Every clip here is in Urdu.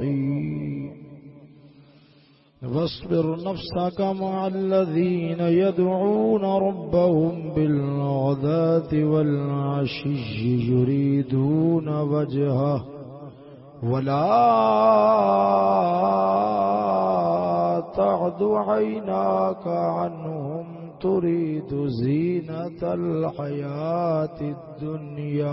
الرحيم. واصبر نفسك مع الذين يدعون ربهم بالغذاة والعشي يريدون وجهه. ولا تعد عيناك عنهم تريد زينة الحياة الدنيا.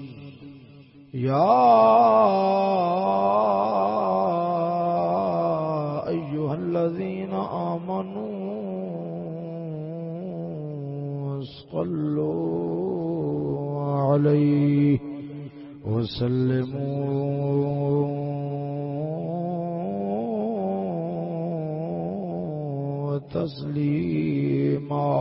يا أيها الذين آمنوا صلوا عليه وسلموا تسليما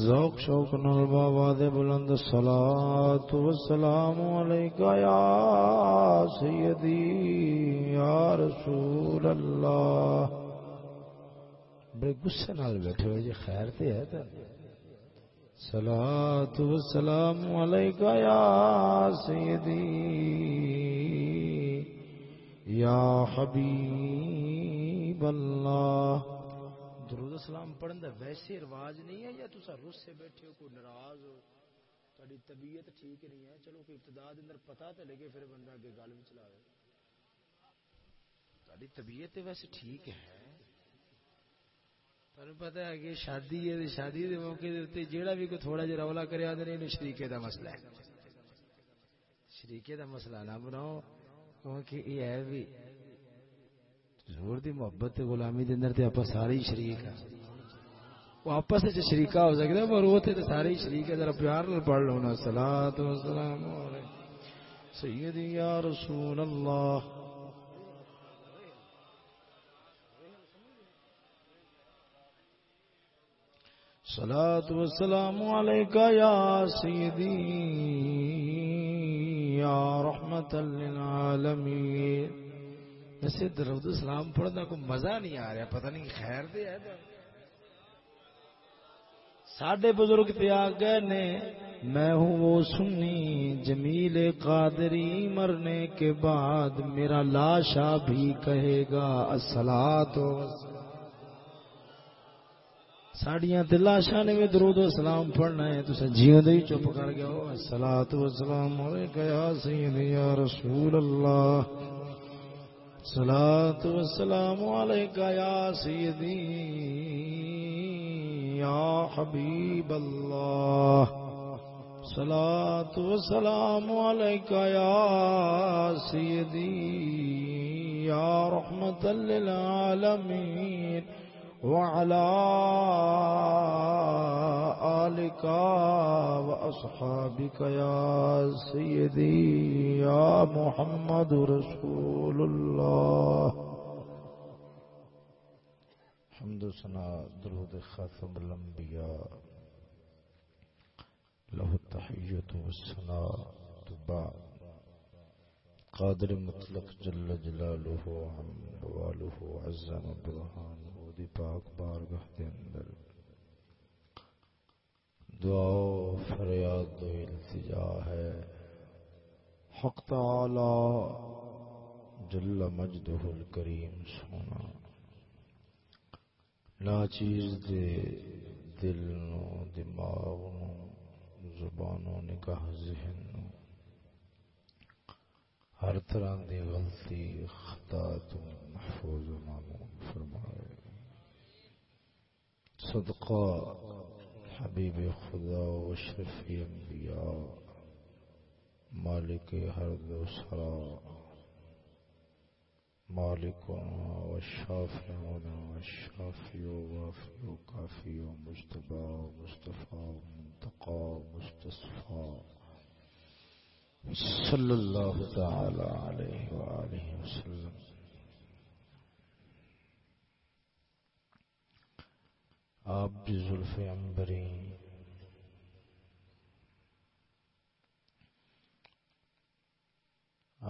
ذوق شوق نال بابا دے بلند صلات و سلام علیکہ یا سیدی، یا رسول اللہ۔ بڑے غصے نال بیٹھے ہوئے جی خیر تے ہے تے۔ صلات و سلام علیکہ یا سیدی، یا حبیب اللہ۔ سلام پڑھن دا ویسے رواج نہیں ہے یا تسا رس سے بیٹھے ہو، کوئی ناراض ہو، تہاڈی طبیعت ٹھیک نہیں ہے، چلو کوئی ابتدا دے اندر پتہ تے لگے پھر بندہ اگے گل وچ لاوے تہاڈی طبیعت ویسے ٹھیک ہے۔ تانوں پتہ ہے کہ شادی ہے، شادی دے موقع دے تے جیڑا بھی کوئی تھوڑا جہا رولا کریا تے نہیں شریکے دا مسئلہ ہے۔ شریکے دا مسئلہ نہ بناؤ، کیونکہ یہ ہے بھی زور دی محبت تے غلامی دے اندر تے اپا سارے ہی شریک ہیں وہ آپس وچ شریکا ہو سکدا پر وہ تے سارے ہی ذرا پیار نال پڑھ لو نا۔ صلاۃ و سلام سیدی یا رسول اللہ۔ صلاۃ و سلام علیکہ یا سیدی۔ یا رحمت للعالمین۔ ویسے درود سلام پڑھنا کوئی مزہ نہیں آ رہا، پتہ نہیں خیر دے ہے۔ ساڈے بزرگ تے آ گئے نے، میں ہوں وہ سنی، جمیل قادری مرنے کے بعد میرا لاشا بھی کہے گا السلام تو ساڑیاں تے لاشاں نے بھی درود و سلام پڑھنا ہے تو جیوں دے ہی چپ کر گیا ہو۔ الصلوۃ والسلام علیکہ یا سیدی، یا رسول اللہ۔ صلاة والسلام عليك يا سيدي يا حبيب الله. صلاة والسلام عليك يا سيدي. يا رحمة للعالمين. وعلى آلك وأصحابك يا سيدي. يا محمد رسول الله. حمد و سنا درود خاتم الأنبياء له التحية والسناء تبع قادر مطلق جل جلاله عم واله عزم برهانه دی پاک بارگاہ دے اندر۔ دعا و فریاد و التجا ہے۔ حق تعالی جل مجدہ الکریم سونا۔ لا چیز دے دل نو، دماغ نو زبانوں نگاہ، ذہن نو۔ ہر طرح دی غلطی خطا تو محفوظ و معمول فرمائے۔ صدقہ حبیب خدا و شرفی انبیاء، مالک ہر دوسرا مالکنا و شافعنا و شافی و وافی و کافی و مجتبا و مصطفی و منتقا و مستصفا صلی اللہ تعالی علیہ وآلہ وسلم. آپ بھی ظلف امبری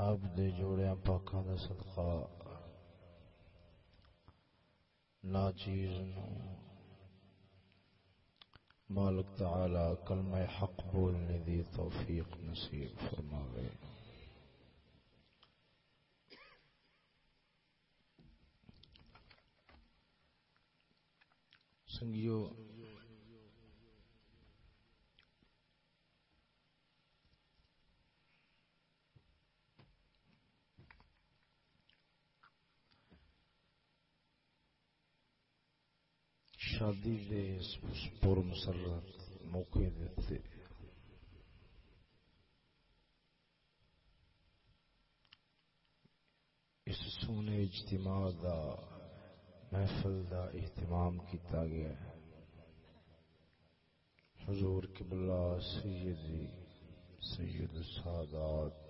آپ دے جوڑیاں پاکاں دا صدقہ۔ نا چیز مالک تعالی کلمہ حق بولنے دی توفیق نصیب فرماوے۔ سنگیو شادی دے پر مسرت موقع دیتے اس سونے اجتماع دا محفل دا اہتمام کیتا گیا۔ ہے حضور قبلہ سیدی، سید السادات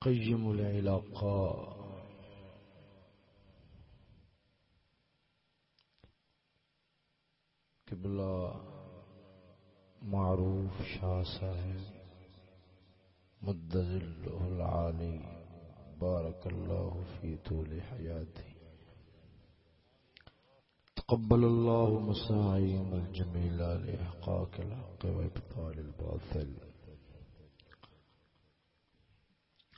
قیم العلاقہ قبلہ معروف شاہ صاحب مدذل العالی، بارک اللہ فی طول حیاتی. تقبل الله مساعين الجميلة لإحقاق الحق وإبطال الباطل.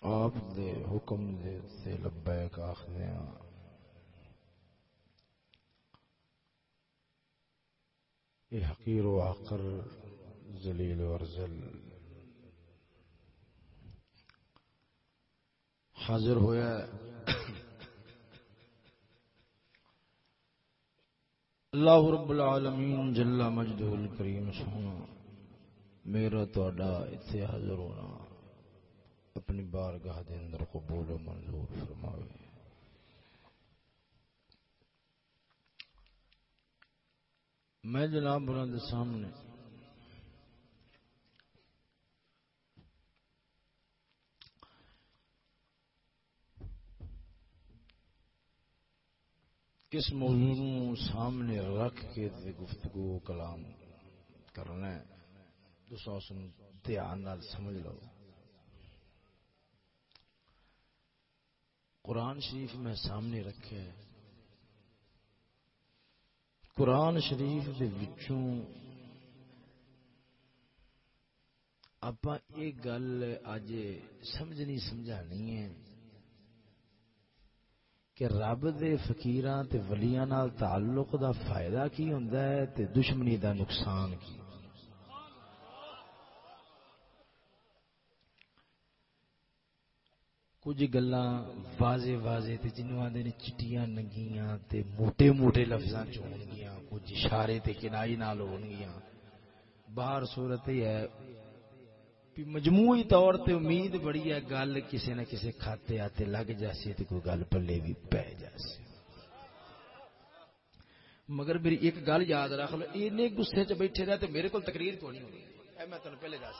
آپ دے حکم دے سے لبیک آخدے یہ ہاں۔ حقیر و آخر ذلیل ورزل۔ حاضر ہویا اللہ رب العالمین جل مجدہ الکریم سونا، میرا تو اڈا حاضر ہونا۔ اپنی بارگاہ دے اندر قبول و منظور فرماوے۔ میں جناب بلند سامنے کس موضوع سامنے رکھ کے گفتگو کلام کرنا ہے دوسرا سن دھیان سمجھ لو۔ قرآن شریف میں سامنے رکھے قرآن شریف دے وچوں آپ یہ گل اج سمجھنی سمجھانی ہے کہ رب دے فقیراں تے ولیاں نال تعلق دا فائدہ کی ہوندا ہے تے دشمنی دا نقصان کی۔ کچھ گلا واضح واضح تے جنوں آدھے نے چٹیاں ننگیاں تے موٹے موٹے لفظاں چ ہون گیاں کچھ اشارے تے کنائی نال ہون گیاں باہر صورت یہ ہے کہ مجموعی طور تے امید بڑی ہے گل کسی نہ کسی کھاتے آتے لگ جاسی تے کوئی گل پلے بھی پہ جاسی مگر میری ایک گل یاد رکھ لو، اینے غصے چ بیٹھے رہے تے میرے کول تقریر تو نہیں ہونی۔ اے میں تانوں پہلے دس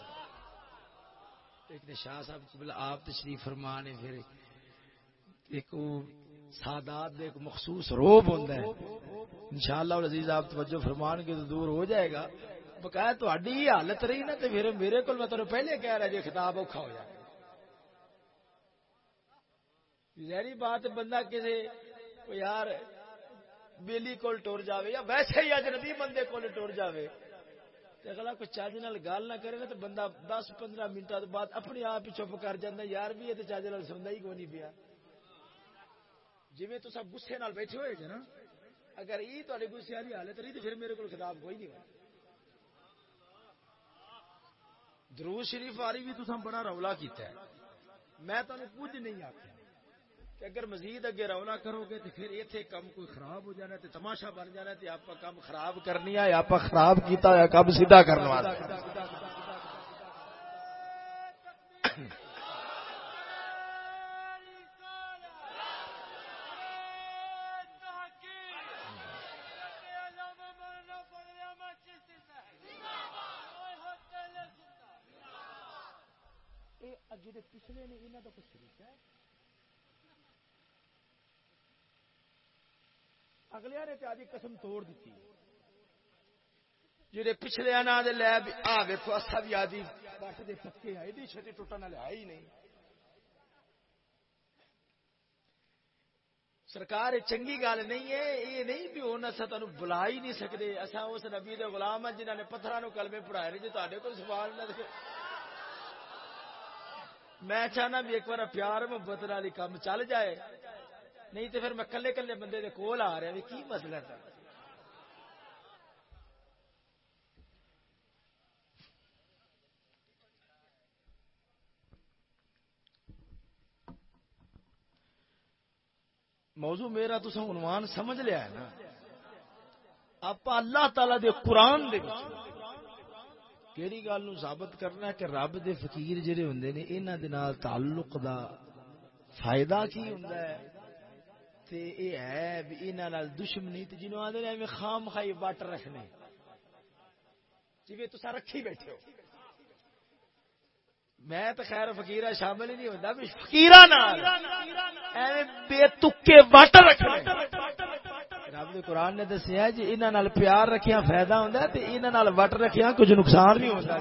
ایک نے شاہ صاحب قبل آپ تشریف فرما نے پھر ایک سادات دے ایک مخصوص روب ہوتا ہے۔ انشاءاللہ العزیز آپ توجہ فرمان کے تو دور ہو جائے گا۔ بقایا تھی ہی حالت رہی نا تو پھر میرے کو میں تمہیں پہلے کہہ رہا جی خطاب اوکھا ہو جائے۔ ظاہری بات بندہ کسی یار بیلی کول ٹور جاوے یا ویسے ہی اجنبی بندے کول ٹور جاوے۔ اگلا کوئی چاج نال گل نہ کرے نا تو بندہ دس پندرہ منٹ بعد اپنے آپ ہی چپ کر جانا یار بھی یہ چاج نال سنتا ہی کو نہیں پیا؟ جی تو سب گسے نال بیٹھے ہوئے جی نا اگر یہ تے گسے والی حالت رہی تو پھر میرے کو خطاب کوئی نہیں ہوا درو شریف والی بھی تو بڑا رولا کیتا ہے۔ میں تمہیں کچھ نہیں آخیا تے اگر مزید اگے رونا کرو گے تو پھر اتنے کم کوئی خراب ہو جانا ہے تماشا بن جانا ہے آپ کم خراب کرنی ہے آپ خراب کیتا ہے کم سیدھا کرنا پچھلے نے انہوں کا کچھ طریقہ ہے؟ اگلے نے تے آدھی قسم توڑ دیتی جڑے پچھلے انا دے لے آ ویکھو اسا بھی آدھی بٹ دے پکے آئے دی چھتی ٹوٹن والے آئی نہیں۔ سرکار چنگی گل نہیں ہے یہ نہیں بھی ہوں اصا تمہیں بلا ہی نہیں سکتے اصا اس نبی دے غلام ہیں جنہوں نے پتھر کلمے پڑھائے جو تے کو سوال نہ میں چاہنا بھی ایک بار پیار محبت والی کام چل جائے۔ نہیں تو پھر میں کلے کلے بندے دے کول آ رہا بھی، کی مسئلہ تھا موضوع میرا تو عنوان سمجھ لیا ہے نا؟ آپ اللہ تعالی دے قرآن دے کیڑی گل نو ثابت کرنا ہے کہ رب دے فقیر جڑے ہوندے نے، انہاں دے نال تعلق دا فائدہ کی ہوندا ہے؟ تے اے ہے بھی انہاں نال دشمنی تے جنوں آندے نے خام خائی بٹ رکھنے۔ جویں تسا رکھی بیٹھے ہو۔ میں تو خیر فقیر شامل ہی نہیں ہوتا بھی فقیر بے تکے وٹ رب دے قرآن نے دسیا جی انہوں پیار رکھیا فائدہ ہوتا ہے انہوں وٹ رکھیا کچھ نقصان بھی ہوتا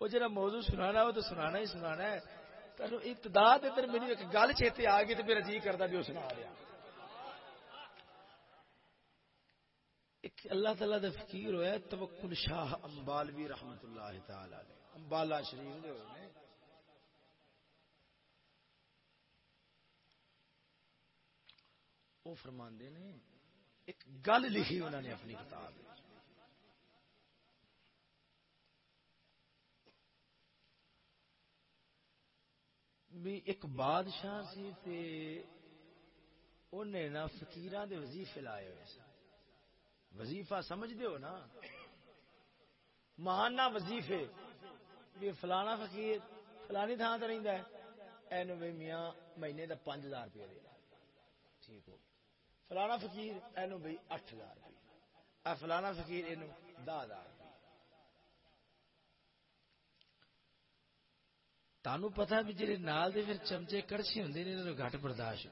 وہ جا موضوع سنانا وہ تو سنانا ہی سنانا ہے۔ ابتدا میری ایک گل چیتے آ گئی تو میرا جی کرتا بھی وہ سنا رہا اللہ تعالی دا فقیر ہویا توکل شاہ امبالوی رحمت اللہ تعالی علیہ امبالا شریف دے ہوئے وہ فرماندے نے ایک گل لکھی انہوں نے اپنی کتاب میں بھی ایک بادشاہ سی تے انہیں نا فقیران دے وظیفے لائے ہوئے سن۔ وظیفہ سمجھ ہو نا؟ مہانہ وظیفے بھی فلانا فقیر فلانی تھان تے رہندا ہے۔ اینو بے میاں، مہینے دا ہزار روپے دے ٹھیک ہو۔ فلانا فقیر اینو اٹھ ہزار روپے اے فلانا فقیر اینو 10000 تانوں پتا بھی جی نال دے پھر چمچے کڑچی ہوں نے گھٹ برداشت۔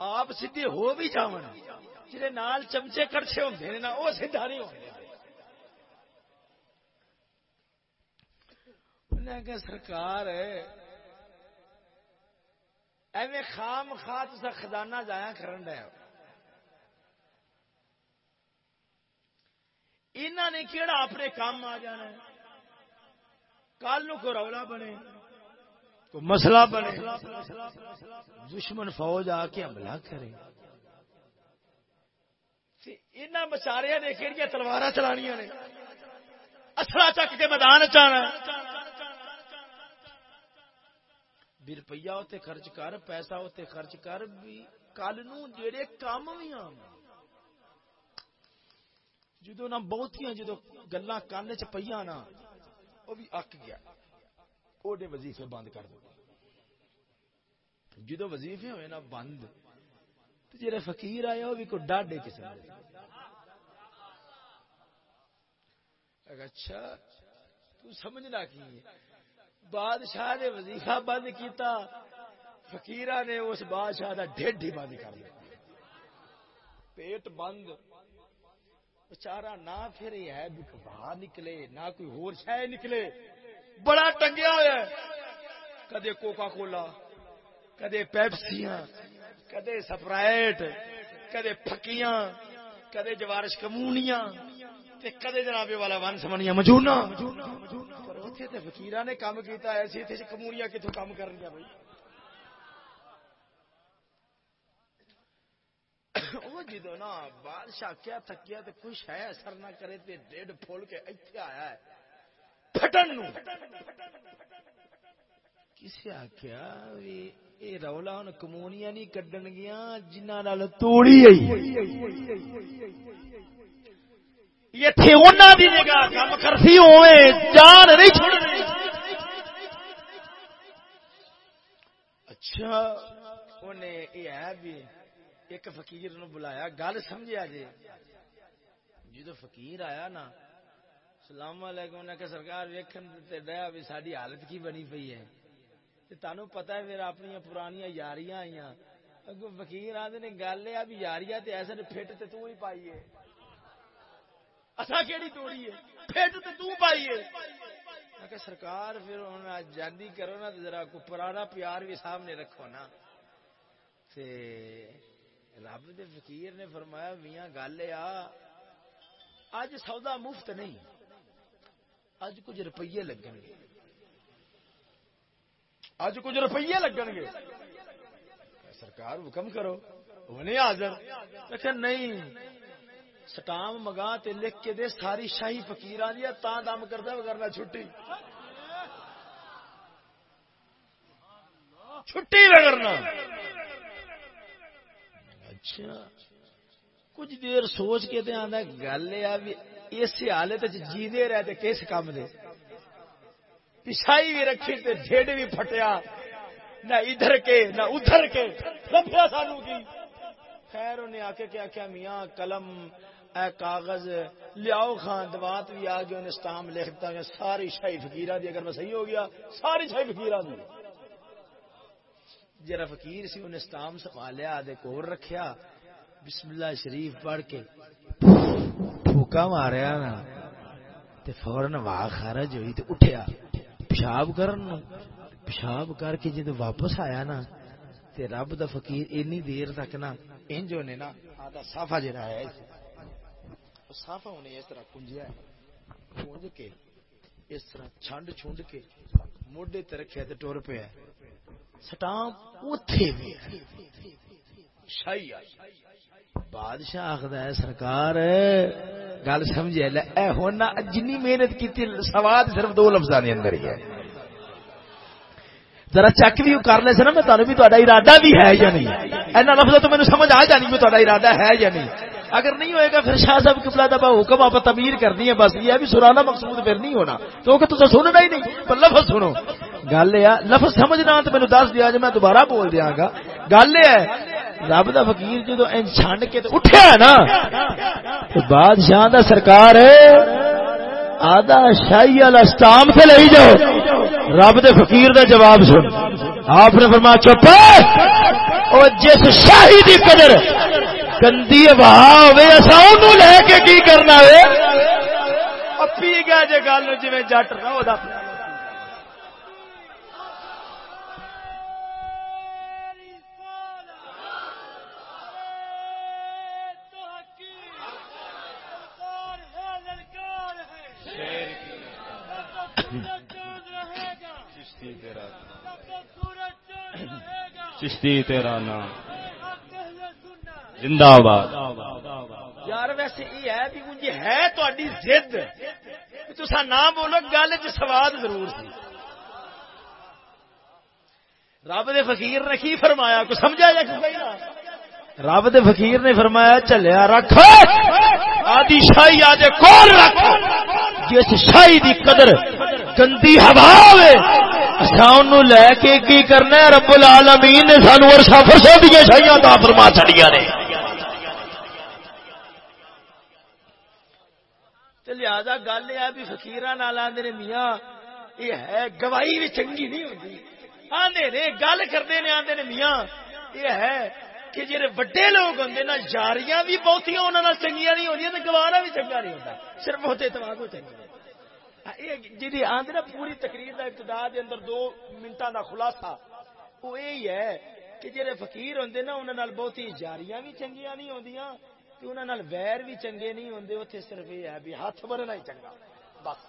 آپ سیدھے ہو بھی جاون۔ جہے نال چمچے کڑچے ہوتے نا، وہ سیدھا نہیں ہوتے کہ سرکار، ایویں خام خاط سا خزانہ جایا کرن انہوں نے کہڑا اپنے کام آ جانا کل کو رولا بنے کو مسئلہ بنے۔ دشمن فوج آ کے حملہ کرے۔ انہوں بچاریا نے کہڑی تلوار چلانیا نے۔ اصلا چک کے میدان چانا بھی روپیہ اتنے خرچ کر، پیسہ اتنے خرچ کر، بھی کل نو جڑے کام بھی آ جدو نہ بہت جدو گلا کن چ پہ نا وہ بھی اک گیا۔ وہ وظیفے بند کر دو۔ جدو وظیفے ہوئے نا بند، تو جی فقیر آیا وہ بھی کوئی ڈاڈے کسی اچھا تو سمجھنا کی بادشاہ نے وظیفہ بند کیتا، فقیرہ نے اس بادشاہ کا ڈیڈ ہی بند کر دیا۔ پیٹ بند۔ بچارا نہ پھر یہ ہے بھی باہر نکلے نہ کوئی ہور شہ نکلے بڑا ٹنگیا ہوا کدے کوکا کولا کدے پیپسیاں کدے سپرائٹ کدے پھکیاں کدے جوارش کمونیاں کدے جناب والا ون سمنیا مجونا فکیر نے کام کیا ایسی کمونیاں کتوں کام کر بھائی وہ جدو نا بادشاہ کیا تھکیا تو خوش ہے اثر نہ کرے ڈیڑھ پھول کے اتنے آیا ہے پھٹن نو کسے آخیا یہ رولا ہوں کمونیاں نہیں کڈن گیا جنہ نال توڑی انہاں دی نگاہ کم کرسی جان نہیں اچھا ہے بھی ایک فقیر نو بلایا، گل سمجھا جی۔ جدو فقیر آیا نا، سلام علیکم نے کہ سرکار ویکھن تے ڈیا بھی ساری حالت کی بنی پئی ہے۔ تے تانوں پتہ ہے پھر اپنی پرانی یاریاں آئیاں۔ اگو فقیر آندے نے، گل ہے ابھی یاریاں تے ایسے پھٹ تے تو ہی پائی ہے۔ اسا کیڑی توڑی ہے؟ پھٹ تے تو پائی ہے۔ میں کہ سرکار پھر ہن جاندی کرو نا تے ذرا کو پرانا پیار بھی سامنے رکھو نا۔ تے رب دے فقیر نے فرمایا، میاں گل ہے اج سودا مفت نہیں، اج کچھ روپیے لگن گے۔ اج کچھ روپیے لگن گے۔ سرکار حکم کرو، وہ نہیں حاضر۔ لیکن نہیں، سٹام مگا تے لکھ کے دے ساری شاہی فکیر دی، تا دم کرتا وغیرہ چھٹی۔ چھٹی وغیرہ اچھا۔ کچھ دیر سوچ کے آدھا گل یہ اس حالت جیدے رہتے کس کام دے۔ پچھائی بھی رکھی تے ڈھیڈ بھی پھٹیا۔ نہ ادھر کے، نہ ادھر کے۔ لمبیا سانو کی۔ خیر انہیں آ کے کیا کیا، میاں قلم، اے کاغذ، لیاؤ خان، دوات بھی آ گیا انہیں اسٹام لکھتا ہے ساری شاہی فقیرہ دی۔ اگر میں صحیح ہو گیا، ساری شاہی فقیرہ دی۔ جرا فقیر سی انہیں اسٹام سنبھالیا آدھے کور رکھیا، بسم اللہ شریف پڑھ کے پھوکا ماریا نا، تے فورن واہ خارج ہوئی تے اٹھیا۔ پیشاب کرن پیشاب کر کے جد واپس آیا نا، تے رب دا فقیر اینی دیر تک نا انجو نے نا آدھا صافہ جڑا ہے۔ صافہ انہیں اس طرح کنجیا ہے کنج کے، اس طرح چھنڈ چھنڈ کے موڈے تے رکھیا تے ٹر پیا سٹام اوتھے بھی شاہی بادشاہ آخر ہے، سرکار، گل سمجھے۔ اے ہونا جنی محنت کی سواد صرف دو لفظ اندر ہی ہے۔ ذرا چیک بھی کر لے سر، میں تمہیں بھی تا ارادہ بھی ہے یا نہیں؟ ایسا لفظ تو مجھے سمجھ آ جانی بھی تا ارادہ ہے یا نہیں۔ اگر نہیں ہوئے گا، پھر شاہ صاحب کپلا دبا حکم آپ تمیر کرنی ہے، بس یہ بھی سرانا مقصود پھر نہیں ہونا۔ کیونکہ تو سننا ہی نہیں، پر لفظ سنو۔ گل یہ لفظ سمجھنا تو مینو دس دیا جی میں دوبارہ بول دیا گا۔ گل یہ ہے، رب دا فقیر جدو چھنڈ کے تو اٹھیا نا، تو بادشاہ دا سرکار آدھا شاہی والا اسٹام سے لے جاؤ۔ رب دے فقیر دا جواب سن۔ آپ نے فرما چپ اور جس شاہی دی قدر گندی ہوا ہو لے کے کی کرنا ہے؟ پی گیا جی گل جی جٹ رہا چشتی تیرا نام۔ زندہ باد یار ویسے یہ ہے بھی مجھے ہے تاری زد تسا نہ بولو، گل چ سواد ضرور سی۔ رب دے فقیر نے کی فرمایا؟ کو سمجھا یا کہ رب دے فقیر نے فرمایا، چلیا رکھ۔ آدی شاہی آج کون رکھ۔ جس شاہی دی قدر گندی ہوا ہوئے لے کے کی کرنا رب العالمین نے سانو اور سفر سے بھی شاہیاں تا فرما چڑیا نے۔ لہذا گل یہ بھی فکیر آدھے میاں، یہ ہے گواہی بھی چنگی نہیں ہوتی آدھے نے گل کرتے نے آدھے نے میاں، یہ ہے کہ جی وڈے لوگ ہوں نا یاریاں بھی بہت چنگیاں نہیں ہوتی گوارا بھی چنگا نہیں ہوتا صرف بہت اتباع کو چنگا جی آدھے نا پوری تقریر کا ابتدا دے اندر دو منٹا کا خلاصہ، وہ یہی ہے کہ جہے فقیر ہوں نا انہوں بہت ہی جاریاں بھی چنگیاں نہیں ہوندیاں کہ انہوں ویر بھی چنگے نہیں ہوندے اتنے صرف یہ ہے بھی ہاتھ بننا ہی چنگا۔ بس۔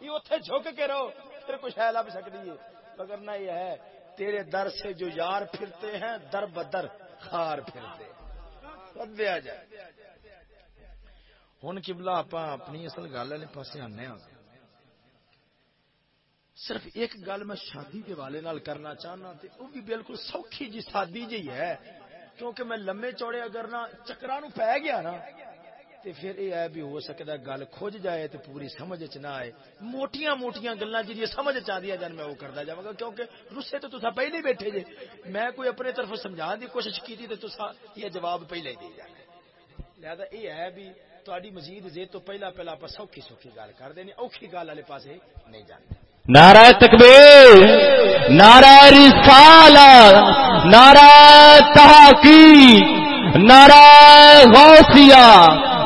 یہ اتنے جھک کے رہو، پھر کچھ ہے لب سکتی ہے۔ مگر نہ یہ ہے، تیرے در سے جو یار پھرتے ہیں، در بدر خار پھرتے سب ہیں جائے۔ ہوں کبلا آپ اپنی اصل گل والے پاس آنے ہاں۔ صرف ایک گل میں شادی کے والے نال کرنا چاہنا تے وہ بھی بالکل سوکھی جی سادی جی ہے۔ کیونکہ میں لمے چوڑے اگر نہ چکرا نو پی گیا نا، تے پھر یہ ہے بھی ہو سکتا ہے گل کھج جائے تے پوری سمجھ چ نہ آئے۔ موٹیاں موٹیاں گلا جی سمجھ چاہتی جان میں وہ کرتا جاؤں گا، کیونکہ رسے تو تصا پہلے بیٹھے جے۔ میں کوئی اپنے طرف سمجھا دی کوشش کی تو تصا یہ جواب پہلے دے جانا لہذا یہ ہے بھی تاری مزید زے تو پہلا پہلا آپ سوکھی سوکھی گل کر دیں اوکھی گل والے پاس نہیں جانتے نعرہ تکبیر، نعرہ رسال نعرہ تحقیق، نعرہ غوثیہ،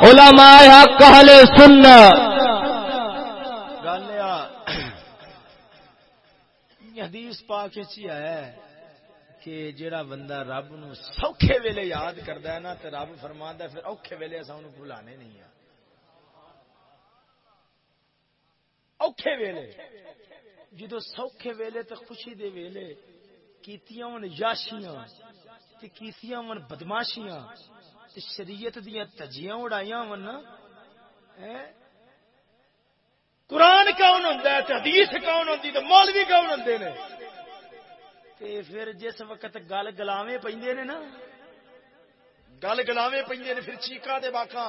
علماء حق، اہل سنت۔ حدیث پاک اچھی ہے کہ جیڑا بندہ رب نو سوکھے ویلے یاد کردا ہے نا، تے رب فرماندا ہے، پھر اوکھے ویلے اساں نو بھلانے نہیں ہیں۔ اوکھے ویلے۔ جدو سوکھے ویلے تے خوشی دے ویلے کیتیاں ون یاشیاں تے کیتیاں ون بدماشیاں تے شریعت دیاں تجیاں اڑائیاں ون نا قرآن کون ہوں حدیث کون ہوں مولوی کون ہوں نے تے پھر جس وقت گل گلاویں پہ نا، گل گلاویں پہ پھر چیقا دے باقا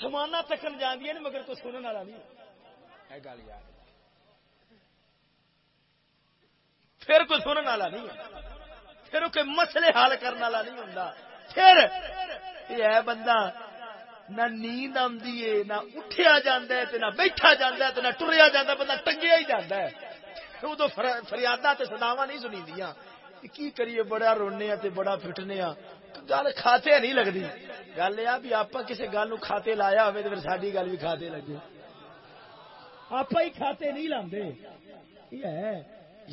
سمانا تکن جاندی نے مگر کوئی سننے والا نہیں۔ ہے گل یاد پھر کوئی سننے والا نہیں ہے۔ پھر کوئی مسئلے حل کرنے والا نہیں ہوں پھر یہ ہے بندہ، نہ نیند آتی ہے، نہ اٹھیا جاتا ہے نہ بیٹھا جاتا ہے نہ ٹریا جاتا بندہ ٹنگیا ہی جاتا ہے۔ ادو فریادہ تے سداوا نہیں سنی دیا کی کریے، بڑا رونے تے بڑا پٹنے گل کھاتے نہیں لگتی گل یہ بھی آپ کسی گل نو کھاتے لایا ہوئے تو پھر ساری گل بھی کھاتے لگے۔ آپ ہی کھاتے نہیں لاندے۔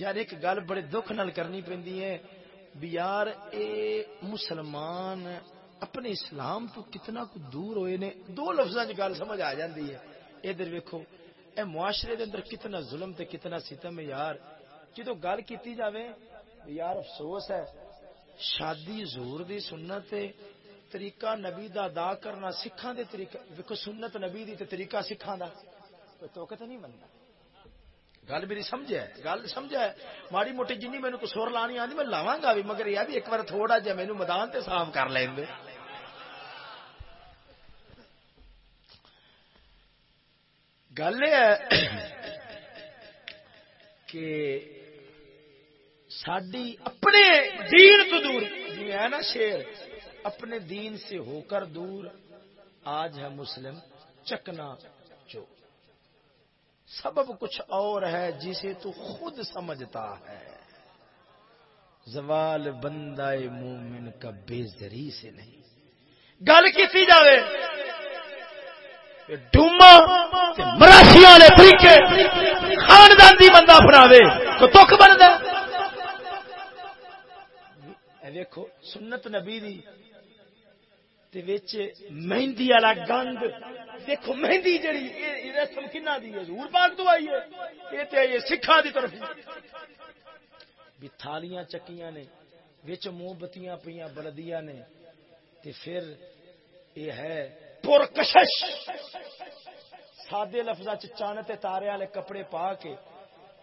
یار ایک گل بڑے دکھ نال کرنی پی ہے بھی یار اے مسلمان اپنے اسلام تو کتنا کو دور ہوئے نے، دو لفظوں کی گل سمجھ آ جاتی ہے۔ ادھر ویکو اے معاشرے دے اندر کتنا ظلم تے کتنا ستم ہے یار۔ جدو گل کیتی جاوے یار افسوس ہے، شادی زور دی سنت ہے طریقہ نبی دا ادا کرنا سکھاں دے طریقہ ویکو سنت نبی دی تے طریقہ سکھاں دا۔ کوئی توقع تے نہیں بندا؟ گل میری سمجھ ہے گل سمجھ ہے ماڑی موٹی جنی مینوں کو سر لانی آندی میں لاواں گا بھی مگر یہ بھی ایک بار تھوڑا جہا مینوں میدان تے صاف کر لین دے گل یہ ہے کہ ساری اپنے دین تو دور جی ہے نا شیر اپنے دین سے ہو کر دور آج ہے مسلم چکنا سبب کچھ اور ہے جسے تو خود سمجھتا ہے۔ زوال بندہ مومن کا بے زری سے نہیں۔ گل کی جائے ڈوما مراشیا والے طریقے خاندان دی بندہ اپناوے تو تک بنتا دیکھو سنت نبی دی مہندی والا گند۔ دیکھو مہندی جڑی رسم کنا دی حضور پاک تو آئی ہے۔ یہ تے یہ سکھا دی طرف۔ بھی تھالیاں چکیاں نے، وچ موم بتیاں پیاں بلدیاں نے۔ تے پھر یہ ہے پرکشش۔ سادے لفظ چان تے تارے والے کپڑے پا کے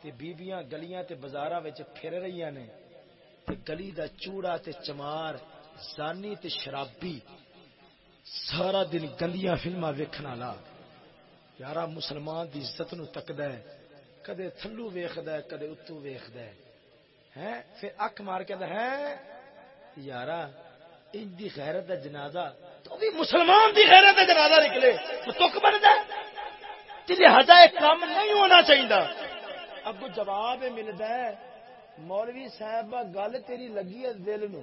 تے بیبیاں گلیاں تے بازاراں وچ پھر رہی نے۔ تے گلی دا چوڑا تے چمار، زانی تے شرابی۔ سارا دن گندیاں فلما ویکھنا لا یارا مسلمان دی عزت نو تکدا ہے۔ کدے تھلو ویکھدا ہے، کدے اتو ویکھدا ہے۔ ہیں؟ پھر اک مار کے ہے، یارا، ان دی غیرت دا جنازہ، تو بھی مسلمان دی غیرت دا جنازہ نکلے۔ تو تک بن جائے لہذا ایک کام نہیں ہونا چاہیے اب جواب ملتا ہے، مولوی صاحب گل تیری لگی ہے دل نو۔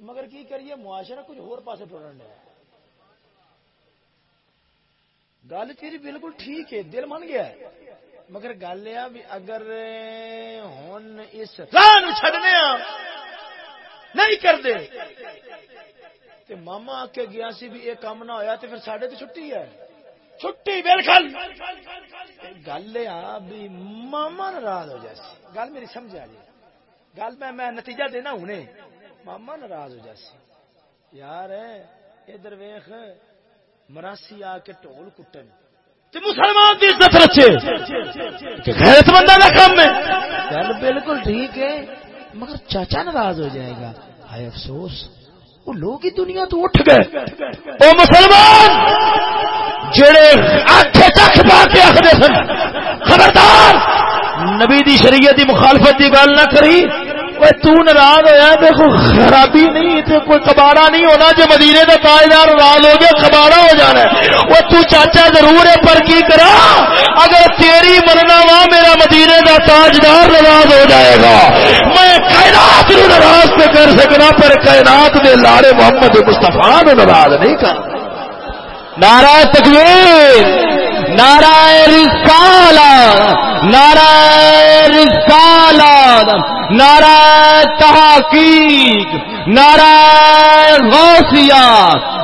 مگر کی کریے، معاشرہ کچھ ہور پاسے ٹورن ڈیا گل تیری بالکل ٹھیک ہے، دل من گیا ہے۔ مگر گل یہ بھی اگر ہوں اس چڈنے نہیں کرتے ماما آ کے گیا سی بھی یہ کام نہ ہوا تو پھر سڈے تو چھٹی ہے۔ چھٹی بالکل۔ گل آ بھی ماما ناراض ہو جائے گل میری سمجھ آ جائے گل میں میں نتیجہ دینا ہوں ماما ناراض ہو جائے یار، ادھر ویخ مراسی آ کے ٹول کٹن۔ مسلمان کی عزت رچے غیرت کام ہے۔ گل بالکل ٹھیک ہے مگر چاچا ناراض ہو جائے گا۔ ہائے افسوس وہ لوگ ہی دنیا تو اٹھ گئے۔ وہ مسلمان جڑے آنکھیں چکھ پا کے آخر سن خبردار نبی دی شریعت دی مخالفت دی گل نہ کری۔ ناراض ہوا دیکھو خرابی نہیں تے کوئی کباڑا نہیں ہونا جی مدینے کا تاجدار ناراض ہو گیا کباڑا ہو جانا وہ تو چاچا ضرور ہے پر کی کرا اگر تیری مرنا وا میرا مدینے کا تاجدار ناراض ہو جائے گا میں کائنات نو ناراض پہ کر سکنا پر کائنات دے لارے محمد مستفا ناراض نہیں کر نعرہ تکبیر نعرہ رسالہ نعرہ رسالت نعرہ تحقیق نعرہ غوثیہ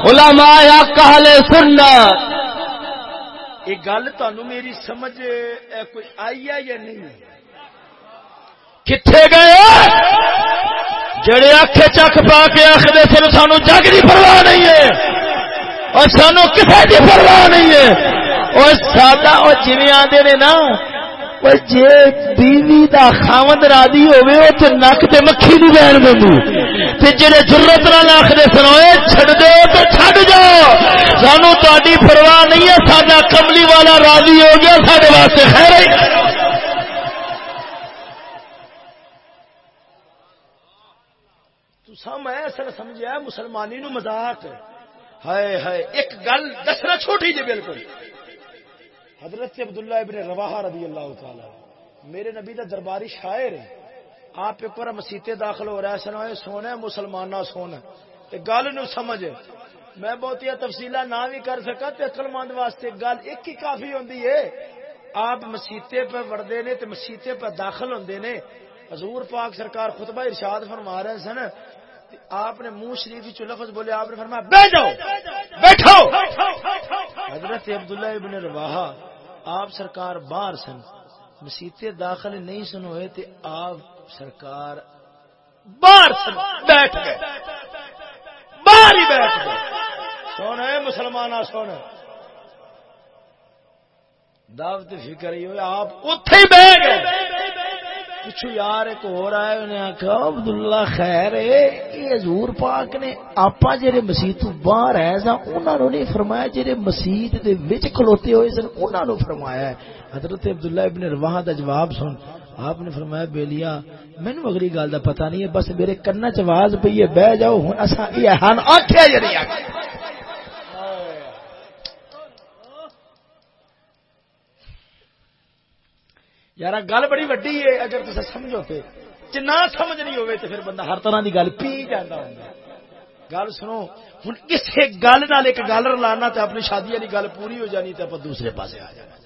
علماء کہل سنت۔ یہ گل تہن میری سمجھ کوئی آئی ہے یا نہیں؟ کتنے گئے جڑے آخ چک پا کے آخر سن سانو جگ کی پرواہ نہیں ہے۔ اور سانو کسی کی پرواہ نہیں ہے۔ اور سادہ اور جی آدھے نے نا جی بیوی دا خاوند راضی ہوے او تے نک تے مکھی دی بہن بندو تے جڑے ضرورت نال آکھدے سنوئے چھڈ دو تے چھڈ جاؤ سانو تہاڈی پرواہ نہیں ہے ساڈا کملی والا راضی ہو گیا ساڈے واسطے خیر ہے میں اصل سمجھا مسلمانی نو مذاق ہائے ہائے ایک گل دسنا چھوٹی جی بالکل حضرت عبداللہ ابن رواحہ رضی اللہ تعالی میرے نبی دا درباری شاعر ہے۔ آپ ایک بار مسیطے داخل ہو رہا ہے سنا سونا مسلمان سونا گل نو سمجھ میں بہت تفصیل نہ بھی کر سکا تو اکل مند واسطے گل ایک ہی کافی ہوندی ہے۔ آپ مسیطے پہ وڑتے نے مسیطے پہ داخل ہوندے نے۔ حضور پاک سرکار خطبہ ارشاد فرما رہے سن آپ نے منہ شریف چ لفظ بولے، آپ نے فرمایا بیٹھ جاؤ بیٹھو۔ حضرت عبداللہ ابن رواحہ، آپ سرکار باہر سن، مسیطے داخل نہیں سن ہوئے تے آپ سرکار باہر سن، بیٹھ گئے۔ باہر ہی بیٹھ گئے۔ سونا ہے مسلمان سونا دعوت فکر ہی ہوئے، آپ اتے ہی بہ گئے۔ پچھو یار ایک اور آئے، انہیں آخیا عبد اللہ خیر یہ حضور پاک نے آپ جہے مسیح تو باہر آئے سا انہوں نے نہیں فرمایا جہے مسیح دے وچ کھلوتے ہوئے سن انہوں نے فرمایا ہے۔ حضرت عبداللہ ابن رواہ دا جواب سن۔ آپ نے فرمایا بیلیا مینو اگلی گل دا پتہ نہیں ہے، بس میرے کنا چ آواز پی ہے بہ جاؤ، ہن اسا یہ ہن آکھیا یا آکھیا؟ یار گل بڑی وڈی ہے اگر تصا سمجھو تو جی نہ سمجھ نہیں ہوئے تو پھر بندہ ہر طرح کی گل پی جانا ہوں گل سنو ہوں کسی گل نال ایک گل رلانا تو اپنی شادی والی گل پوری ہو جانی تو آپ دوسرے پاس آ جانا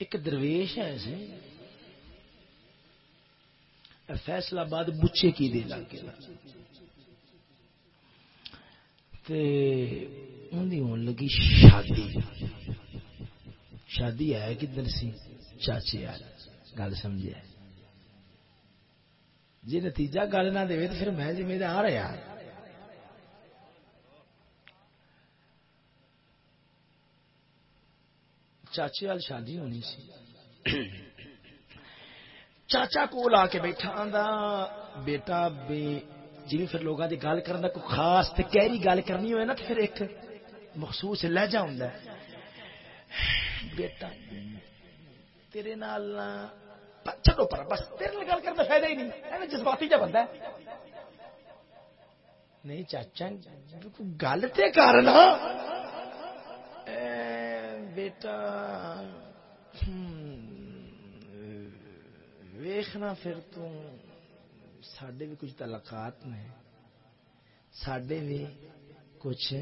ایک درویش ہے ایسے فیصلہ باد بچے کی دے لگ گیا لگی شادی شادی ہے کدھر سی؟ چاچے گل سمجھے۔ جی نتیجہ گل نہ دے تو پھر میں ذمہ دار رہا۔ چاچے وال شادی ہونی سی۔ چاچا کو لا کے بیٹھا آندا۔ بیٹا بے جی پھر لوگوں کی گل کرنا کوئی خاص تے کہری گل کرنی ہوئے نا تو پھر ایک مخصوص لہجہ ہوں بیٹا تیرے نال چلو پر بس تیرے نال گل کرنے فائدہ ہی نہیں جذباتی جا بندہ نہیں چاچا گل تے کرنا بیٹا ویخنا پھر تو سڈے بھی کچھ تعلقات نے سڈے بھی کچھ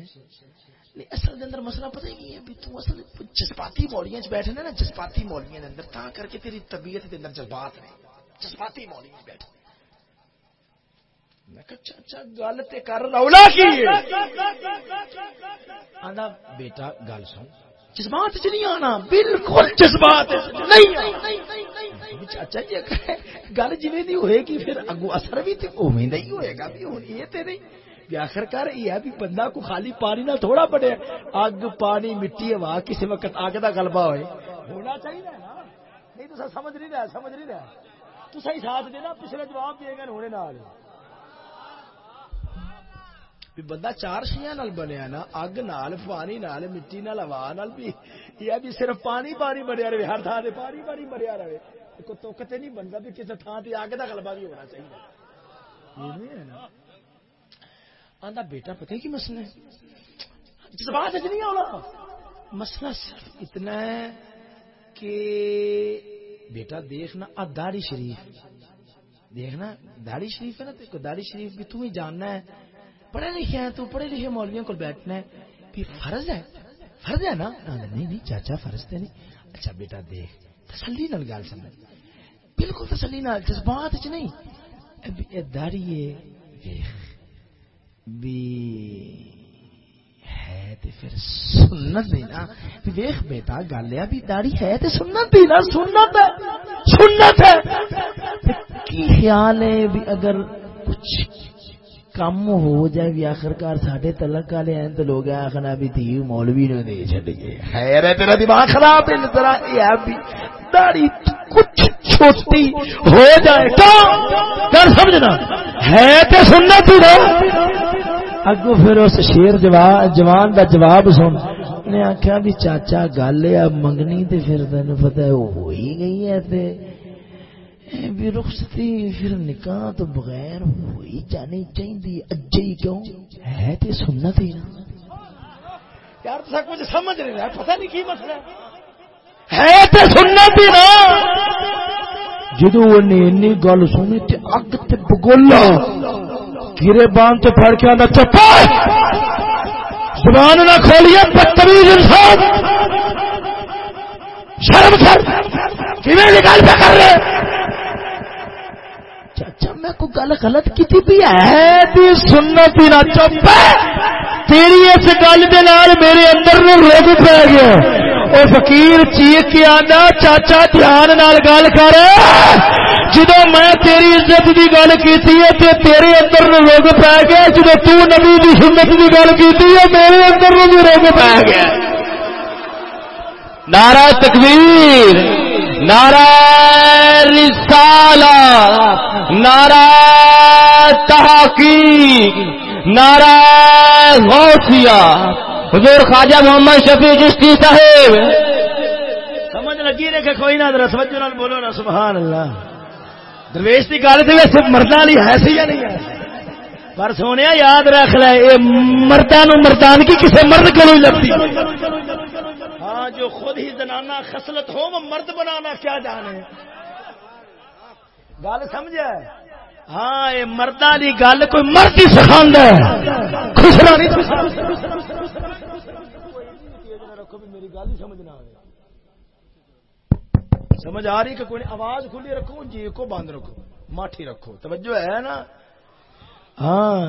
اصل اندر مسئلہ پتہ ہی نہیں ہے بھی تو اصل جذباتی مولیاں بیٹھے نا، جذباتی مولیاں دے اندر تا کر کے تیری طبیعت کے اندر جذبات نے۔ جذباتی مولیاں بیٹھے میں کہا چاچا گل تے کر رولا کی آندا، بیٹا، گل سن۔ جذبات چ نہیں آنا، بالکل جذبات نہیں چاچا جی اچھا، گل جی دی ہوئے گی، پھر اگو اثر بھی تے اوویں دا ہی ہوئے گا، بھی ہن یہ تے نہیں۔ آخر کر یہ ہے بھی بندہ کو خالی پانی نہ تھوڑا پڑے اگ، پانی، مٹی، ہوا، کسی وقت اگ کا گلبا ہوئے۔ ہونا چاہیے نا۔ نہیں تو سمجھ نہیں رہا، سمجھ نہیں رہا۔ تو صحیح ساتھ دینا، پچھلے جواب دے گا ہونے نال۔ بھی بندہ چار شیا نال بنیا نا، اگ نال، پانی نال، مٹی نال، ہوا نال بھی۔ یہ بھی صرف پانی پانی مریا رہے، ہر تھان سے پانی پانی مریا رہے۔ کو توکتے نہیں بنتا بھی کسی تھان سے آگ کا گلبا بھی ہونا چاہیے۔ یہ نہیں ہے نا۔ آدھا بیٹا پتہ کی مسئلہ ہے؟ جذبات اج نہیں آنا مسئلہ صرف اتنا ہے کہ بیٹا دیکھنا داڑی شریف دیکھنا داڑی شریف ہے نا تو داڑی شریف بھی تو ہی جاننا ہے۔ پڑھے لکھے ہیں تو پڑھے لکھے مولویوں کو بیٹھنا ہے۔ بھی فرض ہے فرض ہے نا؟ نہیں نہیں، چاچا فرض تو نہیں۔ اچھا بیٹا دیکھ، تسلی نال گل سمجھ۔ بالکل تسلی نال، جذبات چ نہیں۔ داڑی بھی ہے تے پھر سنت دی نا۔ ویکھ بیٹا گل ہے بھی داڑھی ہے تے سنت دی نا، سنت ہے سنت ہے۔ کی خیال ہے بھی اگر کچھ کم ہو جائے بھی آخرکار ساڈے تلک والے ہیں تو لوگ آخنا بھی تھی، مولوی نے دے چڑیے خیر ہے، تیرا دماغ خراب ہے ذرا یہ بھی داڑھی کچھ چھوٹی ہو جائے۔ تو کر سمجھنا، ہے تو سنت ہی اگو پھر اس شیر جوان دا جواب سن۔ نے آخیا بھی چاچا گل ہے منگنی تے پھر تین پتا ہو ہی گئی ہے تے۔ بھی رخصتی پھر نکاح تو بغیر ہوئی جانی چاہیے اجے ہی کیوں؟ ہے تے سنت ہی نا۔ یار تو کچھ سمجھ نہیں رہا پتہ نہیں کی مسئلہ ہے۔ تے نا۔ جدو نے گل سنی تے اگ تے بگولا۔ گرے بان تو پڑ کے آنا چپا زبان نہ کھولیا بدتمیز انسان! شرم کر! گل پہ کر رہے؟ چاچا میں کو گل غلط کی بھی ہے؟ سنت نہ چپ تیری اس گل دے نال میرے اندر نو روگ پی گیا۔ او فقیر چیخ کے آنا چاچا دھیان نال گل کر۔ جدو میں تیری عزت کی گل کی تیرے اندر روگ پی گیا جدو تبی کی سنت کی گل کی میرے اندر بھی روگ پی گیا۔ نارا تکبیر نارا رسالہ نارا تحقیق نارا غوثیہ۔ حضور خواجہ محمد شفیع جستی صاحب. سمجھ لگی رکھے کوئی نہ ذرا سمجھ بولو نا، سبحان اللہ۔ درویش کی گل تو مردہ ہے سی یا نہیں ہے؟ پر سونے یاد رکھ لے یہ مردہ نو مردان کی کسی مرد کو نہیں لگتی؟ ہاں جو خود ہی زنانا خسلت ہو، وہ مرد بنانا کیا جانے؟ گل سمجھا ہاں یہ مردہ لی گل کوئی مرد ہی سکھا خسرا نہیں میری گل ہی سمجھنا سمجھ آ رہی کہ کوئی آواز کھلی رکھو جی کو بند رکھو، ماٹھی رکھو، توجہ ہے نا؟ ہاں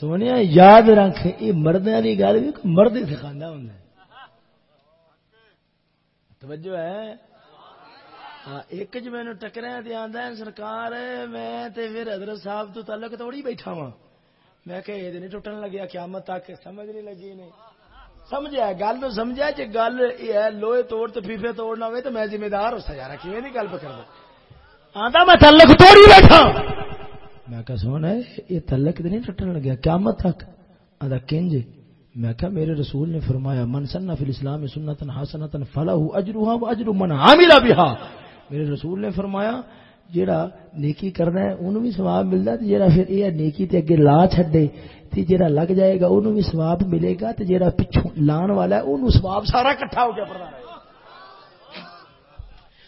سونے یاد رکھ، یہ مرد والی گل بھی مرد ہی سکھا ہوں توجہ ہے؟ ہاں ایک جی جو مینو ٹکرا دیا سرکار، میں تے پھر حضرت صاحب تو تعلق توڑی بیٹھا وا میں کہ یہ نہیں ٹوٹن لگیا، قیامت تک سمجھ نہیں لگی نہیں سمجھا گل تو سمجھا جی گل یہ لوہے توڑ تو فیفے توڑنا ہوئے تو میں ذمہ دار ہو سا یار کی گل پہ کرنا آتا میں تلک توڑی بیٹھا۔ میں کہ سن، یہ تلک تو نہیں ٹوٹن لگیا، قیامت تک۔ آتا کنج، میں کہ میرے رسول نے فرمایا، من سنہ فی الاسلام سنتن حسنتن فلہ اجرها واجر من عمل بها میرے رسول نے فرمایا، جیڑا نیکی کرنا ہے انہوں بھی ثواب ملتا ہے جیڑا پھر یہ نیکی تے اگے لا چھڈے، تے جیڑا لگ جائے گا انہوں بھی ثواب ملے گا تے جیڑا پچھوں لان والا ہے انہوں ثواب سارا اکٹھا ہو کے پڑتا رہے گا۔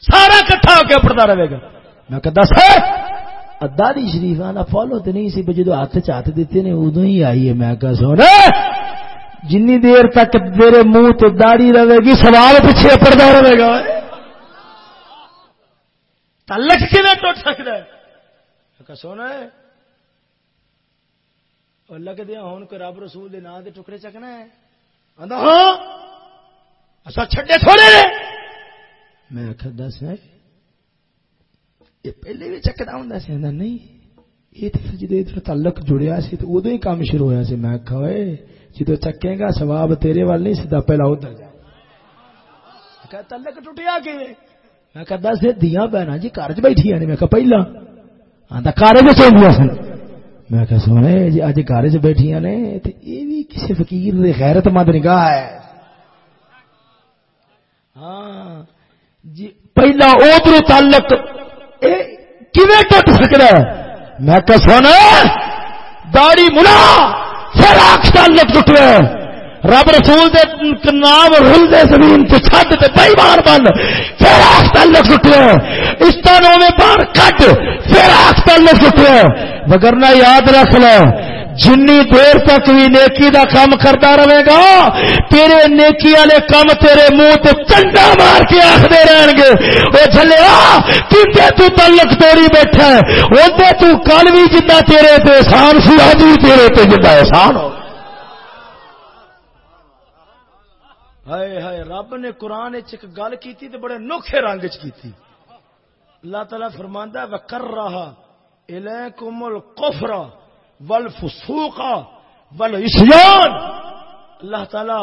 سارا اکٹھا ہو کے پڑتا رہے گا۔ میں کہ دس اداری شریف آنا فالو تے نہیں سی بجے جدو ہاتھ چ دیتے نے ادو ہی آئی ہے۔ میں کہ سونا جنی دیر تک میرے منہ تے داڑھی رہے گی، سوال پیچھے پڑتا رہے گا۔ تلک کھے ٹوٹ سکتا ہے۔ سونا ہے۔ اور لگ دیا ہوں کو رب رسول دے نام دے ٹکڑے چکنا ہے۔ ہاں۔ اصا چھڈے تھوڑے میں آخر دس ہے یہ پہلے بھی چکنا ہوں سی؟ نہیں۔ یہ تو جدو تعلق جڑیا سی تو ادو ہی کام شروع ہوا سی۔ میں آخا ہوئے جدو چکے گا سواب تیرے وال نہیں سیدا پہلا ادھر جا۔ تعلق ٹوٹیا کہ میں کہ دس دیا بہن جی گھر چ بیٹھی میں کہ پہلا. آتا کار چاہیے سن میں کہ سونے جی اج گھر چ بیٹھی نے یہ بھی کسی فقیر دے خیرت مند نگاہ ہے. ہاں جی پہلا ادھر تعلق ٹوٹ سکتا ہے؟ میں کہ سونا داڑی ملا پھر آخ تعلق ٹوٹے رب رسول دے نام رل دے زمین تو چھڈ تے بے بار بند پھر آخ تعلق ٹوٹے استانوں میں بار کٹ پھر آخ تعلق ٹوٹے وگرنہ یاد رکھ لو، جنی دیر تک بھی نیکی دا کام کرتا رہے گا، تیرے نیکی والے کام تیرے منہ تو چنڈا مار کے آخر رہن گے۔ وہ چلے کتنے تو تلک توڑی بیٹھا ہے؟ وہ تو کل بھی جدا تیرے تے احسان سی آج تیرے تے جدا احسان ہو۔ ہائے ہائے، رب نے قرآن ایک گل کی تے بڑے نوکھے رنگ چ کی اللہ تعالیٰ فرماندہ ہے کر رہا الیکم الکفر ول فسوقا اللہ تعالی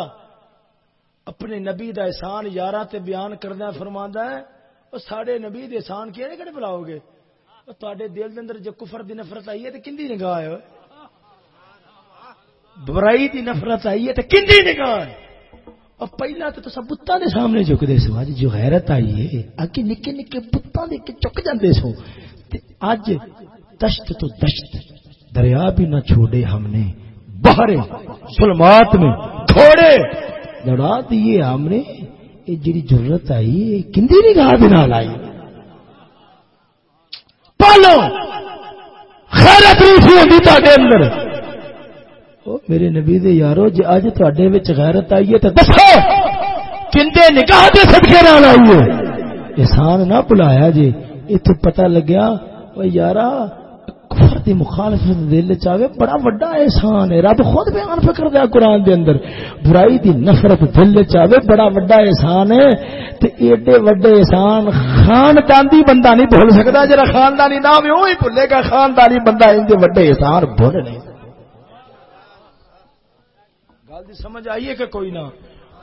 اپنے نبی دا احسان یارہ تے بیان کردہ فرماندا ہے۔ او ساڈے نبی دے احسان کیڑے کڑے بلاؤ گے؟ او تواڈے دل دے اندر جو کفر دی نفرت آئی ہے تے کیندی نگاہ ہے؟ برائی دی نفرت آئی ہے تے کیندی نگاہ ہے؟ اور پہلا تو تصا بتاں دے سامنے جھک دے سو۔ اج جو غیرت آئی ہے اگے نکے نکے بتاں دے کے چک جاندے سو۔ تے اج دشت تو دشت، دریا بھی نہ چھوڑے ہم نے۔ باہر سلمات میں تھوڑے لڑا دیے ہم نے۔ یہ جی ضرورت آئی ہے کندی نگاہ بنا لائی پالو۔ خیرت روسی ہوتی تے اندر۔ میرے نبی دے یارو جی اج تے غیرت آئی ہے تو دسو کندے نگاہ دے صدقے نال آئی ہے۔ احسان نہ بلایا جی۔ اتو پتہ لگیا وہ یارا، کفر دی مخالفت دل چاہے بڑا بڑا احسان ہے۔ رب خود بیان فکر دیا قرآن دے اندر۔ برائی دی نفرت دل چاہے بڑا بڑا احسان ہے۔ تے ایڈے وڈے احسان، خاندانی بندہ نہیں بھول سکتا جرا خاندانی نام ہے وہی بھولے گا، خاندانی بندہ ان دے وڈے احسان بھول نہیں گل دی سمجھ آئیے کہ کوئی نہ۔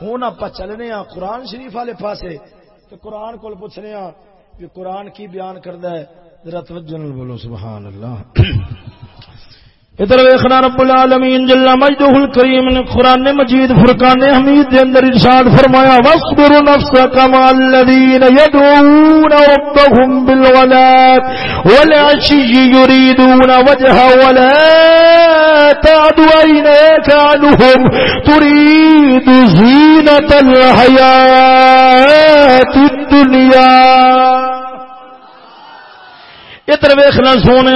ہوں آپ چلنے ہاں قرآن شریف والے پاسے۔ تو قرآن کو پوچھنے ہاں کہ قرآن کی بیان کرتا ہے۔ ذرا توجہ بولو، سبحان اللہ۔ ادھر ویخنا رب العالمین جل مجدہ الکریم نے قرآن مجید فرقان حمید دے اندر ارشاد فرمایا، واصبر نفسك مع الذين يدعون ربهم بالغداة والعشي يريدون وجهه ولا تعد عينيك عنهم تريد زينة الحياة الدنيا ادھر ویخنا سونے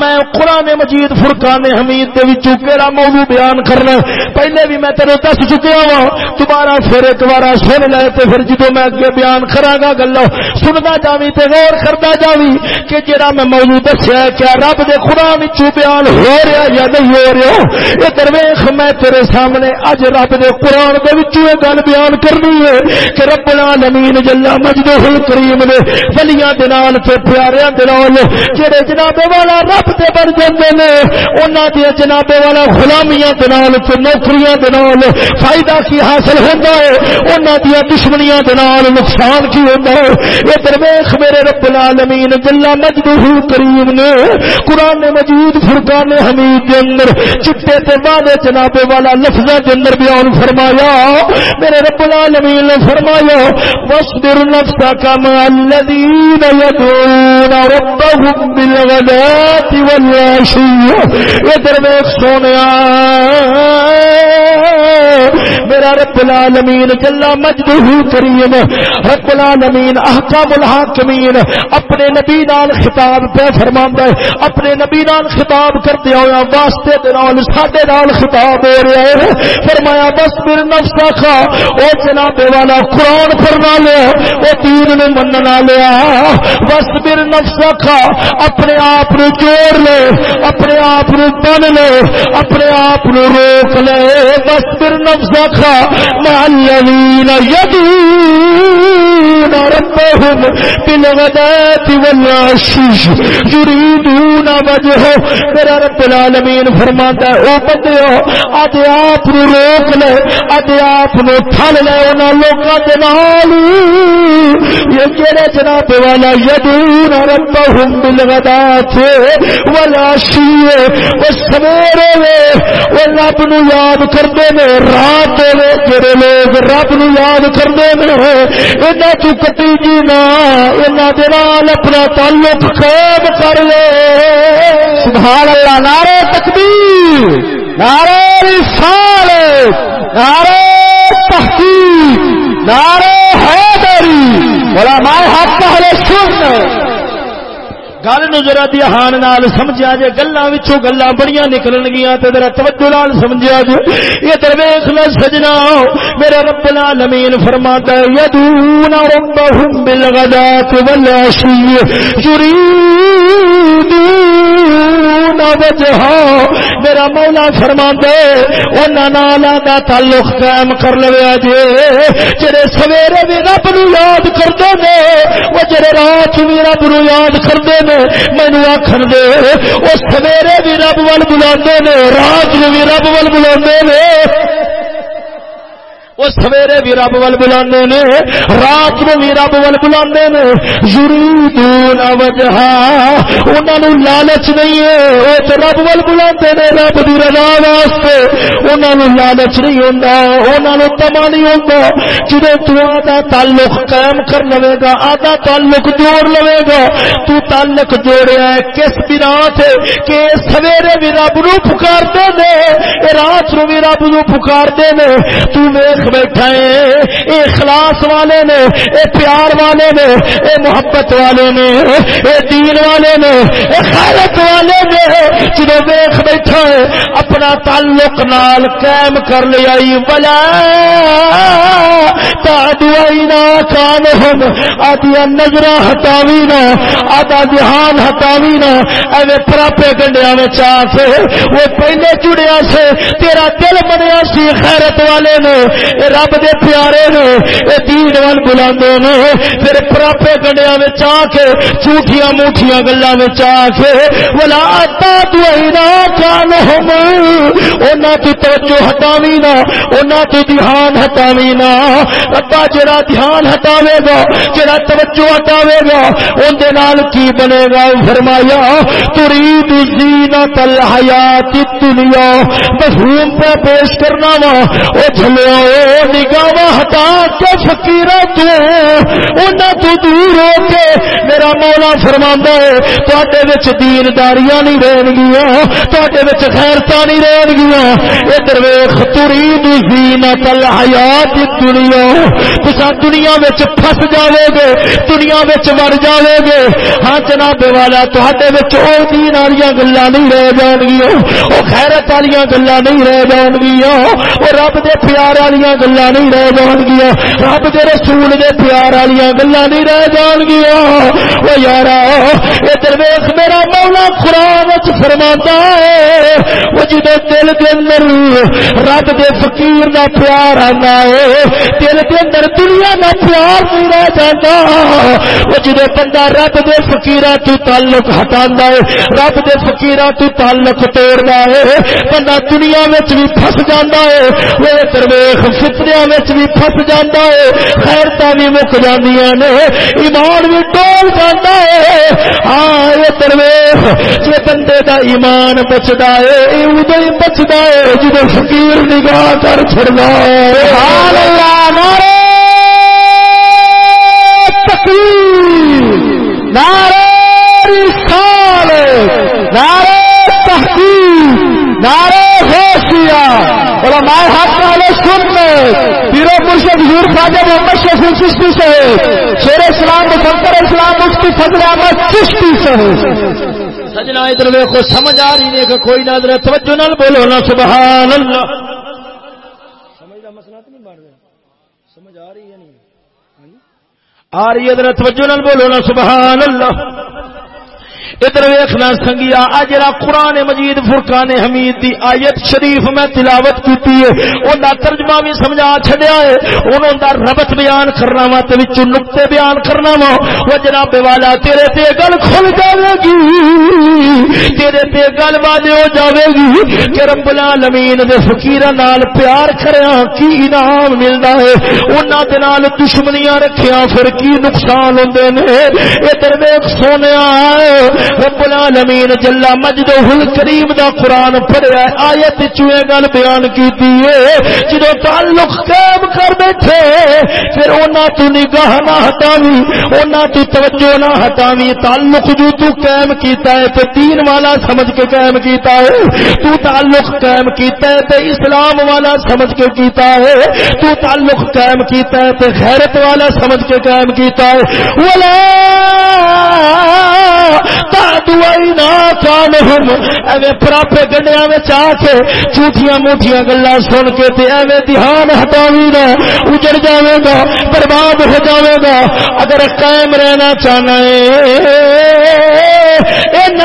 میں قرآن مجید، فرقان حمید دے وچوں کیڑا موضوع بیان کرنا پہلے بھی میں تیرے دس چکیا وا دوبارہ پھر ایک بار سن لے تے پھر جدو میں اگے بیان کراں گا گلا سندا جاوی تے غور کردا جاوی کہ جڑا میں موضوع دسیا ہے، کیا رب دے قرآن وچوں بیان ہو رہا یا نہیں ہو رہا؟ ادھر ویکھ میں تیرے سامنے اج رب دے قرآن دے وچوں یہ گل بیان کرنی ہے کہ رب العالمین جل مجدہ الکریم نے ولیاں دے نال تے پیاریاں دے نال جڑے جناب والا رب سے بڑھ جاتے ہیں انہوں دیا جناب والا غلامیاں دنال نوکریاں دنال فائدہ کی حاصل ہوتا ہے انہوں دیا دشمنیاں دنال نقصان کی ہوتا ہے۔ یہ درویش میرے رب العالمین، جلا مجدہ کریم نے قرآن مجید، فرقان حمید کے اندر چٹے تے وعدے جناب والا لفظ کے اندر بیان فرمایا۔ میرے رب العالمین نے فرمایا وصبر نفسك مع الذين يدعون ربهم ربهم بالغدات والعشي ادھر ویک سونے میرا رب العالمین جلا مجدہ کریم، رب العالمین، احکام الحاکمین، اپنے نبی نال خطاب پہ فرماندا ہے، اپنے نبی نال خطاب کرتے ہویا واسطے دے نال، ساڈے نال خطاب ہو رہا ہے۔ فرمایا، بس میرے نفسا کھا او جناب والا، قرآن پڑھنا لیا، او دین نے مننا لیا۔ بس میرے نفسا کھا اپنے آپ جوڑ لے، اپنے آپ بن لے، اپنے آپ روک لے۔ بس پھر نفس کھا محلین یدین ربهم بالغدات والعشیش یریدون وجہ میرا رب العالمین فرماتا ہے، او بندے ہو اج آپ روک لے اج آپ تھل لے، انہاں لوکاں دے نال یہ جڑے جناب والا؟ یدون ربهم بالغدات والعشی۔ وہ سویرے وہ رب نو یاد کرتے ہیں، رات دے جڑے لوگ رب نو یاد کرتے ہیں اینا تو کٹی جی نا دے نال اپنا تعلق قائم کر لے۔ سبحان اللہ نعرہ تکبیر، نعرہ رسالت، نعرہ تحقیق، نعرہ حیدری، علماء حق اہل سنت۔ گل نو ذرا دھیان نال سمجھا جے، گلاں وچوں گلاں بڑیاں نکلن گیاں تے ذرا توجہ نال سمجھا جے۔ یہ درویش میں سجنا میرے رب العالمین فرماتا ہے یدون ربهم بالغداۃ والعشی، یریدون وجہا میرا مولا فرماندا ہے انہاں نال دا تعلق قائم کر لویا جے جی۔ جڑے سویرے بھی رب نو یاد کردے نے، او جڑے رات بھی رب نو یاد کردے نے مینو آخر دے وہ سویرے بھی رب ول بلا رات بھی رب ول بلا وہ سویرے بھی رب ول بلا رات کو بھی رب ول بلا وجہ انہوں لالچ نہیں ہے۔ وہ تو رب ول بلا رب کی رضا واسطے۔ انہوں لالچ نہیں ہوتا انہوں تما نہیں ہوتا جدو تا تعلق قائم کر لے گا، آدھا تعلق جوڑ لے گا۔ تو تعلق جوڑیا ہے، کس بنا سے کہ سویرے بھی رب نو پکارتے نے رات نو بھی رب نو پکارتے نے۔ تو ویخ بیٹھا ہے اے اخلاص والے نے، اے پیار والے نے، اے محبت والے نے، اے دین والے نے، اے خیرت والے نے۔ جدو دیکھ بیٹھا ہے، اپنا تعلق نال قائم کر لیا بلا کان ہم آدیا نظر ہٹاوی نا آدھا دھیان ہٹاوی نا۔ ایویں پراپے گنڈیا میں چاہ سے۔ وہ پہلے چڑیا سے، تیرا دل بنیا سی، خیرت والے نے۔ رب دے پیارے نے اے دین وال بلاندے نے پھر پراپے گڈیاں وچ آ کے جھوٹیاں موٹیاں گلاں وچ آ کے ولا اتا دوینا کان ہم انہاں تو توجہ ہٹاوی نا، انہاں تو دھیان ہٹاوی نا۔ ربا جڑا دھیان ہٹاوے گا، جڑا توجہ ہٹاوے گا اون دے نال کی بنے گا؟ فرمایا ترید زینت الحیات الدنیا مفہوم پہ پیش کرنا وا، او جھلو نگاہ ہٹا کے فکیر تو دور ہو کے میرا مولا فرما ہے تے دینداریاں نہیں رہن گیا تے خیرتا نہیں رہن گیا ادھر ویخ تری زینت الحیات دنیا تسا دنیا پھس جاوے گے، دنیا مر جاوے گے۔ ہاں جناب والا تے دین والی گلا نہیں رہ جان گیا وہ خیرت والی گلا نہیں رہ جان گیا وہ رب دے پیار والی گلا نہیں رہ جان گیا رب کے رسول دے پیار والی گلا نہیں رہ جان گیا وہ یار ادھر ویخ میرا مولا قرآن فرما ہے وہ جدو دل کے اندر رب دے فقیر دا پیار آنا ہے دل کے اندر دنیا دا پیار نہیں رہ جاتا وہ جدو بندہ رب دے فقیر تو تعلق ہٹا ہے رب دے فقیر تو تعلق توڑنا ہے بندہ دنیا میں بھی پھس جانا ہے وہ ادھر ویخ فتنیا بھی پھس جانا ہے خیرتا بھی مک جاندیاں نے، ایمان بھی ٹول جانا ہے۔ ہاں یہ درویش جی بندے دا ایمان بچتا ہے ادو ہی بچتا ہے جدو فقیر نگاہ کر چڑنا ہے۔ نارے تقریر نارے رسال نارے تحقیق نارے ہوشیا علماء حق والے سن پیرو مرشد حضور خواجہ محمد شفیع چشتی سے شیر اسلام مسکر اسلام مفتی فضل احمد چشتی سے سجنا ادھر دیکھو سمجھ آ رہی ہے کہ کوئی نہ ادھر توجہ نہ بولو نا سبحان اللہ سمجھ کا مسئلہ تو نہیں بڑھ رہا۔ سمجھ آ رہی ہے نہیں؟ آ رہی ہے ادھر توجہ نہ بولو نا سبحان اللہ ادھر ویخنا سنگیا اجرا قرآن مجید، فرقان حمید دی آیت شریف میں تلاوت کی ہے ترجمہ بھی سمجھا چڈیا ہے انہوں دا ربط بیان کرنا وا تو نقطے بیان کرنا وا۔ وہ جناب والا، تیرے تے گل کھل جائے گی۔ تیرے تے گل واضح ہو جائے گی کہ رب العالمین دے فقیر نال پیار کریا کی انعام ملتا ہے۔ انہوں دے نال دشمنیاں رکھیا پھر کی نقصان ہوندے نے؟ ادھر ویخ سونے رب العالمین جلا مجد کریم دا قرآن پڑھیا آیت چوئے گل بیان کی جدو تعلق قائم کر بیٹھے، پھر اونا تو نگاہ نہ ہٹاوی، اونا تو توجہ نہ ہٹاوی۔ تعلق جو تو قائم کیتا ہے تو دین والا سمجھ کے قائم کیتا ہے۔ تو تعلق قائم کیتا ہے تو اسلام والا سمجھ کے کیتا ہے۔ تو تعلق قائم کیتا ہے تو غیرت والا سمجھ کے قائم کیتا ہے۔ ولا پراپے گڈیا میں چاہ کے جھوٹیاں موٹیاں گلا سن کے ایویں دھیان ہٹاوی گا، اجڑ جاوے گا، برباد ہو جاوے گا۔ اگر قائم رہنا چاہنا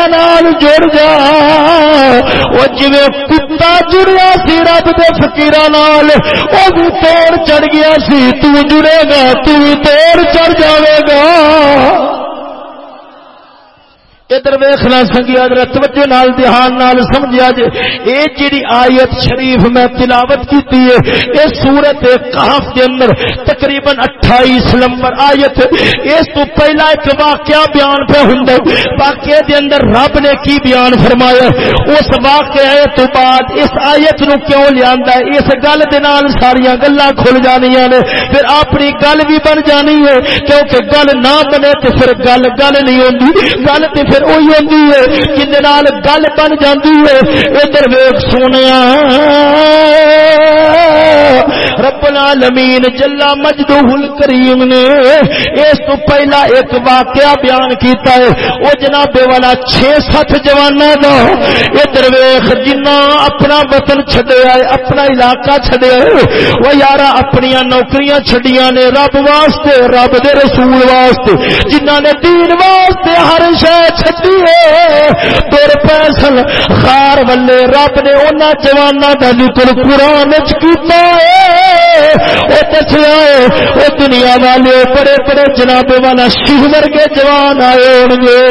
نال جڑ جا۔ وہ جی کتا جڑیا سی رب دے فکیر وہ بھی توڑ چڑھ گیا سی، تو جڑے گا، تو توڑ چڑھ جاوے گا۔ ادھر ویخنا سنگیا توجہ نال، دھیان نال سمجھا جے۔ اے جڑی آیت شریف میں تلاوت کیتی ہے، اے سورت کہف کے اندر تقریباً 28 نمبر آیت اس تو پہلا ایک واقعہ بیان پہ ہوندا واقعے دے اندر رب نے کی بیان فرمایا اس واقعے تو بعد اس آیت نو کیوں لیاندا ہے؟ اس گل دے نال ساری گلاں کھل جانیاں نے۔ پھر اپنی گل بھی بن جانی ہے، کیونکہ گل نہ بنے تے پھر گل گل نہیں ہوندی۔ گل تے پھر وہی ہوتی ہے جن گل بن جاتی ہے۔ ادھر ویگ سونے رب العالمین جلا مجدو کریم نے اس تو پہلا ایک واقعہ بیان کیتا ہے۔ وہ جناب والا چھ سات جوانا دا۔ ادھر ویخ جنا اپنا وطن چھڈیا ہے، اپنا علاقہ چھڈیا ہے۔ وہ یارا اپنی نوکریاں چھڈیاں نے رب واسطے، رب دے رسول واسطے۔ جنہ نے دین واسطے ہر شہ تر پیسل خار ولے رب نے انہوں جوانا کا ذکر قرآن کیتا وہ دسیا وہ دنیا والے، بڑے بڑے جناب والا شیو ورگے جوان آئے ہو گے۔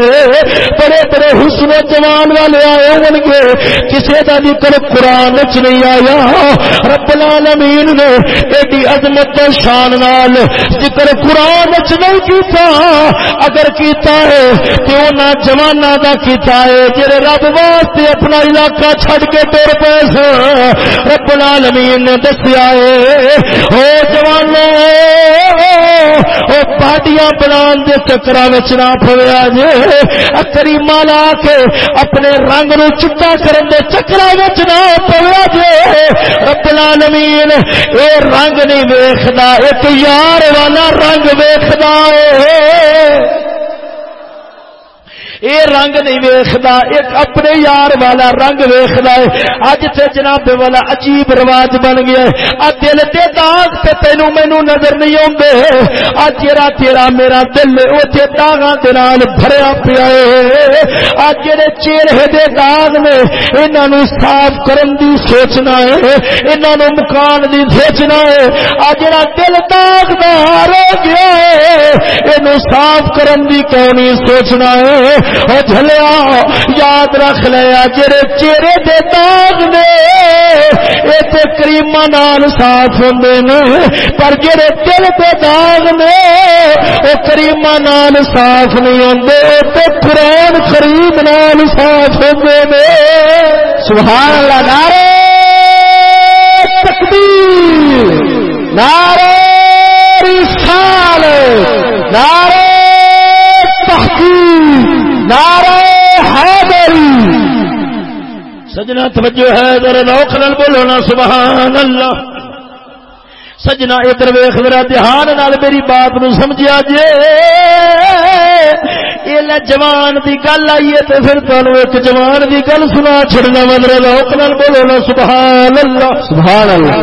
بڑے بڑے حسن جوان والے آئے ہو گے۔ کسی کا ذکر قرآن چ نہیں آیا۔ رب العالمین نے ایڈی عظمت شان نال ذکر قرآن چ نہیں کیتا۔ اگر کیتا ہے تو انہوں جوانا دا کیتا ہے، جڑے رب واسطے اپنا علاقہ چھڑ کے تر پیس رب العالمین نے دسیا ہے، او جوانو، او پارٹیاں بنان دے چکرا وچ نہ پھویا جے کریما لا کے اپنے رنگ نو چٹا کرن دے چکرا وچ نہ پھویا جے، رب العالمین، اے رنگ نہیں ویکھدا ایک یار والا رنگ ویکھدا اے اے رنگ نہیں ویختا، ایک اپنے یار والا رنگ ویختا ہے۔ اج سے جناب والا عجیب رواج بن گیا ہے۔ دل کے داغ سے تینوں مینو نظر نہیں آتے اج جرا تیرا میرا دل اتنے داغا بھریا پیا اج جڑے چہرے دے داغ نے انہوں صاف کرن دی سوچنا ہے انہوں مکان دی سوچنا ہے۔ اج جڑا دل داغدار ہو گیا ہے یہ صاف کرن دی کیوں نہیں سوچنا ہے؟ جلیا یاد رکھ لیا جڑے چہرے دے داغ نے یہ کریما نال صاف ہوں پر جڑے دل کے داغ نے وہ کریما نال صاف نہیں ہوں تو قرآن کریم نال صاف ہوں سبحان اللہ نارے تکبیر، نعرہ نارے رسال نعرہ تحقیق سجنا توجہ ہے ذرا لوک بولو نا سبحان اللہ۔ سجنا ادھر ویخ میرا دھیان نال میری بات نو سمجھا جے۔ یہ جوان دی گل آئی ہے تو پھر تمہیں ایک جوان دی گل سنا چھڑنا مدر لوک نال بولو نا سبحان اللہ سبحان اللہ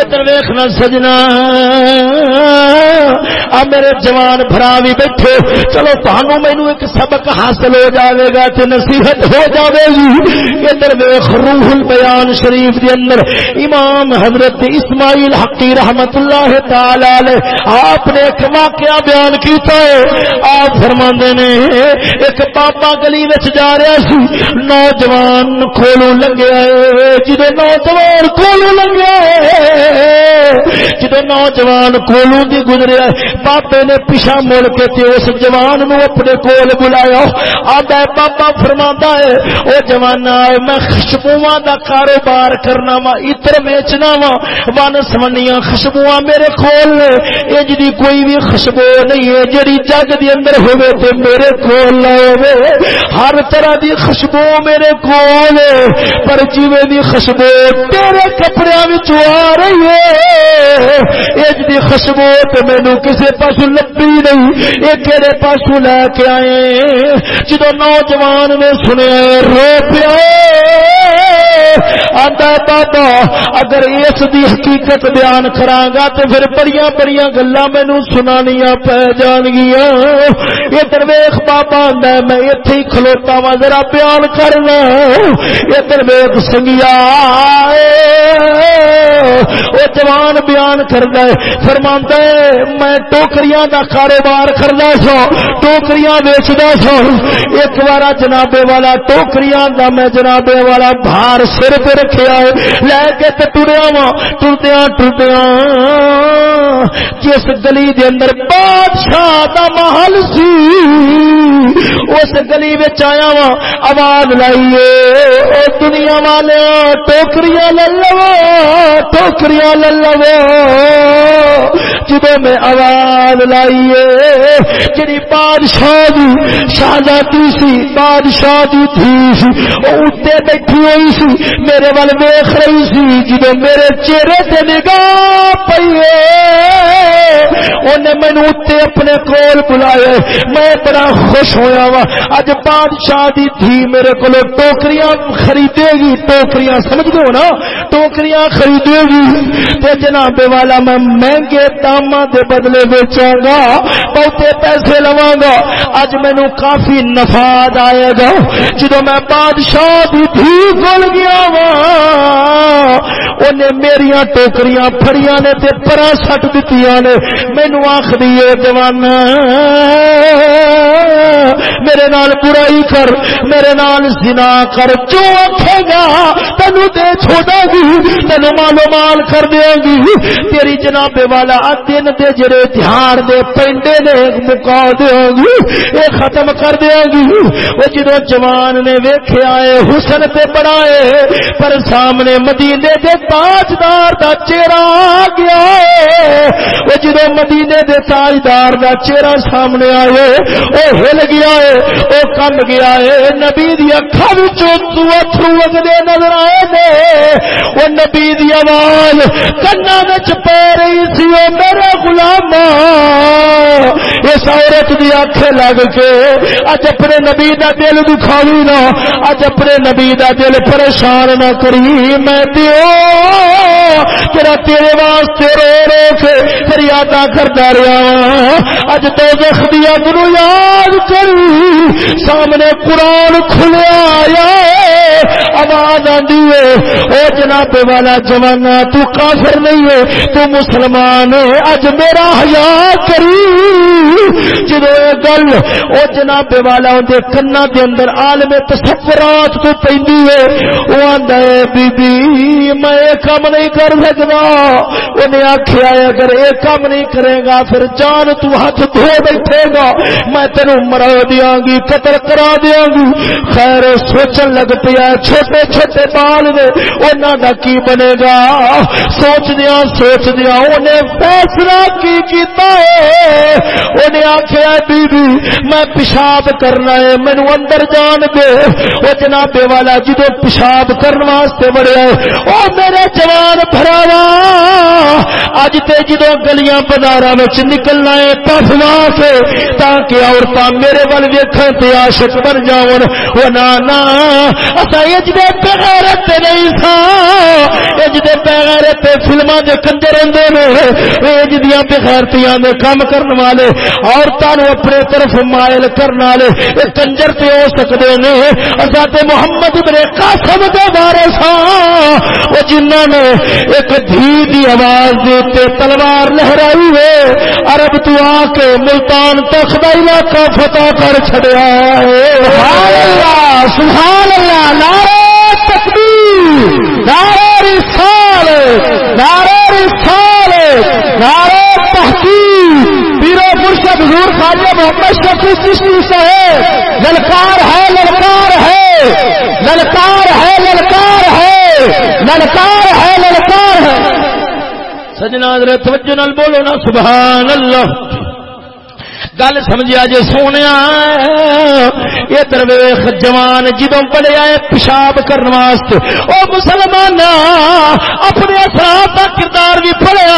ادھر ویخنا سجنا۔ آ میرے جوان برا بھی بیٹھے۔ چلو تہنوں مینو ایک سبق حاصل ہو جاوے گا تے نصیحت ہو جاوے گی۔ ادھر ویخ روح البیان شریف دے اندر امام حضرت اسماعیل حقی رحمت اللہ تعالی آپ نے ایک واقعہ بیان کیتا ہے۔ آپ فرما نے، ایک پاپا گلی وچ جا رہا سی، نوجوان کھولو لگیا ہے جدو نوجوان کھولو لگیا ہے جدو نوجوان کولوں دی گزریا بابے نے پیچھا مڑ کے تے اس جوان نو اپنے کول بلایا۔ آدھا بابا فرما ہے، او جوان آئے میں خوشبو دا کاروبار کرنا وا اتر ویچنا وا، ون سمنیاں خوشبو میرے کول نے اج دی کوئی بھی خوشبو نہیں ہے، جڑی جگ دی اندر ہوئے تے میرے کول لائے ہر طرح دی خوشبو میرے کول پر جیوے دی خوشبو تیرے کپڑے آ رہی ہے۔ اج دی خوشبو تو مینو کسی پاسو لبی نہیں یہ کہڑے پاسو لے کے آئے۔ جدو نوجوان نے سنیا، رو پیا آتا بابا، اگر اس دی حقیقت بیان کراگا تو پھر بڑی بڑی گلا مینو سنانیا پی جان گیا یہ درویخ بابا آدھا میں اتے ہی کھلوتا وا ذرا بیان کرنا یہ درویخ سنگیا وہ جوان بیان کرتا ہے فرما میں ٹوکریاں دا کاروبار کرنا سو ٹوکریاں ویچتا سو ایک بار جنابے والا ٹوکریاں دا میں جنابے والا بھار سے میرے پہ رکھا ہے لے کے ٹریا وا ٹردیا ٹردیاں جس گلی دے اندر بادشاہ دا محل سی، اس گلی آیا وا، آواز لائیے او دنیا والے، ٹوکریاں لے لو، ٹوکریاں لے لو۔ جب میں آواز لائیے جی بادشاہ دی شہزادی سی، بادشاہ دی تھی سی وہ اتنے بیٹھی ہوئی سی، میرے وال ویخ رہی سی جب میرے چہرے سے نگاہ پیے انہیں مینو اتنے اپنے کول بلائے میں بڑا خوش ہویا وا۔ اج بادشاہ دی تھی میرے کو ٹوکریاں خریدے گی۔ ٹوکریاں سمجھ گو نا؟ ٹوکریاں خریدے گی۔ تے جناب والا میں مہنگے داما دے بدلے بیچا گا، بہتے پیسے لوا گا۔ اج مینو کافی نفا آئے گا۔ جدو میں بادشاہ دی تھی کول گیا وا انہیں میری ٹوکریاں پھڑیاں نے تے پرا سٹ دیتی نے مینو آخ دیے جوان میرے نال برائی کر میرے نال زنا کر جو آخے گا تینو دے چھوڑا گی تینو مالو مال کر دیا گی تیری جناب والا دن دے جڑے دھیان دے پینڈے نے مکا دیا گی اے ختم کر دیا گی وہ جدو جوان نے ویکھیا ہے حسن تے بڑھائے پر سامنے مدینے دے تاجدار دا چہرہ آ گیا ہے وہ جدو مدینے دے تاجدار دا چہرہ سامنے آئے، وہ ہل گیا ہے، وہ کم گیا ہے، نبی دی اکھا وچوں اترو وگدے نظر آئے نے۔ وہ نبی دی آواز کنا وچ پے رہی سی او میرا غلام اس عورت دی اکھے لگ کے اج اپنے نبی دا دل دکھاوی نا اج اپنے نبی دا دل پریشان نہ کری۔ میں دیو، تیرا تیرے واسطے رو رو کے فریادہ کرتا رہا اج تو دیا گرو یاد کری۔ سامنے قرآن کھلیا آیا۔ آواز آدھی ہے او جناب والا جوانا تو کافر نہیں ہے، تو مسلمان ہے۔ اج میرا حیا کری۔ جدو یہ گل او جناب والا اندر کنا دے اندر عالم تصورات تو پیندی ہے وہ آندا ہے، بی بی، میں یہ کام نہیں کر سکتا انہیں آخیا اگر یہ کام نہیں کرے گا، پھر جان تو ہاتھ دھو بیٹھے گا۔ میں تینوں مرا دیا گی، قتل کرا دیا گی۔ خیر، سوچن لگ پیا چھوٹے چھوٹے بال نے۔ انہوں کا کی بنے گا؟ سوچ دیا سوچ دیا انہیں فیصلہ کی کیتا ہے؟ انہیں آخیا بی بی میں پیشاب کرنا ہے، مینو اندر جان دے۔ وہ جناب والا جدو پیشاب کرنے واسطے بڑے وہ میرے جوان بھراوا اج تے جی جدو گلیاں بازار نکلنا ہے پفوا کے تاکہ عورتیں میرے ول ویکھن تے عاشق بن جاون۔ وہ نانا اسا اج دے بغیرت نہیں سا۔ اج دے بغیرت فلماں دے کنجر ہوندے نے۔ اج دیاں بغیرتیاں دے کام کرن والے، عورتاں نو اپنے طرف مائل کرن والے کنجر تے ہو سکدے نے۔ اسا تے محمد بن قاسم دے وارث جنہ نے ایک دھی دی آواز دیتے تلوار لہرائی ہے عرب تو آ کے ملتان تخ کا علاقہ فتح کر چڑیا سبحان اللہ سبحان اللہ، نعرہ تکبیر، نعرہ رسال نعرہ رسال نعرہ تحقیق۔ پیرو مرشد حضور خالی محمد شفیع چشتی صاحب، للکار ہے للکار ہے، للکار للکار ہے للکار ہے۔ سجنا توجہ نال بولو نا، سبحان اللہ۔ گل سمجھا جی سونے یہ درویخ جوان جدو بڑے آئے پیشاب کرنے واسطے۔ وہ مسلمان اپنے اثرات کا کردار بھی پڑیا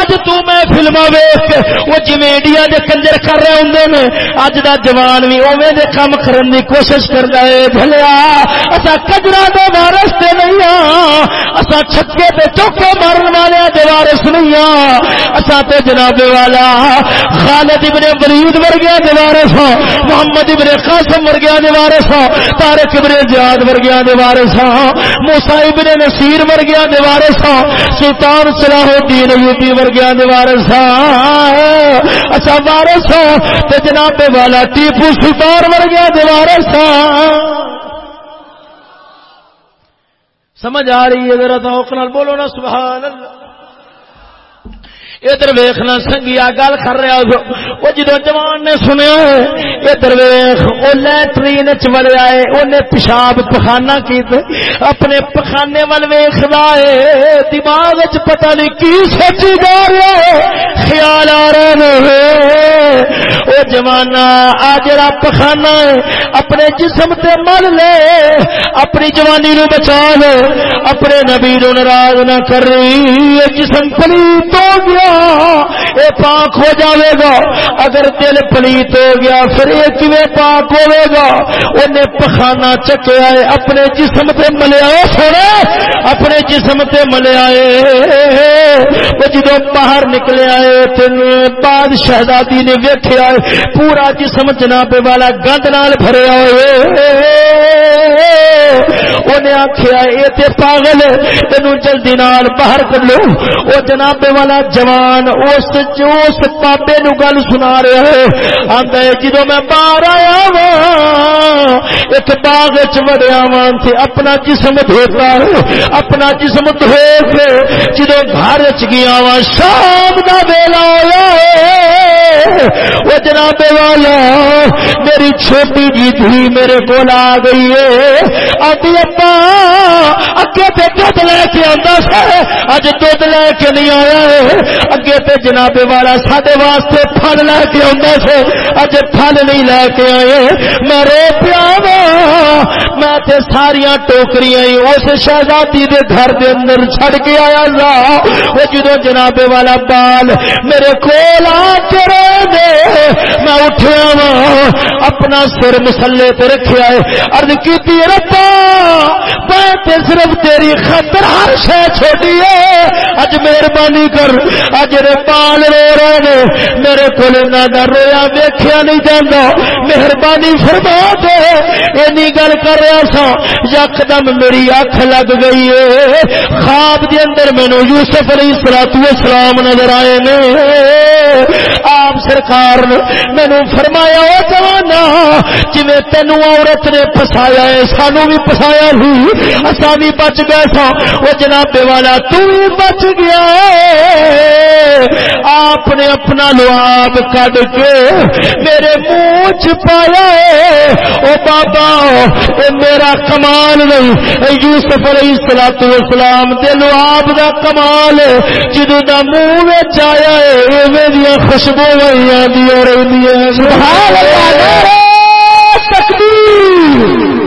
اج میں فلما ویخ وہ جی انڈیا کے کنجر کر رہے ہوں نے۔ اج کا جوان بھی اوے دے کام کرنے کی کوشش کرتا ہے۔ بھلیا اصا کجرا دے وارس سے نہیں ہاں اصا چھکے پہ چوکے مارن والے دے وارس نہیں ہاں اصا تے جناب والا خالد ابن ولید ورگیا دیوارے سو محمد ابن قاسم قاسم ورگیا دیوارے سو ہاں، تارک ابن زیاد ورگیا دیوارے سو ہاں، موسا ابن نصیر ورگیا دیوارے سو ہاں، سلطان صلاح الدین ایوبی ورگیا دیوارے سو اچھا وارے سو تے جناب والا ٹیپو سلطان ورگیا دیوارے سو سمجھ آ رہی ہے ذرا تو بولو نا، سبحان اللہ۔ ادھر ویخنا، سنگیا گل کر رہا وہ جدو جوان نے سنیا ادھر ویخ وہ لٹرین چڑیا ہے انہیں پیشاب پخانا کی اپنے پخانے وال ویخ ہے، دماغ چ پتہ نہیں کی سوچی جا رہا خیال آ رہے وہ جمانا آ جڑا پخانا ہے، اپنے جسم تے مل لے۔ اپنی جوانی نو بچا لے۔ اپنے نبی نو ناراض نہ کر رہی جسم پلیت ہو گیا۔ اے پاک ہو جاوے گا۔ اگر دل پلیت ہو گیا، پھر یہ کیویں پاک ہوے گا؟ انہیں پخانا چکیا ہے، اپنے جسم تے ملیا سونا۔ اپنے جسم تے ملیا وہ جدو باہر نکلے آئے تین بعد شہزادی نے ویکھیا ہے۔ پورا جسم جناب والا گند نال بھریا ہوئے۔ انہیں آخیا یہ تے پاگل تینوں جلدی نال باہر کر لو وہ جناب والا جوان، اس اس پاپے نو گل سنا رہا ہے آندا ہے جدو میں باہر آیا وا ایک باغ وچ وڑیا وا تے اپنا جسم دھوتا اپنا جسم دھو کے جدو گھر وچ گیا وا شام دا ویلا ہویا وہ جناب والا، میری چھوٹی جی تھی میرے کو آ گئی ہے۔ ابھی ابا، اگے پہ دھد لے کے آتا سر اج دھد لے کے نہیں آیا ہے۔ اگے پہ جناب والا سڈے واسطے پھل لے کے آتا سے اج پھل نہیں لے کے آئے۔ میں رو پیا میں تے ساریا ٹوکریاں اس شہزادی دے گھر دے اندر چھڑ کے آیا لا۔ وہ جدو جناب والا بال میرے کو آ کے کرے دے۔ میں اٹھیا وا اپنا سر مسلے تے رکھیا ہے۔ ارد کی ربا، میں صرف تیری خطر ہر شہ چھوٹی ہے۔ اج مہربانی کر، اج پال رو رہے نے۔ میرے کو رویا ویخیا نہیں جانا مہربانی فرما دے۔ اینی گل کر رہا سا، یکدم میری اکھ لگ گئی ہے۔ خواب دے اندر مینو یوسف علیہ السلام اسلام نظر آئے نے۔ آپ سرکار نے مینو فرمایا وہ جانا جی تین عورت نے پسایا ہے سانو بھی پسایا سی اصا بھی بچ گئے سا وہ جناب والا تو بچ گیا آپ نے اپنا لواب کڈ کے میرے منہ چ پایا او بابا اے میرا کمال نہیں یوسف علیہ السلام اسلام دے لواب دا کمال جدو دا منہ آیا ہے خوشبو دیا رہی سبحان اللہ نعرہ تکبیر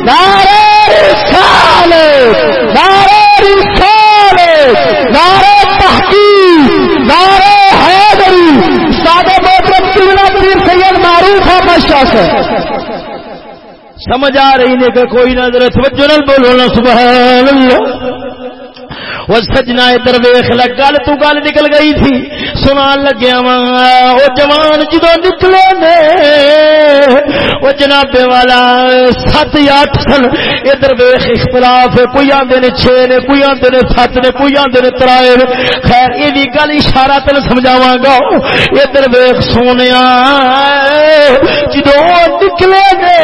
نعرہ رسالت نعرہ رسالت نعرہ تحقیق نعرہ حیدری سادہ محترم قبلہ پیر سید معروف ہے ماشاء سے سمجھ آ رہی نے کہ کوئی نظر توجہ نہ بولو نا سبحان اللہ۔ وہ سجنا ادھر ویخ لگ گل تو گل نکل گئی تھی سنا لگیا وا وہ جوان جدو نکلے نے وہ جناب والا، سات یا اٹھ سن۔ ادھر ویخ اختلاف کوئی آدھے نے چھ نے، کوئی آدھے نے سات نے، کوئی آدھے نے ترائے خیر، یہ بھی گل اشارہ تین سمجھاوا گا۔ ادھر ویخ سونے جدو نکلے نے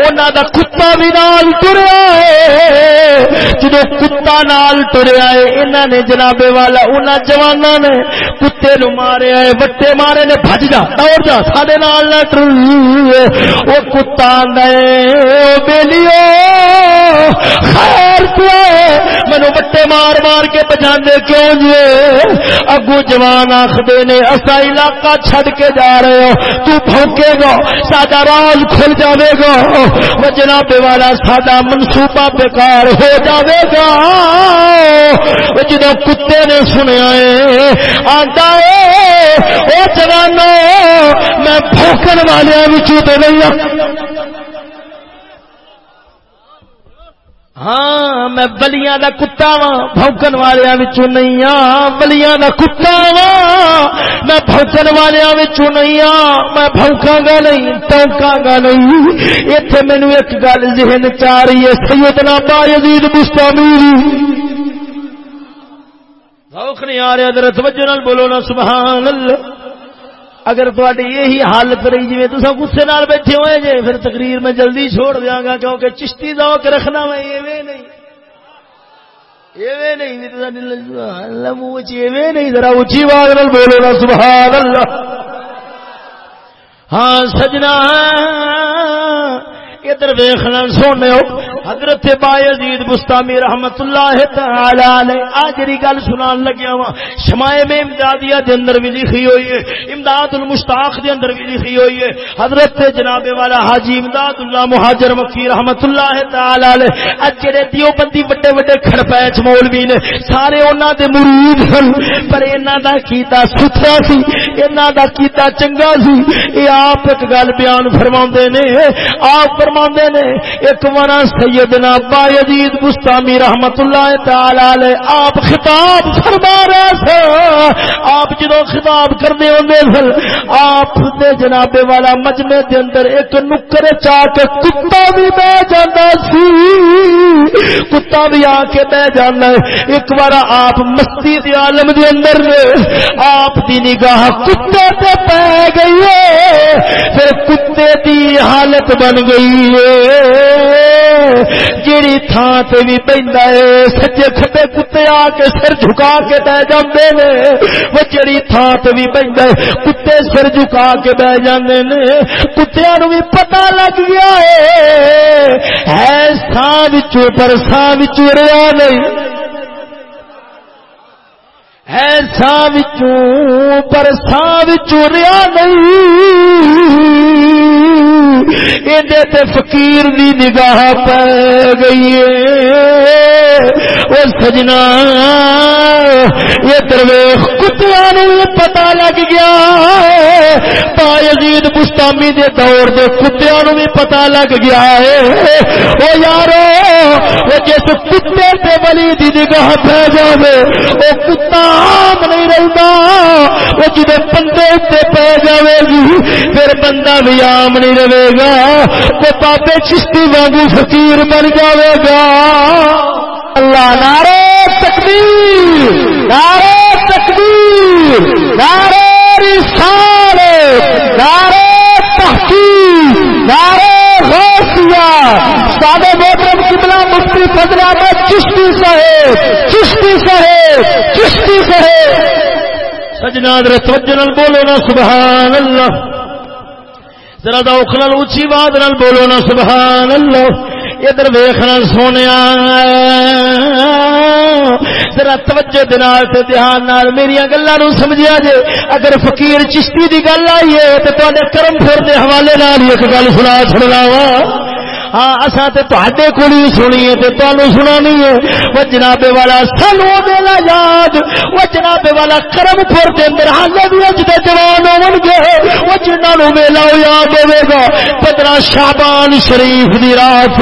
انہوں دا کتا بھی نال ٹریا ہے۔ جدو کتا نال ٹریا ہے انہوں نے جناب والا انہوں جوانا نے کتے نو مارے ہے وٹے مارے نے بھج جا، دوڑ جا سارے نال نہ ٹر وہ کتا بیلیو۔ خیر تو مینو وٹے مار مار کے بچا کیوں جی اگو جوان آخر نے اصا علاقہ چھڈ کے جا رہے ہو۔ تو بھوکے گا، ساڈا راز کھل جاوے گا۔ جناب والا ساڈا منصوبہ بیکار ہو جاوے گا۔ جدو کتے نے سنیا ہے آتا ہے جوانو، میں بھوکن والے تو نہیں ہوں ہاں میں بلیاں دا کتا وا بھوکن والے نہیں ہاں بلیاں دا کتا وا میں بھوکن والے نہیں ہاں میں بھوکا گا نہیں ٹوکا گا نہیں۔ اتنے مینو ایک گل ذہن چاہ رہی ہے، سیدنا با یزید بستانی بھوک نہیں آ رہا درت وجہ بولو نا، سبحان اللہ۔ اگر تاری یہی حالت رہی جی تصا گسے نال بیٹھے ہوئے جے، پھر تقریر میں جلدی چھوڑ دیا گا کیونکہ چشتی دو کے رکھنا میں ایویں نہیں۔ ایویں نہیں ایویں نہیں، ذرا اچھی بولو نا سبحان اللہ ہاں سجنا، ادھر ویخنا سونے حضرت باید بستامی رحمت اللہ تعالی علیہ آجری گل سنان لگیا وا شمائے میں امدادیہ دے اندر بھی لکھی ہوئی ہے امداد المشتاق دے اندر بھی لکھی ہوئی ہے۔ حضرت جناب والا حاجی امداد اللہ مہاجر مکی رحمت اللہ تعالی علیہ اج جڑے دیو بندی بڑے بڑے کھڑ پیچ مولوی نے، سارے انہاں دے مرید سن، پر انہاں دا کیتا ستھرا سی، انہاں دا کیتا چنگا سی۔ اے آپ ایک گل بیان فرماوندے نے، آپ فرماوندے نے، ایک ورا سیدنا با یزید بستامی رحمت اللہ تعالی علیہ، آپ خطاب فرما رہے تھے۔ آپ جدو خطاب کرنے ہوندے سن آپ دے جناب والا مجمع دے اندر ایک نکر چا کے کتا بھی بہ جاندا سی۔ کتا بھی آ کے بہ جاندا ایک بار آپ مستی دے عالم دے اندر آپ دی نگاہ کتے تے پہ گئی ہے۔ پھر کتے دی حالت بن گئی ہے۔ جیڑی تھان تے بھی پیندا ہے سچے کھٹے کتے آ کے سر جھکا کے بہ جاندے نے۔ وہ جیڑی تھان تے بھی پیندا ہے کتے سر جھکا کے بہ جاندے نے۔ کتےاں نو بھی پتہ لگ گیا ہے ہے ساں وچوں پر ساں وچوں رہیا نہیں۔ ہے ساں وچوں پر ساں وچوں رہیا نہیں۔ تے فقیر دی نگاہ پہ گئی وہ سجنا یہ درویش کتیا پتا لگ گیا پا یزید گستامی دے دور دے کتیا بھی پتا لگ گیا ہے۔ وہ یارو وہ جس کتے سے بلی دی نگاہ پہ جائے وہ کتا عام نہیں رہتا وہ جب بندے پہ جائے گی، پھر بندہ بھی عام نہیں رہے گا۔ تو بابے چشتی واگو فقیر بن جائے گا۔ اللہ نارے تکبیر نارے تکبیر نارے رسال نارے تحقیق نارے غوثیہ سادے محترم کتنا مفتی فضل احمد چشتی صاحب چشتی صاحب چشتی صاحب۔ سجنا درت بولو نا سبحان اللہ ذرا دوکھنا اچھی بات نال بولو نا سبحان اللہ ادھر ویخنا سونے ذرا توجہ دنال سے دھیان نال میری گلا نو سمجھیا جے۔ اگر فقیر چشتی دی گل آئی ہے تو تے کرم پھر دے حوالے نال ایک گل سنا چھڑنا وا۔ ہاں اصا تے تے کول ہی سنی ہے تمہیں سنانی ہے۔ وہ جناب والا سنو میلا یاد، وہ جناب والا کرم پور کے اندر حالے بھی اج دے جوان ہون گے وہ جنہاں نو میلا یاد ہوے گا پندرہ شعبان شریف دی رات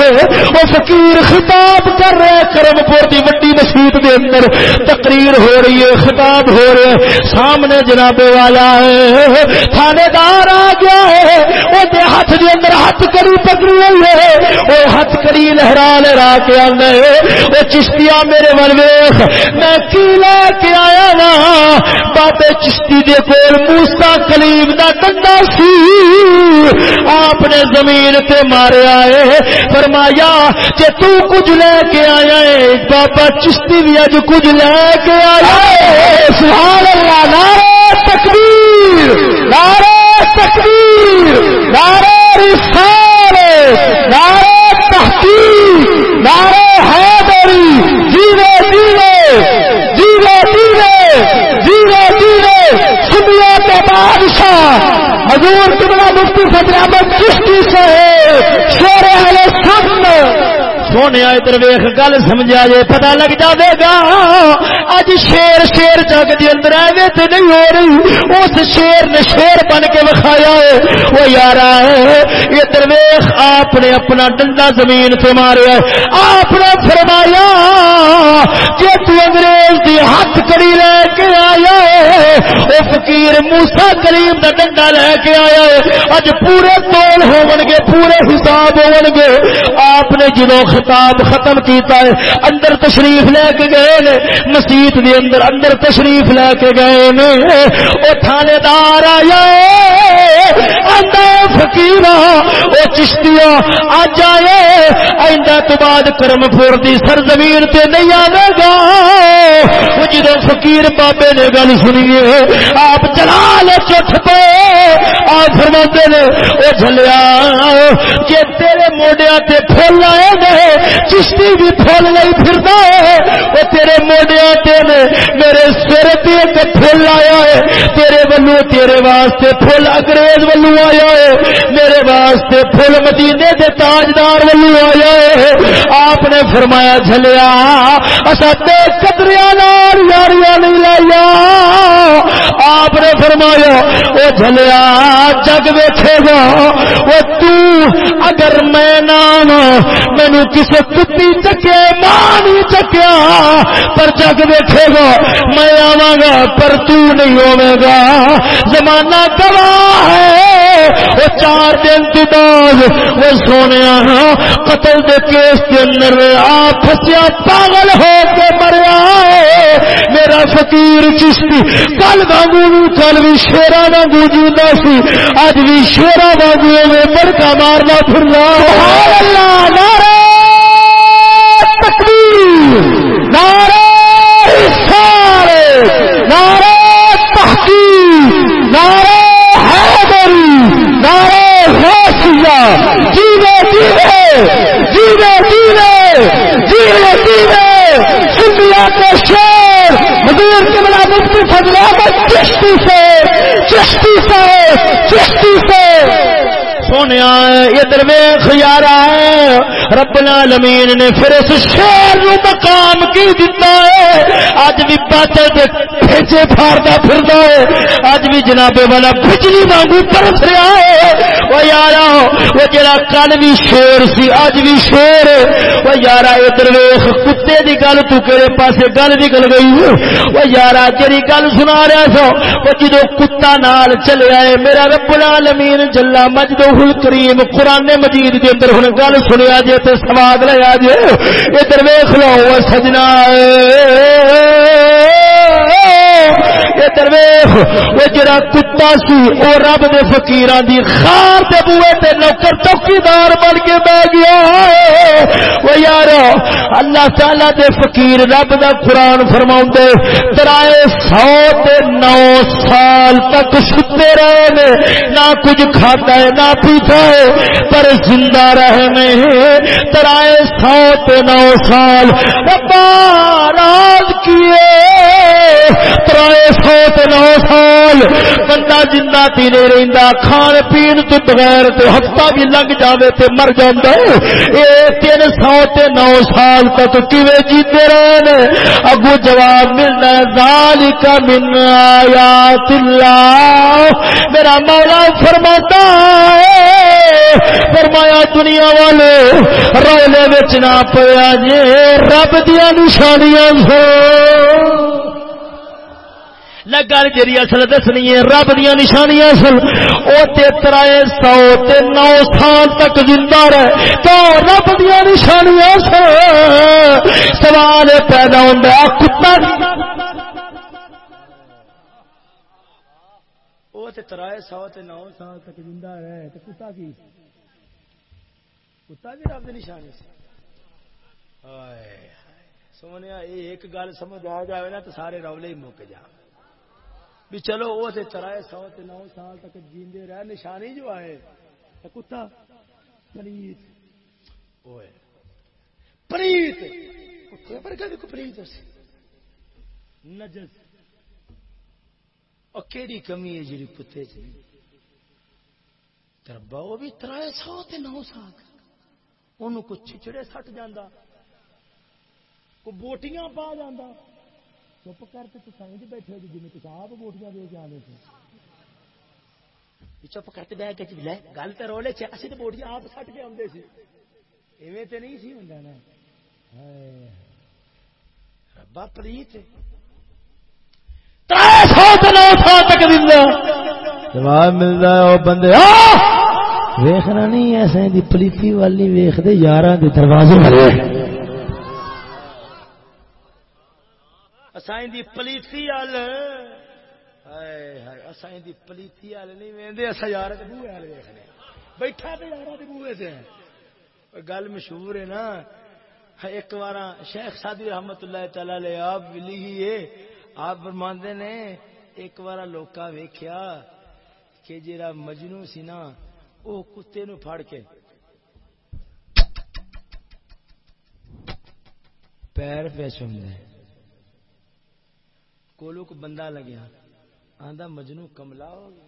وہ فقیر خطاب کر رہے کرم پور دی وڈی مسجد دے اندر۔ تقریر ہو رہی ہے، خطاب ہو رہے ہے۔ سامنے جناب والا ہے، تھانے دار آ گیا ہے۔ وہ ہاتھ دے اندر ہاتھ کری پکڑی ہوئی ہے۔ وہ ہاتھ کری لہرا لہرا کے آنا وہ چشتیا میرے ون ویخ، میں کی لے کے آیا وا بابے چشتی دے کول موسا کلیم دا ڈنڈا سی، آپ نے زمین تے مارے آئے، فرمایا کہ تو کچھ لے کے آیا ہے، بابا چشتی بھی اج کچھ لے کے آیا سبحان اللہ نعرہ تکبیر نعرہ تکبیر، نعرہ رسال نعرے تحقیق نعرے حیدری، جیوے جیوے جیوے جیوے جیوے جیوے سنیا کے بادشاہ، حضور کتنا مفتی فجر چشتی سے شیر اہل سب سونے ادھر ویخ، گل سمجھا جے پتا لگ جائے گا۔ اج شیر شیر جگ کے اندر ایوے تو نہیں ہو رہی۔ اس شیر نے شیر بن کے وکھایا ہے۔ وہ یار ادھر ویخ، آپ نے اپنا ڈنڈا زمین سے ماریا آپ نے فرمایا کہ تو انگریز دی ہاتھ کڑی لے کے آیا ہے وہ فقیر موسا کریم کا ڈنڈا لے کے آیا ہے۔ اج پورے تول ہو گے، پورے حساب ہو گے۔ آپ نے جدو خطاب ختم کیتا ہے۔ اندر تشریف لے کے گئے نے۔ مسیت دی اندر اندر تشریف لے کے گئے نے۔ او تھانے دار آیا فکیر وہ چشتیا اج آئے آئندہ تو بعد کرم پور دی سرزمین تے نہیں آئے گا۔ وہ جدو فقیر بابے نے گل سنیے۔ آپ چلا لے پے آپ فرما نے وہ جلیا جی تیرے موڈیا تے پھول آئے گئے چشتی بھی پھول نہیں پھرتا ہے۔ وہ تیرے موڈیا تین میرے سر پہ ایک پھول آیا ہے۔ تیرے ولو تیرے واسطے پھول انگریز ولو آیا ہے۔ میرے واسطے پھول مدینے کے تاجدار ولو آیا ہے۔ آپ نے فرمایا، جھلیا اصا بے قدریا نال یاریاں نہیں لایا آپ نے فرمایا وہ جھلیا، جگ ویٹے گا۔ وہ تو اگر میں نام مینو کسی کتی چکیا ماں نہیں چکیا پر جگ بیٹھے گا، میں آوا گا، پر تو نہیں ہوے گا۔ زمانہ گواہ ہے، وہ چار دن کی بعد وہ سونے قتل دے کیس کے اندر آپ پھسیا پاگل ہو کے مریا میرا فقیر چشتی، کل وانگو کل بھی شیرا وانگو جیتا سی۔ اج بھی شیرا وانگو میں بڑکا مارنا پھرنا۔ اللہ نارا تکبیر نعرہ سارے نعرہ تحقیق نعرہ حیدری نعرہ غوثیہ جیوے جیوے جیوے جیوے جیوے جیوے سنیا کے شیر حضور کے بلا مفتی فضل احمد چشتی سے چشتی سے چشتی سے سونے ادھر ویخ یار رب العالمین نے پھر اس شیر نو مقام کی دیتا ہے؟ اج بھی باطل پھیچے پھاردا پھردا ہے۔ اج بھی جناب والا بجلی وانگو برس رہا ہے۔ وہ یارا، وہ جڑا کل بھی شور سی اج بھی شور وہ یارا، ادھر ویخ، کتے دی گل تو کہڑے پاسے گل نکل گئی وہ یارا، جڑی گل سنا رہا سو، وہ جدو کتا نال چلے آئے، میرا رب العالمین جلا مجدو الکریم قرآن مجید کے اندر ہوں گل سنیا جی تو سواد لیا جی ادھر ویخ لو سجنا اے درویش وہ جڑا کتا سی، وہ رب دے فقیر دی خار دے بوئے تے نوکر چوکیدار بن کے بہ گیا وہ یار اللہ تعالی دے فقیر رب دا قرآن فرما ترائے سو تے نو سال تک ستے رہے نے، نہ کچھ کھاتا ہے، نہ پیتا ہے، پر زندہ رہنے ترائے سو تے نو سال راز کیے۔ ترائے سو نو سال۔ بندہ جنہ تی نہیں رہتا کھان پین تو بغیر تو ہفتہ بھی لنگ جائے تو مر جاتا یہ تین سو تے نو سال تک کیویں جیتے رہے اگو جواب ملنا زال کا من آیات اللہ۔ میرا مولا فرماتا ہے۔ فرمایا، دنیا والے رولے بچ نہ پیا جے، رب دیا نشانیاں سو۔ میں گل جی اصل دسنی ہے، رب دیا نشانیاں سن۔ وہ ترائے سو تے نو سال تک زندہ رہے۔ تو رب دیا نشانیاں سن۔ سوال پیدا ہوتا کتا ترائے سو تے نو سال تک زندہ رہے تو کتا کی کتا بھی رب نشانی سے سونے ایک گل سمجھ آ جائے نا تو سارے رولے ہی مک جا بھی چلو وہ ترائے سو نو سال تک جیندے رہ نشانی جو آئے کتا پلیت پریت! کتے، پر کہ پریت نجس۔ کیڑی کمی ہے جی کتے چ؟ تربا وہ بھی ترائے سو نو سال ان کو چچڑے سٹ جانا کو بوٹیاں پا جانا چپ کر کے تو سمجھ بیٹھے جی جی آپ بوٹیاں دے کے آنے سے۔ چپ کرتے بہ کے لے گل تو رولے چ اسی تو بوٹیاں آپ سٹ کے آتے سی۔ ایویں تو نہیں سی ہوں نا۔ ربا پلیت جواب ہے بندے ویخنا نہیں ایسے دی پلیتی والی ویخ دے یار دروازے والے اسائیں دی پلیتی وال اسائیں دی پلیتی وال نہیں ویندے اسا یار دے بوئے وال ویکھنے۔ بیٹھا تے یار دے بوئے تے۔ گل مشہور ہے نا۔ ایک بار شیخ سادی رحمت اللہ تعالی علیہ آپ ولی ہے۔ آپ فرماندے نے، ایک بار لوکا ویکھیا کہ جڑا مجنو سی نا او کتے نو پھڑ کے۔ پیر پہ چومدے کولو کو بندہ لگیا ہاں۔ آندا مجنو کملا ہو گیا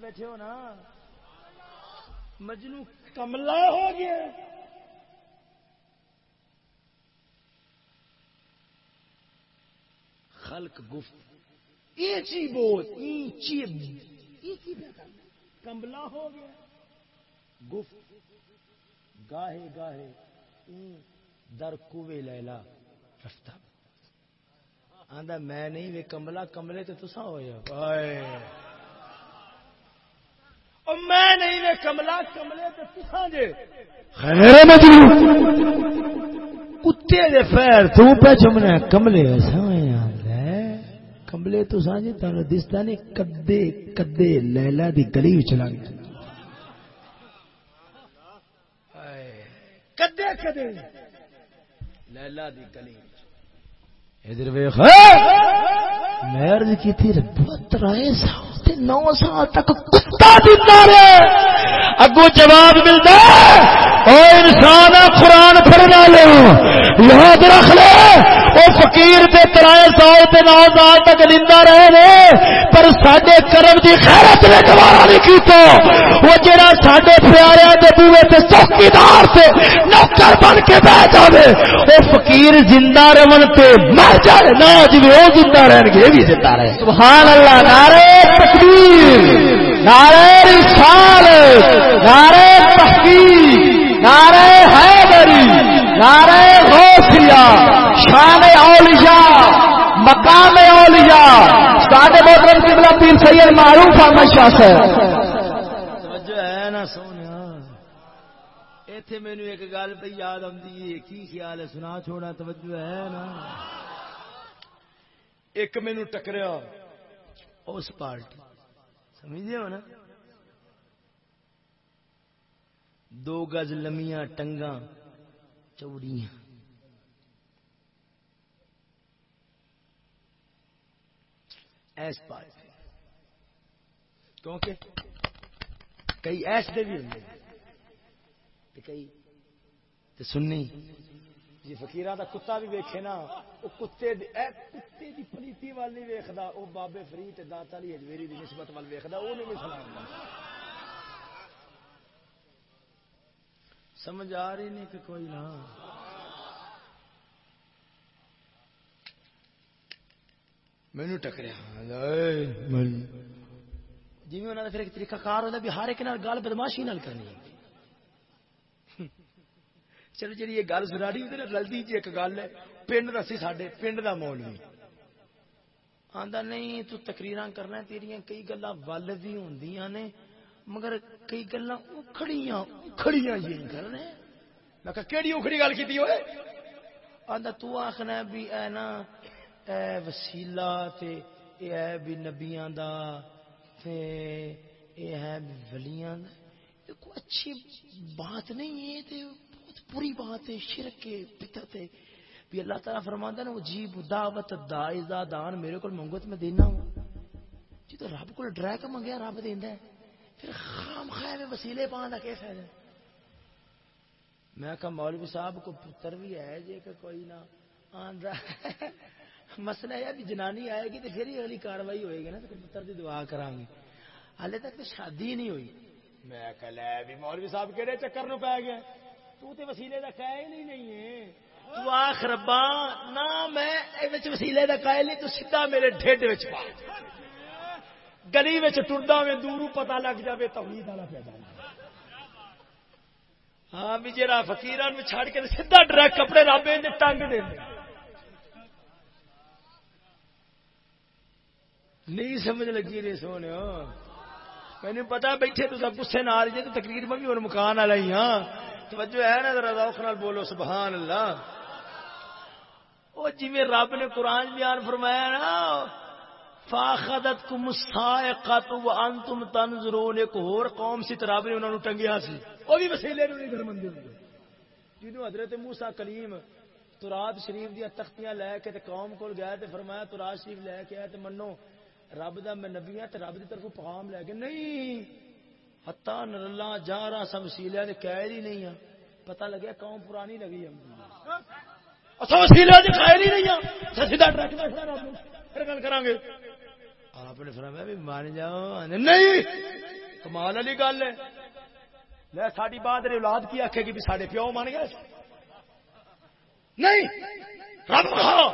بیٹھے ہو نا۔ مجنو کملا ہو گیا۔ خلق گفت یہ چی بول کمبلا ہو گیا۔ گفت، گاہے گاہے۔ در کوے لیلا رفتہ آندا میں نہیں وے کملا کملے تو تسا ہویا او میں نہیں وے کملا کملے تو تسا جے۔ خیر کتے دے پیر تو پہ چمنا کملے سمجھ کملے تو سانجے تانا دستا نے کدے کدے لیلا دی گلی چلا گیا کدے کدے۔ لیلا دی گلی ادھر ویخ میں عرض کی تھی ترائے سال تے نو سال تک کتا دیتا رہے۔ اگو جواب ملتا او انسان قرآن پڑھنا لے یاد رکھ لے۔ وہ فقیر تے ترائے سال تے نو سال تک زندہ رہے نے، پر سڈے کرم دی خیرت نے گوارا نہیں کیتا۔ وہ جڑا سڈے پیارے دے بوے تے چوکیدار سے نوکر بن کے بہ جاوے، وہ فقیر زندہ رہن تے مر جائے۔ نہ جی وہ زندہ رہن گے بھی زندہ رہے۔ سبحان اللہ نعرے تکبیر نعرے رسال نعرے تحقیق نعرے حیدری نعرے غوثیہ۔ مقام اولیاء۔ ساڈے محترم قبلہ پیر سید معروف احمد شاہ سے توجہ ہے نا سونا ایتھے مینوں ایک گل پہ یاد آندی ہے کی خیال ہے، سنا چھوڑا، توجہ ہے نا۔ ایک مینوں ٹکریا اس پارٹی۔ سمجھے ہو نا؟ دو گز لمیاں ٹنگا چوڑیاں۔ ایس پائے کیونکہ کئی ایس دے بھی ہوں کئی تے سننی جی فقیران دا کتا بھی ویکھے نا، او کتے دی اے کتے دی پلیتی وال نہیں ویکھدا، او بابے فرید تے داتا علی اجمیری دی نسبت وال ویکھدا، او نہیں سلام سمجھ آ رہی نہیں کہ کوئی نہ مینو ٹکریا جی انہوں نے طریقہ کار ہوتا بھی ہر ایک گل بدماشی نال کرنی چلو جی یہ گل سنا رہی رلدی جی ایک گل ہے، پنڈ دسی سڈے پنڈ کا مولوی آندا، نہیں، تو تقریر کرنا تیریاں کئی گلا ول بھی ہوں نے، مگر کئی گلا اکھڑیاں میں کہ کیڑی گل کی ہوئے؟ آخنا بھی، اے نا اے وسیلہ تے اے ہے بھی نبیاں دا، تے اے ہے بھی ولیاں دا۔ یہ کوئی اچھی بات نہیں ہے تے بہت بری بات ہے، شرک کے بدعت ہے۔ بھی اللہ تعالیٰ فرماندا نا جیب دعوت دائزہ دان میرے کو منگو تو میں دینا ہوں۔ جی تو رب کو ڈرا کے منگیا، رب دیندا ہے۔ پھر خام خواہ میں وسیلے پان کا کیا فائدہ؟ میں کہا مولوی صاحب کو پتر بھی ہے جی کہ کوئی نہ آندا مسئلہ ہے بھی جنانی آئے گی تو پھر ہی اگلی کاروائی ہوئے گی نا تو پتر دی دعا کران گے۔ ہالے تک تو شادی نہیں ہوئی۔ میں کہ لے بھی مولوی صاحب کہڑے چکر نو پی گیا تو تے وسیلے دا قائل ہی نہیں ہے۔ تو آخ ربا نہ میں وسیلے دا قائل نہیں تو سیدھا میرے ڈھڈ وچ پا۔ گلی وچ ٹردا میں دورو پتہ لگ جاوے توحید والا پیدا ہاں بھی جرا فقیران میں چھڑ کے سیدھا ڈرک کپڑے رابے نے ٹنگ دے نہیں سمجھ لگی رہے سونے ہاں۔ میں پتا بیٹھے تو سب گسے نہ آ رہی ہے تو تقریر میں بھی اور مکان والا ہی ہاں۔ توجہ ہے نا ذرا روخ نال بولو، سبحان اللہ۔ وہ جی رب نے قرآن بیان فرمایا نا فاخدت کم سائقت وانتم تنظرون، ایک اور قوم سی رب نے انہوں نے ٹنگیا سی۔ وہ بھی وسیلے نہیں گھر مندے جنوں حضرت موسی کلیم تراد شریف دیا تختیاں لے کے تے قوم کول گیا تے فرمایا تراد شریف لے کے آیا تے منو۔ رب دا میں نبی ہاں تے رب دی طرف پیغام لے کے نہیں۔ حتا نر اللہ جا رہا سب وسیلے دے قائل ہی نہیں ہاں۔ پتہ لگیا قوم پرانی لگی ہم اسا وسیلے دے قائل ہی نہیں ہاں۔ سیدھا ٹرک بیٹھنا رب پھر گل کران گے۔ آپ نے فرمایا بھی مان جاؤ۔ نہیں۔ کمال والی گل ہے۔ لے ساری بات اولاد کی آخے گی بھی سارے پیو مان گئے۔ نہیں۔ رب ہاں۔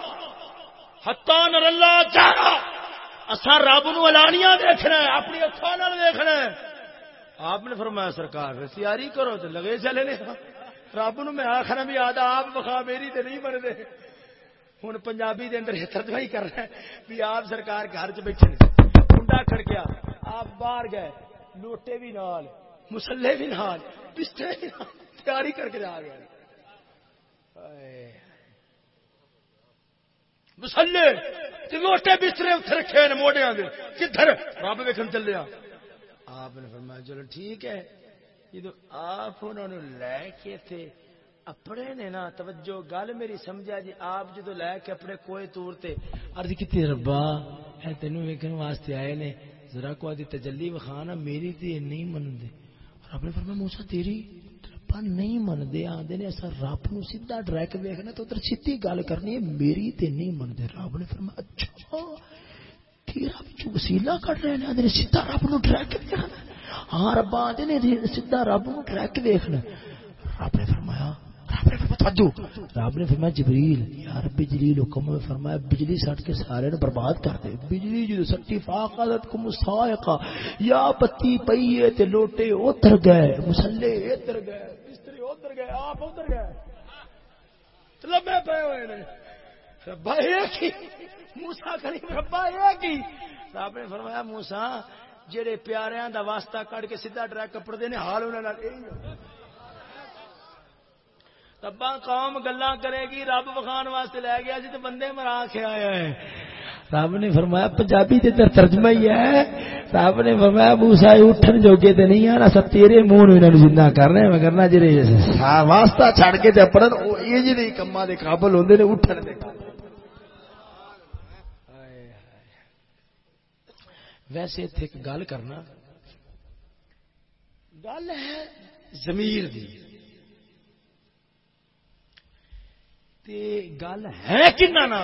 ہتا نر اللہ چارا اصا رب نو الانیا دیکھنا اپنی اکھان دیکھنا آپ نے فرمایا، سرکار تیاری کرو تو لگے چلے نے۔ رب نو میں آخنا بھی آدھا، آپ بخا میری تو نہیں بنتے۔ ہوں پنجابی دے اندر ترجمہ ہی کر رہا ہے بھی آپ سرکار گھر چ بیٹھے کنڈا کھڑکیا، آپ باہر گئے، لوٹے بھی نال مسلے بھی نال، بسترے بھی نال، تیاری کر کے جا گئے۔ مسلے لوٹے بسترے اتنے رکھے نے موڈیا دے، کدھر؟ رب ویکن چلے آپ نے فرمایا، چلو ٹھیک ہے۔ جدو آپ انہوں نے لے کے تھے، اپنے نے نا، توجہ، گل میری سمجھا جی آپ جدو لے کے اپنے کوئی تور تے، عرض کی ربا، اے تینوں ویکن واسطے آئے نے۔ ذرا کو آدھی تجلی وکھانا میری تے نہیں من دے اور آپ نے فرمایا، موسا، تیری؟ پر نہیں منتے دے آدھے نے اصل رب نو سیدھا ڈائریکٹ ویکنا تو ادھر سیدھی گل کرنی ہے میری تے نہیں منتے رب نے فرمایا اچھا تیرا بچو وسیلا کر رہے ہیں آدھے سیدھا رب نو ڈائریکٹ ویکنا ہاں ربا آدھے نے سیدھا رب نو ڈائریکٹ ویکنا رب نے فرمایا رب نے فرمایا جبریل، یا رب جلیل حکم میں فرمایا، بجلی سٹ کے سارے نے برباد کر دے۔ بجلی جو سٹی فاقت کو مسائقہ یا پتی پئی تے لوٹے اتر گئے مسلے ادھر گئے، بستری ادھر گئے، آپ ادھر گئے۔ لمبے پے ہوئے نے۔ ربا ایک ہی۔ موسا کریم ربا ایک ہی۔ رب نے فرمایا موسا جڑے پیاریاں دا واسطہ کٹ کے سیدھا ڈرا کپڑ دے نے، حال انہاں نال یہی ربا قوم گلا کرے گی رب بخان واسطے لے گیا جی تو بندے مرا کے آیا ہے رب نے فرمایا پنجابی تے ترجمہ ہی ہے۔ رب نے فرمایا موسا اٹھن جوگے تے نہیں آنا سب تیرے منہ نو انہاں زندہ کرنا ہے کرنا جڑے واسطہ چھڑ کے تے پڑھن او یہ جڑے کما دے قابل ہوندے نے اٹھن دے ویسے اتنے ایک گل کرنا۔ گل ہے زمیر دی۔ تے گل ہے کنا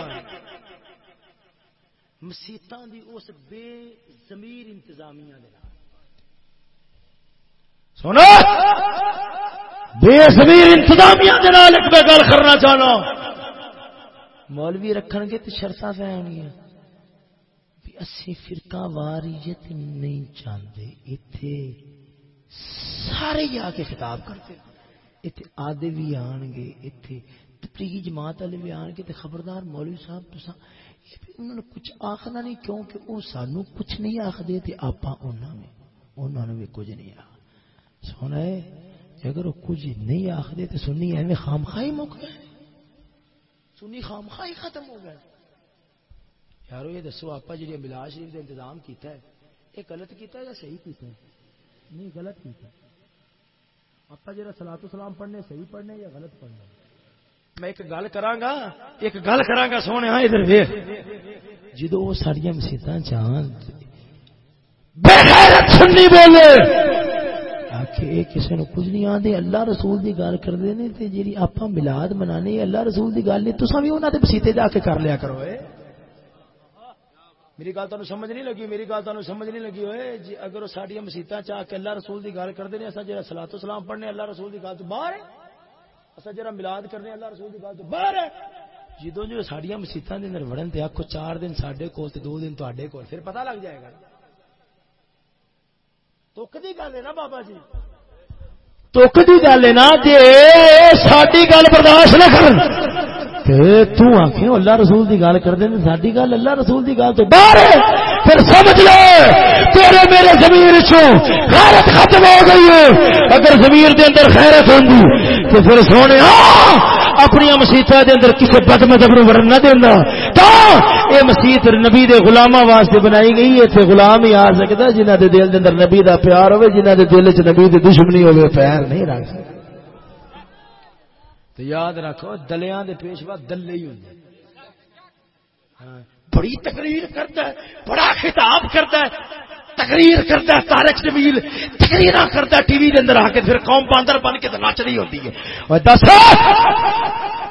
مسیطان دی اس بے زمیر انتظامیہ دے سونا بے زمیر انتظامیہ دے نال ایک گل کرنا چاہنا۔ مولوی رکھن گے تو شرطاں پہن گیا اسی فرقہ واریت نہیں چاہتے اتنے سارے آ کے خطاب کرتے۔ اتنے آدھے بھی آن گے اتنے تبلیغی جماعت والے بھی آن گے تو خبردار مولوی صاحب تسا انہوں نے کچھ آخنا نہیں کیونکہ وہ سانو کچھ نہیں آخدے تے آپ انہوں نے بھی کچھ نہیں آخ سونا ہے اگر وہ کچھ نہیں آخدے تو سنی ایویں خام خائی مک گئے سنی خام خائی ختم ہو گئے۔ یارو، یہ دسو آپ جی ملا شریف کا انتظام کیتا ہے، یہ غلط کیتا ہے یا صحیح کیتا ہے؟ نہیں، غلط کیتا ہے۔ آپ جا سلاط سلام پڑھنے، صحیح پڑھنے یا غلط پڑھنے؟ میں ایک گل کرا ایک گل کرا سونے ہاں ادھر ویخ جدو وہ ساریا مسیت چاند بولے۔ کسی نے کچھ نہیں آتے اللہ رسول کی گل کرتے ہیں جی آپ ملاد منا اللہ رسول کی گل نہیں تو بھی انہوں نے مسیطے جا کے کر لیا کرو، اے۔ میری گل تمہیں سمجھ نہیں لگی، میری گل تمہیں سمجھ نہیں لگی ہوئے جی اگر وہ ساری مسیطا چاہ کے اللہ رسول کی گل کرتے ہیں اصل جا سلا تو سلام پڑھنے، اللہ رسول کی گل تو باہر ہے۔ اصل جا ملاد کرنے اللہ رسول کی گل تو باہر ہے۔ جدو جو سڈیا مسیطا کے اندر وڑن تے آخو چار دن سڈے کول دو دن تے کول پھر پتہ لگ جائے گا۔ تو کدی گل ہے نا بابا جی؟ تو کدی گل ہے نا جی ساری گل برداشت نہ کر تو آخ اللہ رسول کی گل کر دیں ساری گل اللہ رسول کی گل تو باہر پھر سمجھ لو تیرے میرے زمین خیرت ختم ہو گئی ہے۔ اگر زمین دے اندر خیرت ہوگی تو پھر سونے اپنی مسیطا دے اندر کسی بد مذہب نو ورن نہ دینا۔ تو یہ مسیت نبی دے غلامہ واسطے بنائی گئی ہے تے غلام ہی آ سکتا جنہ دے دل دے اندر نبی دا پیار ہوئے جنہ دے دل چ نبی دی دشمنی ہوئے پیر نہیں رکھ سکتا تو یاد رکھو دلیا کے پیشوا دلے ہی ہوں ہاں، بڑی تقریر کرتا ہے، بڑا خطاب کرتا ہے، تقریر کرتا ہے تارک جمیل تقریر کرتا ہے، ٹی وی دے اندر آ کے پھر قوم باندر بن کے تو نچ رہی ہوتی ہے۔ دس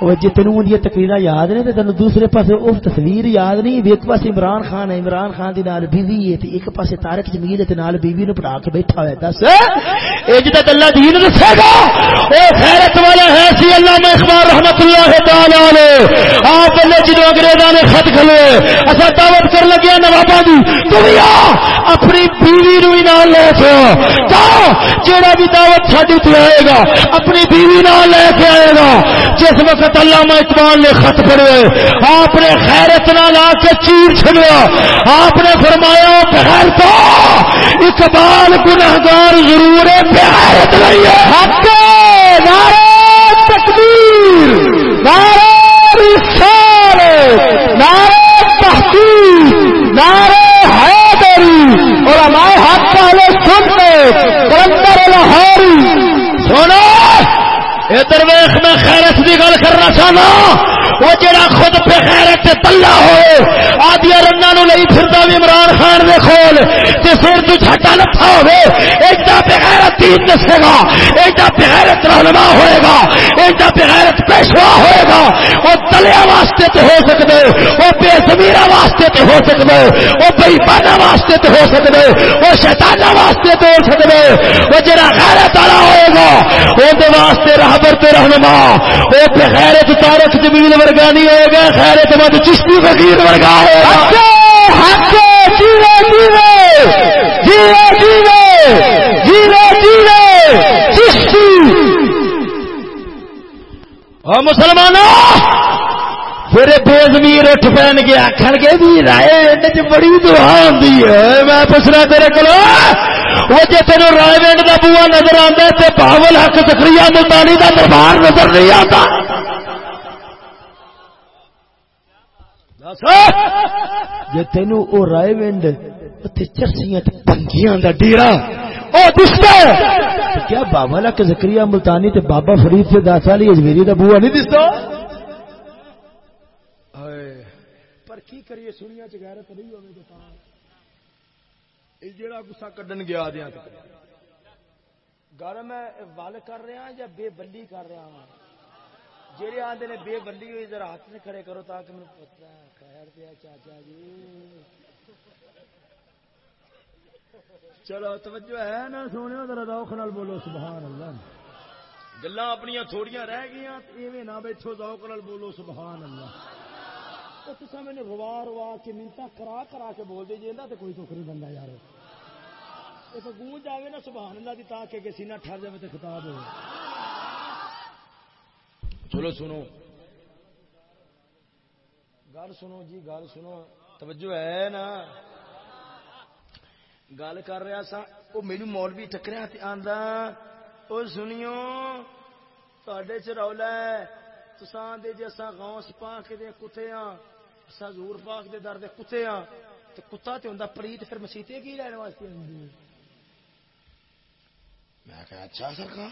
جی تین تقریر یاد نے تین دوسرے پاس وہ تصویر یاد نہیں بھی ایک پاس عمران خان ہے عمران خان دی نال بیوی ہے ایک پاس تارک جمیل ہے نال بیوی نو پڑھا کے بیٹھا ہوا دس اے جدا اللہ دین دسے گا او خیرت والا ہے سی اللہ میں اخبار رحمت اللہ تعالی علیہ آپ نے جدو انگریزاں نے خط کھلے اسا دعوت کر لگیا نوابا دی تو بھی اپنی بیوی نو نال لے کے تا جیڑا بھی دعوت ساڈی تے آئے گا اپنی بیوی نال لے کے آئے گا جس وقت حضرت علامہ اقبال نے خط پڑھے، آپ نے خیرت نہ لا کے چیر چھڑیا آپ نے فرمایا بغیر تو اقبال گنہگار ضرور ہے بغیرت نہیں ہے۔ حق نعرہ تکبیر، نعرہ رسالت، نعرہ تحقیق، نعرہ حیدری علماء حق والے سنتے کلندر لاہوری سونا ادھر ویخ میں خیرت کی گل کرنا چاہنا۔ وہ جڑا خود پہ خیرت تلا ہوئے آدیا رنگا نو لئی پھرتا بھی عمران خان دے کھول تے سر تو چھٹا لتھا ہوئے ایڈا بغیرت دین دسے گا ایڈا بغیرت رہنما ہوئے گا ایڈا بغیرت پیشوا ہوئے گا، وہ تلیا واسطے تے ہو سکتے وہ بے زمیرہ واسطے تے ہو سکتے وہ بے بےمانا واسطے تے ہو سکتے وہ شیطانہ واسطے تے ہو سکتے وہ جڑا غیرت والا ہوئے گا وہ واسطے رہبر تے رہنما وہ بغیرت تارک جمیل ورگا نہیں ہوئے گا خیرت مند چشتی فقیر ورگا ہوئے جیوے جیوے جیوے جیوے جیوے جیوے چشتی۔ اور مسلمانوں پھر بے زمیر اٹھ پہن کے آخر گے بھی رائے بڑی دعا ہوتی ہے۔ میں پوچھنا تیرے کو وہ جی تین رائے ونڈ کا بوا نظر آتا ہے تو پاول حق سکری ملتانی کا دربار نظر نہیں آتا جی تین وہ رائے ونڈ چرسیاں پنگیاں کا ڈیرا دستا کیا بابا لک زکری ملتانی تے بابا فرید سے دس والی اجمیری کا بوا نہیں دستا؟ پر کی کریے سنیا چغیرت نہیں گسا کڈن گیا گل میں کر رہا یا بے بلی کر رہا ہوں جہے آدھے نے بے بلی ہوئی، ذرا ہاتھ سے کھڑے کرو تاکہ مجھے پتا خیر پیا چاچا جی۔ چلو، توجہ ہے نا سونے ذرا روخ نال بولو، سبحان اللہ۔ گلا اپنی تھوڑیاں رہ گیا گئی نہ بیٹھو روک نال بولو، سبحان اللہ۔ تصا مجھے روا روا کے منتا کرا کرا کے بول دے جی تو کوئی دکھ نہیں بنتا یار گونج آئے نا، سبحان اللہ کی تاکہ سینہ ٹھہر جائے تو خطاب ہو چلو سنو۔ گل سنو جی گل سنو۔ توجہ ہے نا؟ گل کر رہا سا۔ وہ میرے مولوی ٹکریا آدھا وہ سنیو تے چ رولا ہے۔ تسان دے جی اصا غوث پاک دے کتے ہاں اصا زور پاک دے در دے کتے ہاں تو کتا تے ہوندا پریت، پھر مسیتے کی لین واسطے میں کہا اچھا سرکار۔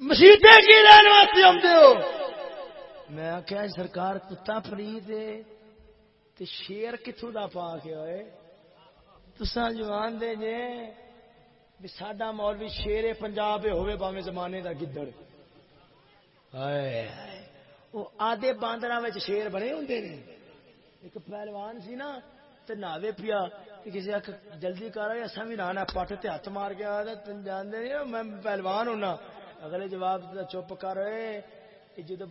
مسیطے کی لین واسطے آتے ہو۔ میں کیا سرکار کتا فری دے تے شیر کتوں دا پا کے ہوئے تسا جوان دے جے بھی ساڈا مولوی شیر پنجاب ہوئے باویں زمانے دا گدڑ۔ وہ آدھے باندر شیر بنے ہوں نے۔ ایک پہلوان سی نا، تے ناوے پیا کسی آخ جلدی کر اصا بھی نہ پٹ تے ہاتھ مار کے آ جانے میں پہلوان ہونا۔ اگلے جواب چپ کر۔ جب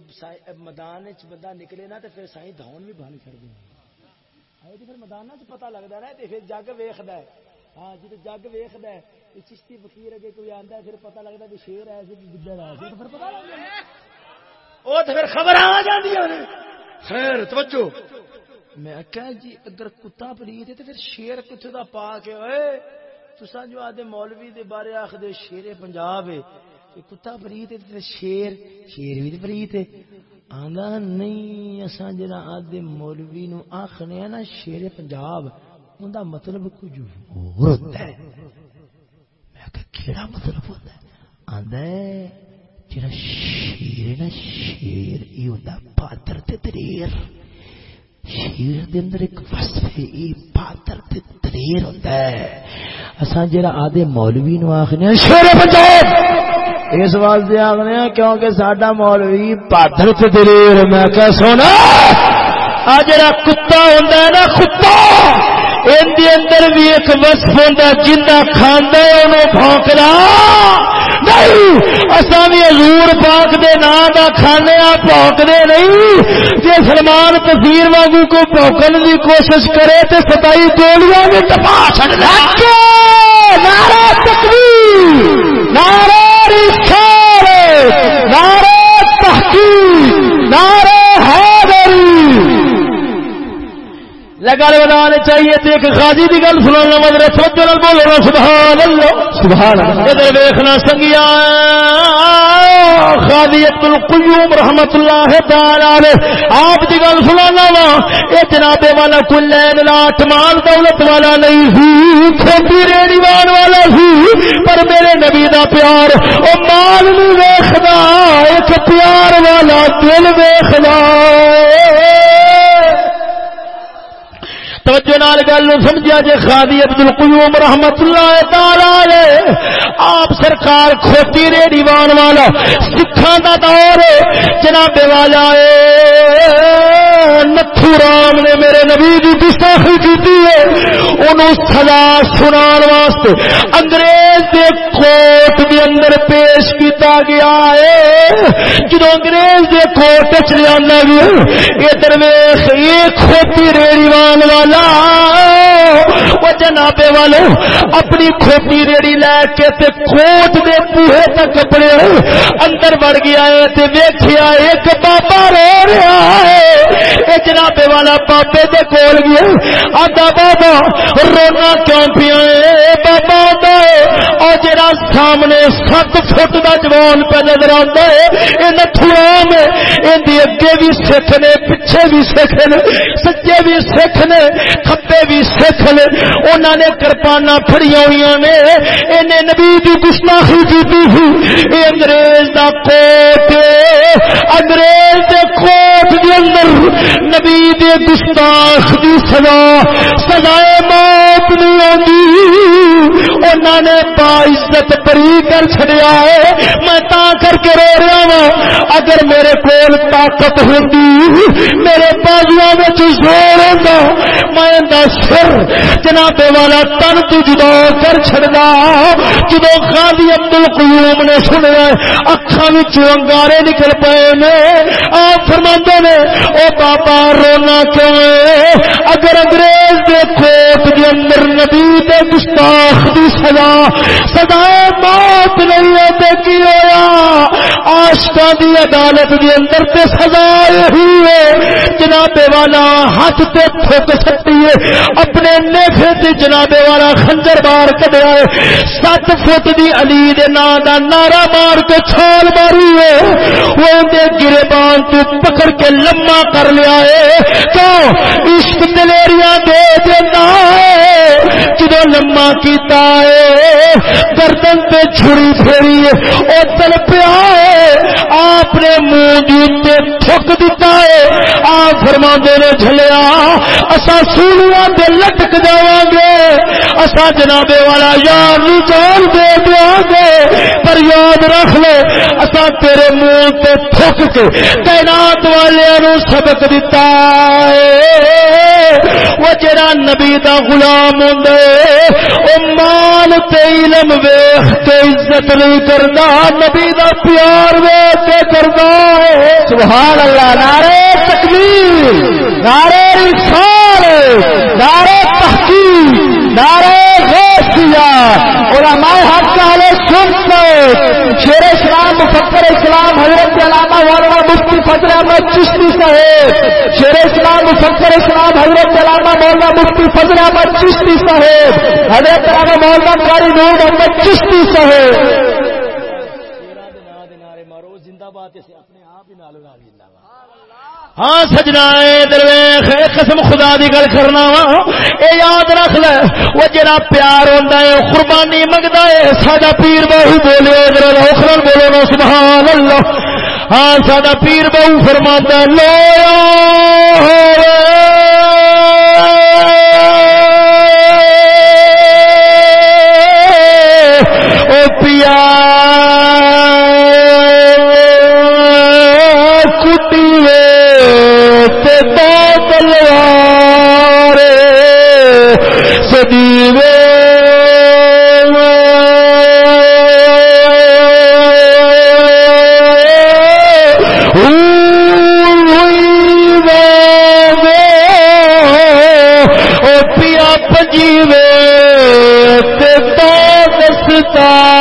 میدان بندہ نکلے نا تو پھر سائی دھون بھی بند کر دیں پھر میدان چ پتا لگتا نا پھر جگ ویخد ہاں جی جگ ویخد چشتی فکیر اگے کوئی آتا پھر پتا لگتا بھی شیر ہے گدڑ ہے پھر پتا وہ تو پھر خبر آ جاتی خیر توجہ۔ میں کہ جی اگر کتا پری تو پھر شیر کتنے کا پا کے ہوئے تسا جو آدھے مولوی دے بارے آخ دے شیر پنجاب ہے۔ کتا پریت شیر شیر بھی پریت آندا نہیں، اساں جڑا آدے مولوی نو آکھنے نا، شیر پنجاب اوندا مطلب کچھ اور ہوتا ہے۔ میں کہ کیڑا مطلب ہوتا ہے؟ آندا ہے، جڑا شیر نا، شیر ای ہوندا پاتر تے دلیر شیر دے اندر ایک وصف ہے، ای پاتر تے دلیر ہوتا ہے۔ اساں جڑا آدے مولوی نو آکھنے شیر پنجاب! اس واسطے آخنے کیونکہ سڈا مولوی پاتر دلیر میں کہ سونا آ جڑا کتا ہوں نا کتا اندر بھی ایک وصف ہوں جنہ کھانا انہوں بھونکنا نہیں اصا بھی حضور پاک دے نام کا کھانے پونکنے نہیں۔ جی سلمان تصویر واگو کو پونکن کی کوشش کرے تو ستائی گولیاں بھی ٹپا چڑ نارا تکبیر! نارے رسالت نارا تحقیق نارا حیدری لگا بنانے چاہیے تو ایک غازی کی گل سنانا مدر سوچو بولو نا سبحان اللہ سبحان ادھر ویخنا سنگیا۔ غازی عبد القیوم رحمت اللہ تعالی آپ کی گل سنانا وا۔ یہ جناب والا کوئی لین لاٹ مال دولت والا نہیں سی کھوٹی ریڑی وان والا سی پر میرے نبی دا پیار وہ مال نہیں ویخنا ایک پیار والا دل ویخنا توجہ نال گل سمجھا جے خادی عبد القیوم رحمت اللہ تعالی آپ سرکار کھوتی ریڑی وان والا، سکھاں دا دور جناب والا نتھو رام نے میرے نبی دی گستاخی کیتی ہے۔ انہوں سزا سنان واسطے انگریز دے کوٹ دے اندر پیش کیتا گیا ہے۔ جدو انگریز دے کوٹ وچ لیا گیا، اے درویش یہ کھوتی ریڑی وان والا وہ جنابے والو، اپنی کھوپی ریڑی لے کے تے کوٹ دے بوہے تک اپنے اندر بڑھ گیا ہے تے ویکھیا ایک بابا رو رہا ہے۔ اے جنابے والا بابے دے کول گیا آدھا بابا رونا کیوں پیا بابا آدھا ہے۔ اور جڑا سامنے سات فٹ دا جوان پہ نظر آتا ہے یہ نتھوام ہے ان اگے بھی سکھ نے، پیچھے بھی سکھ نے سچے بھی سکھ نے کھپے بھی سکھ نے۔ انہوں نے کرپانا پھڑی ہوئی نے۔ انہیں نبی کی گستاخی کی تھی یہ انگریز دا کوٹ انگریز دے کوٹ اندر نبی دے گستاخ دی سزا سزائے موت نہیں آتی۔ انہوں نے باعزت بری کر چڑیا ہے۔ میں تا کر کے رو رہا ہوں اگر میرے کول طاقت ہوتی، میرے بازو میں زور ہوتا میں سر جناب والا تن تو جدا کر چڑنا جدو خالی ابدل قیوم نے سنیا اکھان انگارے نکل پے نے، آپ فرما نے او بابا رونا کیوں اگر انگریز دے کوٹ دے اندر نبی دے گستاخ دی سزا سزا موت نہیں ہے کی ہوا آشکا دی عدالت دی اندر تے سزا یہی ہے۔ جناب والا ہاتھ تے تھوک سکتی ہے۔ اپنے نیفے تے جناب والا خنجر بار کدیا ہے۔ سات فٹ دی علی دے نا دا نارا مار کے چھال ماری ہے۔ وہ دے گرے بان تو پکڑ کے لما کر لیا ہے۔ تو عشق دلیریاں دے دینا ہے۔ جدو لما کیتا ہے گردن تے چھری پھیری ہے او تل پیا ہے آپ نے منہ جوتے ٹھک دیتا ہے آپ فرما دے نے، جھلیا، اسا سولیا دے لٹک جاواں گے۔ اسا جنابے والا یار جان دے دیا گے۔ پر یاد رکھ لے، اسا تیرے منہ تے ٹھک کے تعینات والے سبق دیتا ہے وہ جڑا نبی دا غلام ہوں او مال تے علم ویخ کے عزت نہیں کرتا نبی دا پیار ویخ کے کرتا سبحان اللہ نعرے تکبیر نعرے رسال نعرے تحقیق نعرے غوثیہ۔ علماء حق والے سن شیر اسلام، مفکر اسلام، حضرت علامہ فضل احمد چشتی صاحب، شیر اسلام، مفکر اسلام، حضرت علامہ مولانا مفتی فضل احمد چشتی صاحب، حضرت علامہ مولانا قاری نور احمد چشتی صاحب۔ ہاں سجنا درویخ قسم خدا دی گل کرنا وا۔ اے یاد رکھ لے، وہ جڑا پیار ہوندا ہے قربانی منگدا ہے، ساڈا پیر بہو بولے ذرا روخرن بولو نا، سبحان اللہ۔ ہاں ساڈا پیر بہو فرماتا لو او پیار ہوتا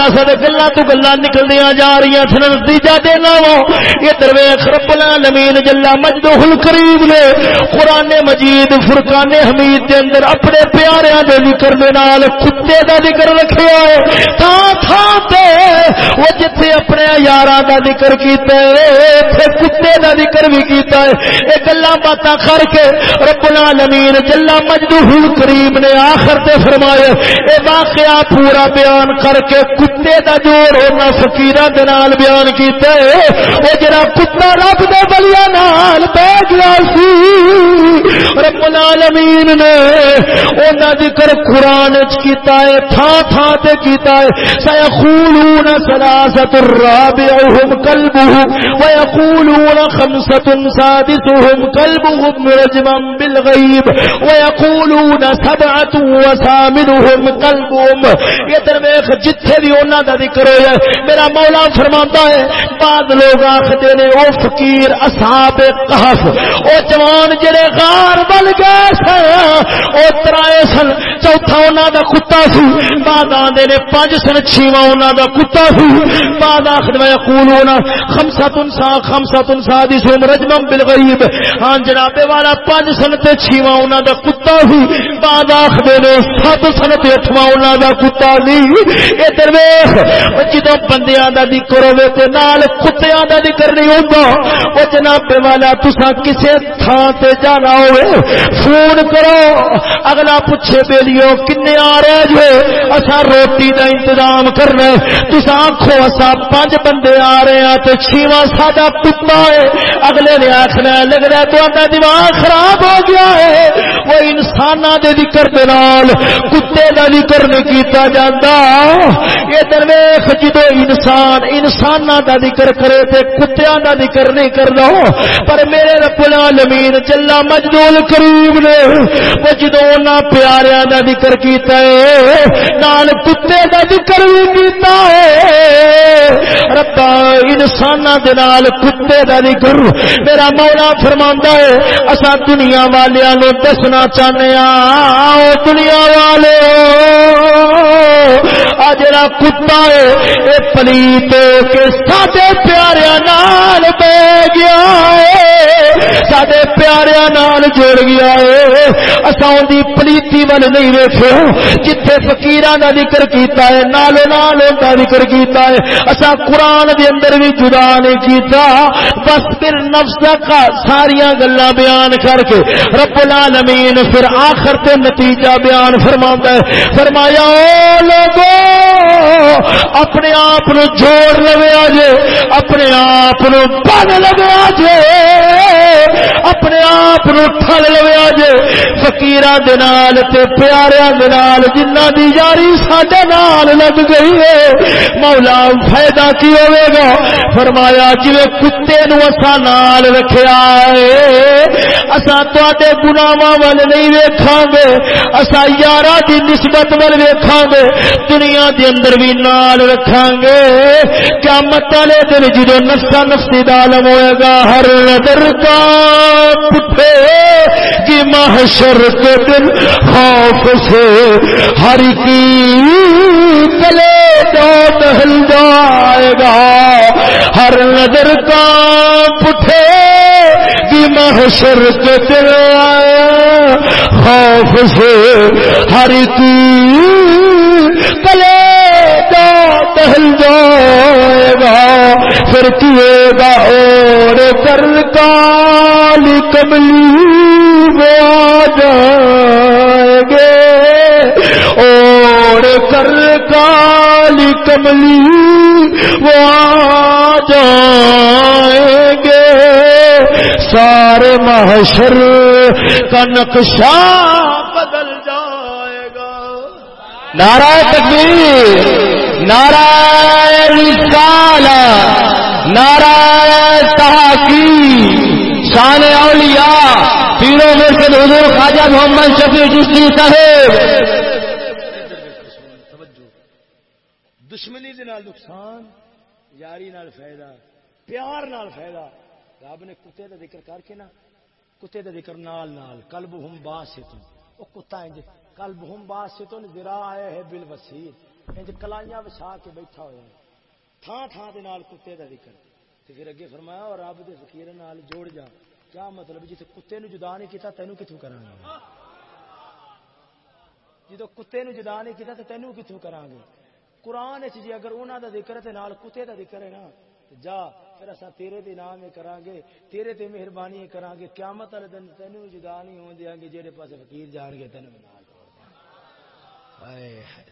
رہا سا گلا تو گلا نکلدیا جا رہی سن، نتیجہ دینا وا۔ یہ درویش رب العالمین جلا مجدو قریب نے۔ قرآن مجید، فرقان حمید دے اندر اپنے پیاریاں دے ذکر دے نال کتے دا ذکر رکھیا ہے۔ تا تھا تے وہ جتھے اپنے یاراں دا ذکر کیتا ہے تے کتے دا ذکر بھی کیتا ہے۔ اے گلاں باتاں کر کے رب العالمین جلا مجدو قریب نے آخر تے فرمایا، اے واقعہ پورا بیان کر کے کتے کتے دا جوڑ ہونا فقیرہ دے نال بیان کیتا ہے۔ وہ جڑا کتا رب دے بلیا نال بہ گیا سی رب العالمین نے انہاں ذکر قران وچ کیتا ہے تھا تھا تے کیتا ہے۔ سيقولون ثلاثه الرابعهم كلبهم ويقولون خمسه سادسهم كلبهم رجما بالغيب ويقولون سبعه وثامنهم كلبهم یہ درویش جتھے بھی انہاں دا ذکر ہویا میرا مولا فرماندا ہے، بعد لوگ آکھدے نے، او فقیر اصحاب کہف او جوان جڑے غار بن گئے سن، او ترائے سن، چوتھا انہاں دا کتا سی بعد آندے نے پانچ سن چھواں انہاں دا کتا سی بعد آخر میں یقولون، خمسۃ سا، خمسۃ سادسهم رجما بالغیب۔ ہاں جناب، والا پانچ سن تے چھواں انہاں دا کتا سی بعد آخر نے سات سن تے اٹھواں انہاں دا کتا سی اے درویش جدوں بندیاں دا ذکر ہوے تے نال کتیاں دا ذکر نہیں ہوندا او جناب والا تسا کسے تھان تے جانا ہوئے فون کرو اگلا پوچھے بیلیو کنے آ رہے جو اسا روٹی دا انتظام کرنا تسا آنکھو اسا پانچ بندے آ رہے ہیں تو چھیواں ساڈا کتا ہے اگلے نے آخنا لگ رہا تو اپنا دماغ خراب ہو گیا ہے وہ انسان دے ذکر دے نال کتے دا ذکر نہیں کیتا جاندا۔ یہ درویش جدو انسان انسان دا ذکر کرے تے کتیاں دا ذکر نہیں کرنا پر میرے رب العالمین جلا مجدول کریم نے وہ جدو نہ پیاریاں دا ذکر کیتا ہے، نال کتے دا ذکر بھی کیتا ہے۔ ربا انسان دے نال کتے دا ذکر۔ میرا مولا فرماندا ہے اسا دنیا والیاں نو دسنا چاہنے ہاں دنیا والے جڑا کتا ہے، اے پلیت کے ساڈے پیاریاں نال بہ گیا ہے۔ ساڈے پیاریا نال جڑ گیا ہے۔ اصا دی پلیتی ول نہیں ویکھو جتھے فقیراں دا ذکر کیتا ہے نالو نال دا ذکر کیتا ہے اساں قران دے اندر بھی جدا نہیں کیتا بس پھر نفس کا ساریاں گلاں بیان کر کے رب العالمین پھر آخر تے نتیجہ بیان فرماندا ہے فرمایا او لوگو اپنے آپ نو جوڑ لویا جے اپنے آپ نو بن لویا جے اپنے آپ نو ٹھل لویا جے فقیراں دے نال تے پیاریاں دے نال، جنہ دی یاری ساڈے نال لگ گئی ہے۔ مولا، فائدہ کی ہوے گا؟ فرمایا، جویں کتے نو اساں نال رکھیا ہے، اساں تواڈے گناہاں ول نہیں ویکھاں گے، اساں یاراں دی نسبت ول ویکھاں گے، دنیا دے اندر بھی نال رکھاں گے۔ قیامت والے دن جدو نفسا نفسی دا عالم ہوئے گا، ہر نظر کا پٹھے کہ محشر کے دن خوف سے ہر کی گلے جو دہل جائے گا۔ ہر نظر کا پٹھے کہ محشر کے دن خوف سے ہر کی پلے پہل جائے گا، پھر کیے گا اور کر کال کملی وہ آ جائیں گے۔ اور کر کال کملی وہ آ جائیں گے۔ سارے محشر کا نقشہ بدل جائے گا۔ نارا تکبیر۔ نارا رسالہ نارا تحقیق، شان اولیاء، پیروں میں سے حضور خواجہ محمد شفیع جسری صاحب۔ دشمنی دے نال نقصان، یاری نال فائدہ، پیار نال فائدہ۔ رب نے کتے دا ذکر کر کے نا، کتے دا ذکر نال نال، قلب ہم باسطن۔ او کتا انج قلب ہم باسطن، ذرا ہے بالوسیط۔ انج کلائیاں وچھا کے بیٹھا ہوا ہے۔ تھان تھان دے نال کتے دا ذکر۔ تے پھر اگے فرمایا، اور رب دے فقیر نال جوڑ جا۔ کیا مطلب جتے کتے نو جدا نہیں کیتا تینو کتھوں کراں گے؟ جدو کتے نو جدا نہیں کیتا تے تینو کتھوں کراں گے؟ قرآن وچ جی اگر انہاں دا ذکر ہے تے نال کتے دا ذکر ہے نا جا، پھر اساں تیرے دے نام کراں گے، تیرے تے مہربانی کراں گے۔ قیامت والے دن تینو جدا نہیں ہون دیاں گے جڑے پاسے فقیر جان گے تینو نال۔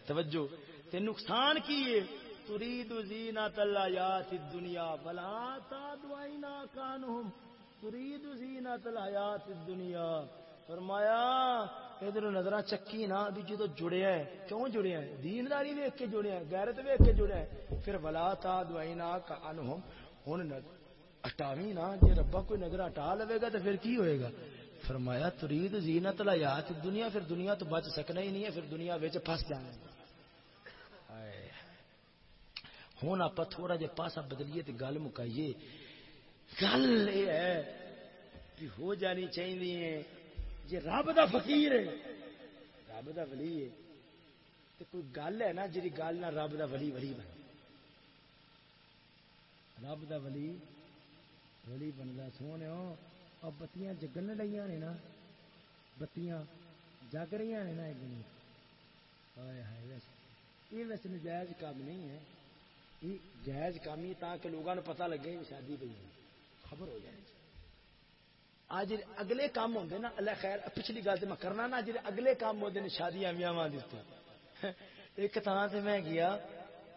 توجہ۔ تے نقصان کی ہے؟ ترید زینت الحیات الدنیا فلا تعدوا عینا کانہم ترید زینت الحیات الدنیا فرمایا، ادھر نظر چکی نا، بھی جدو جڑیا ہے، کیوں جڑیا ہے؟ دینداری ویک کے جڑیا ہے، غیرت ویک کے جڑیا ہے۔ پھر ولا تا دوائی نا انہم ہن ہٹاوی نا جی ربا کوئی نظر ہٹا لے گا تو پھر کی ہوئے گا؟ فرمایا ترید زینت الحیات دنیا پھر دنیا تو بچ سکنا ہی نہیں ہے، پھر دنیا وچ پھس جانا ہے۔ ہوں آپ تھوڑا جہ پاسا بدلیے تو گل مکائیے۔ گل یہ ہے کہ ہو جانی چاہیے جی رب دا فقیر ہے، رب دا ولی ہے تو کوئی گل ہے نا جی گل نہ رب دا ولی ولی بن رب دا ولی ولی بنتا سونے اور بتیاں جگن لیا نے نا، بتیاں جگ رہی نے نا ایک یہ ویسے نجائز کام نہیں ہے۔ جائز کام ہی تاکہ لوگوں نے پتہ لگے شادی پہ خبر ہو جائے۔ آج اگلے کام ہوتے نا، اللہ خیر، پچھلی گل میں کرنا نا جی اگلے کام ہوتے ہیں شادیاں میاں دیتے ایک تھان سے میں گیا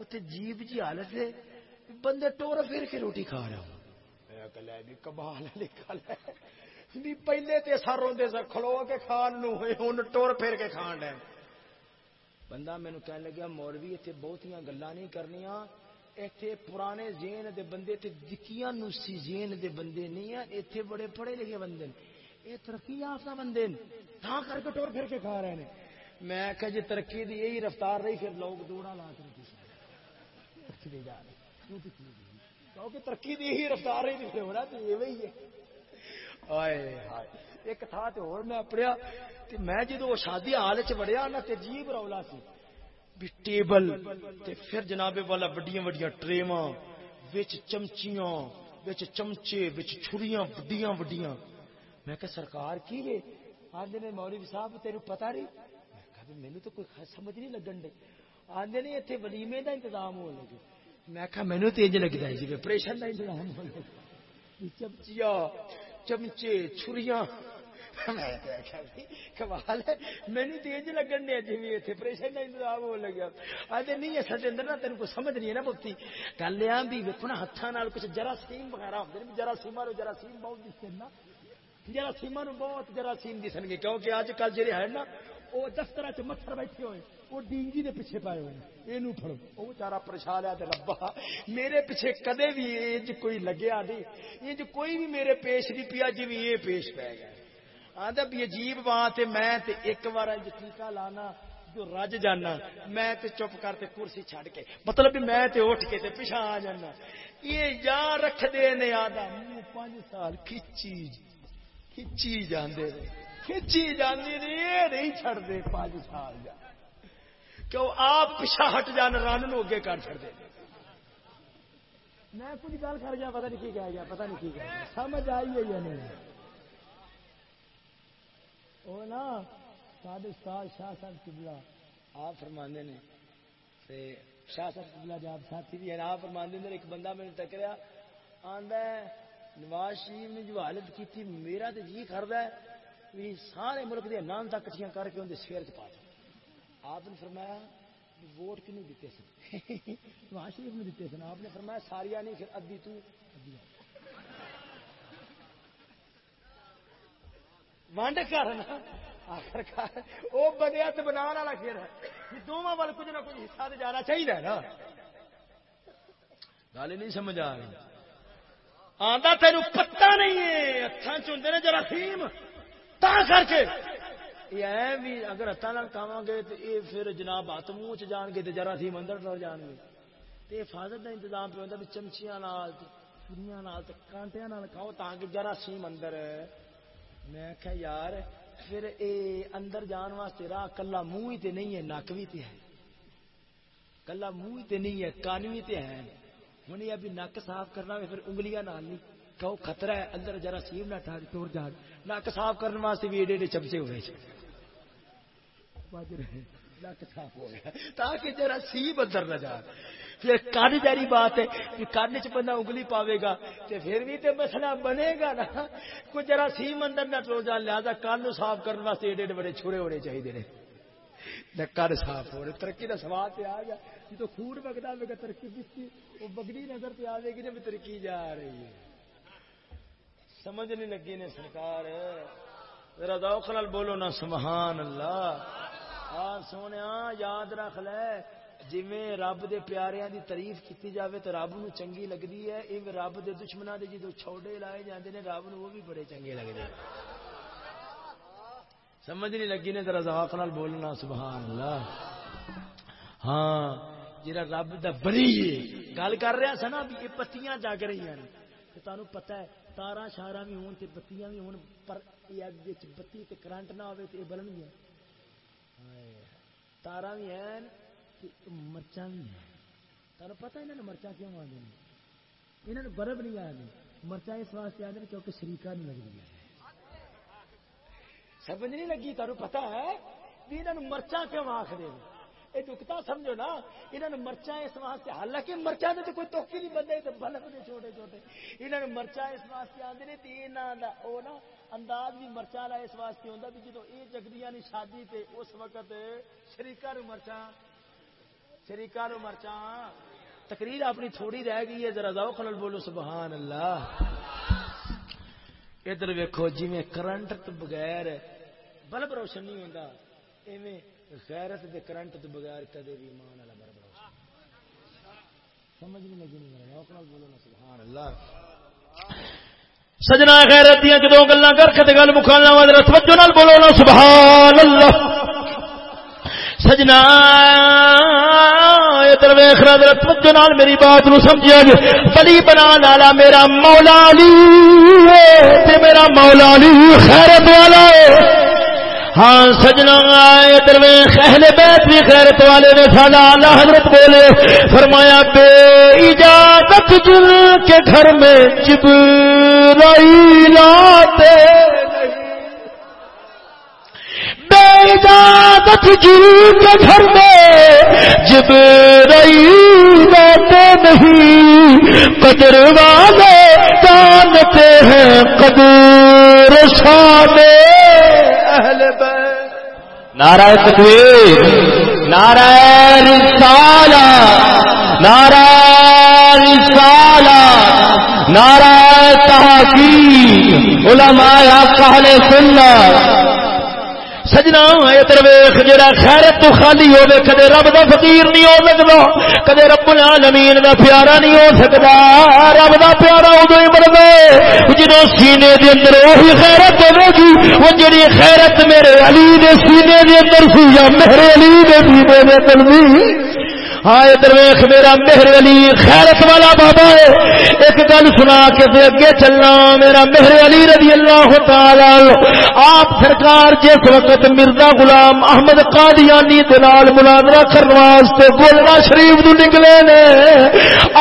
اتنے جیب جی حالت ہے بندے ٹور پھر کے روٹی کھا رہا ہوں۔ کبال بھی پہلے تے سر روندے سر کھلو کے کھان نو ہن ٹور پھر کے کھان ڈے بندہ مینو کہنے لگا مولوی اتنے بہت گلا نہیں کرنیاں۔ ایتھے پرانے زین دے بندے تے دکیاں نوسی زین دے بندے نہیں ہیں، ایتھے بڑے پڑھے لکھے بندے ہیں۔ اے ترقی یافتہ بندے ہیں۔ تھا کر کے ٹور پھر کے کھا رہے ہیں۔ میں کہ جی ترقی دی یہی رفتار رہی، پھر لوگ دوڑا لا کر ترقی دے جا رہے کیونکہ ترقی دی یہی رفتار رہی، پھر ہونا تو یہ وہی ہے۔ آئے ہائے۔ ایک تھا تے اور میں پڑھیا تے میں جدو شادی حال چ وڑیا نا، تے جیب رولا سی۔ بھی ٹیبل تے پھر جناب والا وڈیاں وڈیاں ٹریواں وچ چمچیاں، وچ چمچے، وچ چھریاں، وڈیاں وڈیاں۔ میں کہ سرکار کی ہے آندے نے، مولوی صاحب، تیرے پتہ نہیں؟ میں کہا مینوں تو کوئی سمجھ نہیں لگن دے۔ آندے نے ایتھے ولیمے دا انتظام ہون لگے۔ میں کہا، مینوں تے انج لگدا ہے جی پریشن دا انتظام ہون لگے۔ چمچیاں، چمچے، چھریاں اچھا کمال ہے۔ مینو تیز لگن دیا جی اتنے پریشن کا انتظام ہو لگا۔ آدھے نہیں اصل اندر نا تین کو سمجھ نہیں ہے نا مفتی گل یہ بھی ویکو نا ہاتھوں کچھ جراثیم وغیرہ ہوتے ہیں جراثیم جراثیما جراثیم بہت دستے نا۔ جراثیما بہت جراثیم دسن گے، کیونکہ اج کل جہے ہے نا، وہ دفتر چ مچھر بیٹھے ہوئے وہ ڈینگی دے پیچھے پائے ہوئے یہ پڑو وہ بچارا پریشان ہے ربا۔ میرے پیچھے کدے بھی انج کوئی لگیا نہیں، انج کوئی بھی میرے پیش نہیں پیا جی یہ پیش پی گیا۔ آدھا بھی عجیب بات ہے، میں تے ایک بار ٹیکا لانا، جو رج جانا، میں تے چپ کر تے کرسی چھڑ کے مطلب میں تے اٹھ کے تے پیچھا آ جانا۔ یہ یا رکھ دے نے آدھا منہ پانچ سال کھچی کھچی جاندے کھچی جاندی نے یہ نہیں چھڑ دے پانچ سال جا۔ کیوں آپ پیچھا ہٹ جان، رن نو اگے کر چھڑ دے میں کچھ گل کر گیا، پتہ نہیں کی کہہ گیا، پتہ نہیں کی کہہ گیا۔ سمجھ آئی ہے یا نہیں؟ وہ نا ساڈے استاد شاہ صاحب آپ فرمانے نے تے شاہ صاحب جاب ساتھی بھی ہے آپ فرمانے نے ایک بندہ میرے ٹکریا آندا ہے نواز شریف نے جو حالت کی تھی میرا تو جی کردا ہے بھی سارے ملک دے نام تک کٹھیاں کر کے اندر سیر چ پا آپ نے فرمایا ووٹ کی نہیں دیتے سن؟ نواز شریف نے دیتے سن۔ آپ نے فرمایا ساریا نہیں پھر ادی تو ادی ونڈ کر آخر وہ بنیا تو بنا والا کھیل ہے۔ دونوں وال کچھ نہ کچھ حصہ تو جانا چاہیے نا۔ گل نہیں سمجھ آ رہی۔ آتا تین پتا نہیں ہے ہاتھ چند نے جراثیم تا کر کے۔ یہ بھی اگر ہاتھوں کھاوا گے تو یہ پھر جناب ہاتھ منہ چ جان گے تو جراثیم اندر ڈر جان گے۔ تو حفاظت کا انتظام پہ ہوتا بھی چمچیاں کانٹیا کھاؤ تاکہ جراثیم اندر میں کہ یار، پھر اے اندر جان واسطے راہ کلا منہ ہی تے نہیں ہے، نک بھی تے ہے. کلا منہ ہی تے نہیں ہے، کان بھی تے ہے۔ ہوں یہ ابھی نک صاف کرنا پھر انگلیاں نال نہیں۔ کہو خطرہ ہے، اندر جرا سیم نہ ٹھار ٹور جان نک صاف کرنے واسطے بھی ایڈے ایڈے چمچے ہوئے۔ نک صاف ہو گیا تاکہ جرا سیم اندر نہ جان پھر کن جاری بات ہے کہ کن چ بندہ انگلی پاوے گا تو پھر بھی تو مسئلہ بنے گا نا۔ کوئی جرا سیم اندر نہ ٹو جان لیا کن صاف کرنے واسطے ایڈے ایڈے بڑے چھوڑے ہونے چاہیے نہ کن صاف ہو رہے، ترقی کا سوال پہ آ گیا۔ جی تو خوٹ بگتا ہوگا ترقی کس وہ بگڑی نظر پہ آ جائے گی جب ترقی جا رہی ہے۔ سمجھ نہیں لگی نے سرکار۔ ذرا ذوق نال بولو نا، سبحان اللہ۔ ہاں سونے یاد رکھ لے۔ جی رب دے پیاریاں دی تعریف کیتی جاوے تو رب نو چنگی لگدی ہے ایو رب دے دشمناں دے جدو چھوڑے لائے جاندے نے، رب نو وہ بھی بڑے چنگے لگدے۔ سمجھ نہیں لگی نے ذرا ذوق نال بولنا، سبحان اللہ۔ ہاں جڑا رب دا بری ہے گل کر رہا سا نا بھی یہ پتیاں جگ رہی ہیں تے تانوں پتہ ہے تارا شارا بھی ہون تے بتیاں بھی ہون، پر یہ بتی تے کرنٹ نہ ہوے تے بلن گیا تارا بھی ہیں مرچا بھی ہیں تمہیں پتا انہوں نے مرچا کیوں آدھے انہوں نے برب نہیں آدھے مرچا اس واسطے آدھے کیونکہ شریقہ نہیں لگ رہی ہے سمجھ نہیں لگی تمہیں پتا ہے بھی انہوں مرچا کیوں آخر یہ دکھتا سمجھو نا انہوں نے مرچا اس واسطے حالانکہ مرچا تو کوئی توکی نہیں بندے تو بلب نے چھوٹے چھوٹے انہوں نے مرچا اس واسطے آدھے نے تین وہ نا انداز بھی مرچا والا اس واسطے ہوتا بھی جدو یہ جگدیاں نے شادی تے اس وقت شریقہ نو مرچا شریقہ نو مرچا تقریر اپنی تھوڑی رہ گئی ہے، ذرا ذوق نال بولو سبحان اللہ ادھر ویکھو جی میں کرنٹ تو بغیر بلب روشن نہیں ہوتا ایویں غیرت دے کرنٹ تو بغیر کدے بھی ایمان والا بلب روشن سمجھ نہیں لگی نہیں ذوق نال بولو نا سبحان اللہ سجنا غیرت دیا جدو گلا کر کے گل مکانا والے توجہ نال بولو نا سبحان اللہ سجنا، ادھر ویخ رہا توجہ نال میری بات نو سمجھا جی بلی بنا لالا میرا مولا علی میرا مولا علی خیرت والا ہے۔ ہاں سجنا آئے دروے اہل بیت بھی خیرت والے نے ساڈا آلہ حضرت بولے، فرمایا بے اجازت جل کے گھر میں جبرائیل آتے بے اجازت جل کے گھر میں جبرائیل آتے نہیں۔ قدر والے جانتے ہیں قدر شانے اہل بیت۔ نعرہ تکبیر نعرہ رسالہ نعرہ رسالہ نعرہ تحقیق علماء اہل سنت۔ سجنا ادھر ویخ جڑا خیرت تو خالی ہوے کدے رب دا فقیر نہیں ہو سکتا کدے رب العالمین دا پیارا نہیں ہو سکتا رب دا پیارا ادو ہی بنتا جدو سینے دے اندر وہی خیرت ہوے گی، وہ جڑی خیرت میرے علی دے سینے دے اندر سی یا میرے علی دے سینے دے اندر سی ہاں درویش میرا مہر علی، خیرت والا بابا ہے۔ ایک گل سنا کے اگے چلنا، میرا مہر علی رضی اللہ تعالی آپ سرکار جس وقت مرزا غلام احمد قادیانی دلال مناظرہ کرنے واسطے گولنا شریف تو نکلے نے،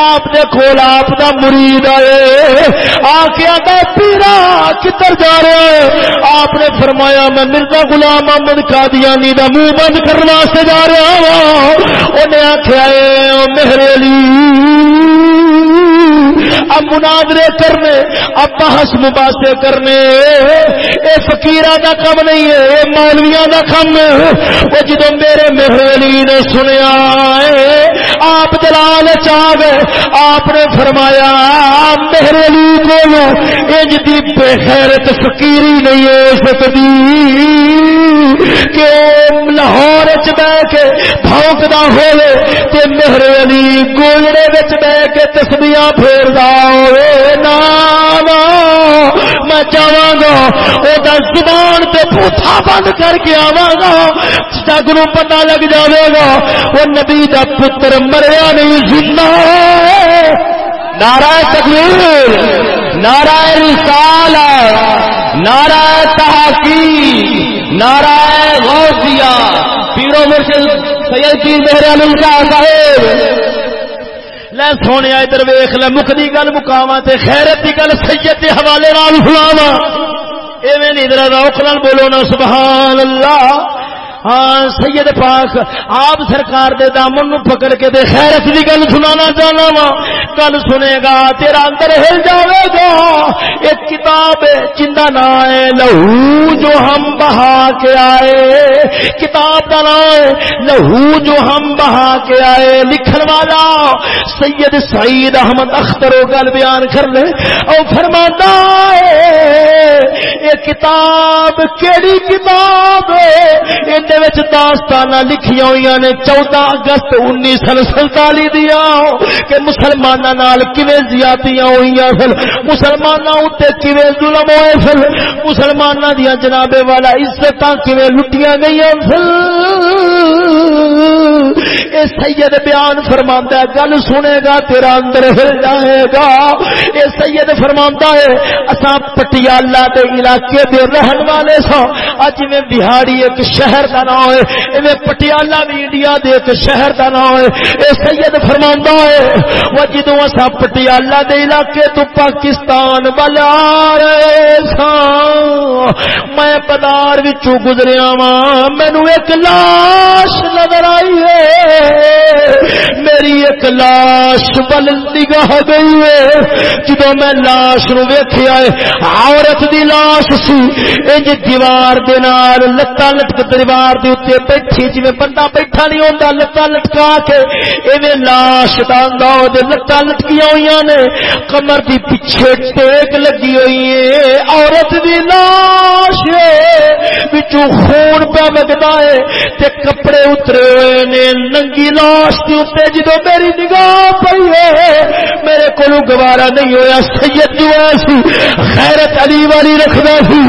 آپ نے کھول آپ دا مرید آئے۔ آ کے آتا پیرا کدھر جا رہے ہے آپ نے فرمایا، میں مرزا غلام احمد قادیانی دا منہ بند کرنے واسطے جا رہا ہوں۔ انہیں آخ مہر علی۔ اب مناظرے کرنے، اب بحث مباحثے کرنے۔ اے فقیرہ دا کم نہیں ہے، اے مولویاں دا کم وہ جدو میرے مہر علی نے سنیا آپ جلال چاہ گئے۔ آپ نے فرمایا مہر علی بولو اج دی بے خیرت فقیری نہیں ہو سکتی۔ کہ لاہور چ بہ کے بھونکدا ہوئے تے مہر علی گولڑے وچ بہ کے تسبیحاں پھیردا ہوئے۔ نا میں چاہاں گا او دا زبان تے پوتھا بند کر کے آواں گا جگ نو پتہ لگ جاوے گا او نبی دا پتر مریا نہیں، زندہ نعرہ تکبیر، نعرہ رسالہ نعرہ تحقیق، نعرہ غوثیہ پیرو مرشد سید پیر مہر علی شاہ صاحب۔ لے سونے، ادھر ویخ لے مکدی گل مکاوا تے خیرت کی گل سید کے حوالے نال سناوا ایویں نہیں ادھر روک نال بولو نا سبحان اللہ ہاں سید پاک، آپ سرکار دے دامن نو پکڑ کے دے خیرت دی گل سنانا چاہنا وا۔ گل سنے گا، تیرا اندر ہل جاوے گا۔ ایک کتاب چندا نا ہے لہو جو ہم بہا کے آئے۔ کتاب دا نا ہے لہو جو ہم بہا کے آئے۔ لکھن والا سید سعید احمد اختر گل بیان کر لے۔ او فرماتا ہے، یہ کتاب کیڑی کتاب یہ داستان لکھیا ہوئی نے۔ چودہ اگست انیس سو سنتالی دیا کہ مسلمانوں زیادتیاں ہوئی سن؟ مسلمان اتنے ظلم ہوئے سن مسلمان دیا جنابے والا عزت لٹیاں گئی سن اے سید بیان فرما گل سنے گا، تیرا اندر ہل جائے گا۔ اے سید فرما ہے اصا پٹیالہ دے علاقے دے رہن والے سو اج میں بہاڑی ایک شہر کا نام ہے میں پٹیالہ بھی انڈیا دے ایک شہر کا نام ہے۔ اے سید فرما ہے وہ جدو اصا پٹیالہ دے علاقے تو پاکستان والا رہے۔ سا میں بازار گزریا وا مینو ایک لاش نظر آئی ہے میری ایک لاش بل نگاہ گئی ہے جدو میں لاش نو ویکھیا ہے عورت دی لاش سی انج دیوار دے نال لتاں لٹک دیوار دے اوتے بیٹھی جویں بندہ بیٹھا نہیں ہوندا لتاں لٹکا کے ایویں لاش دا انداز دے لتاں لٹکیاں ہوئیاں نے کمر دی پیچھے ٹیک لگی ہوئی ہے عورت دی لاش وچوں خون پہ وگدا ہے تے کپڑے اترے ہوئے نے، ننگی لاش کے اتنے جدو میری نگاہ پی ہے، میرے کو گوارا نہیں ہوا سید جو ایسی خیرت علی والی رکھنا سی۔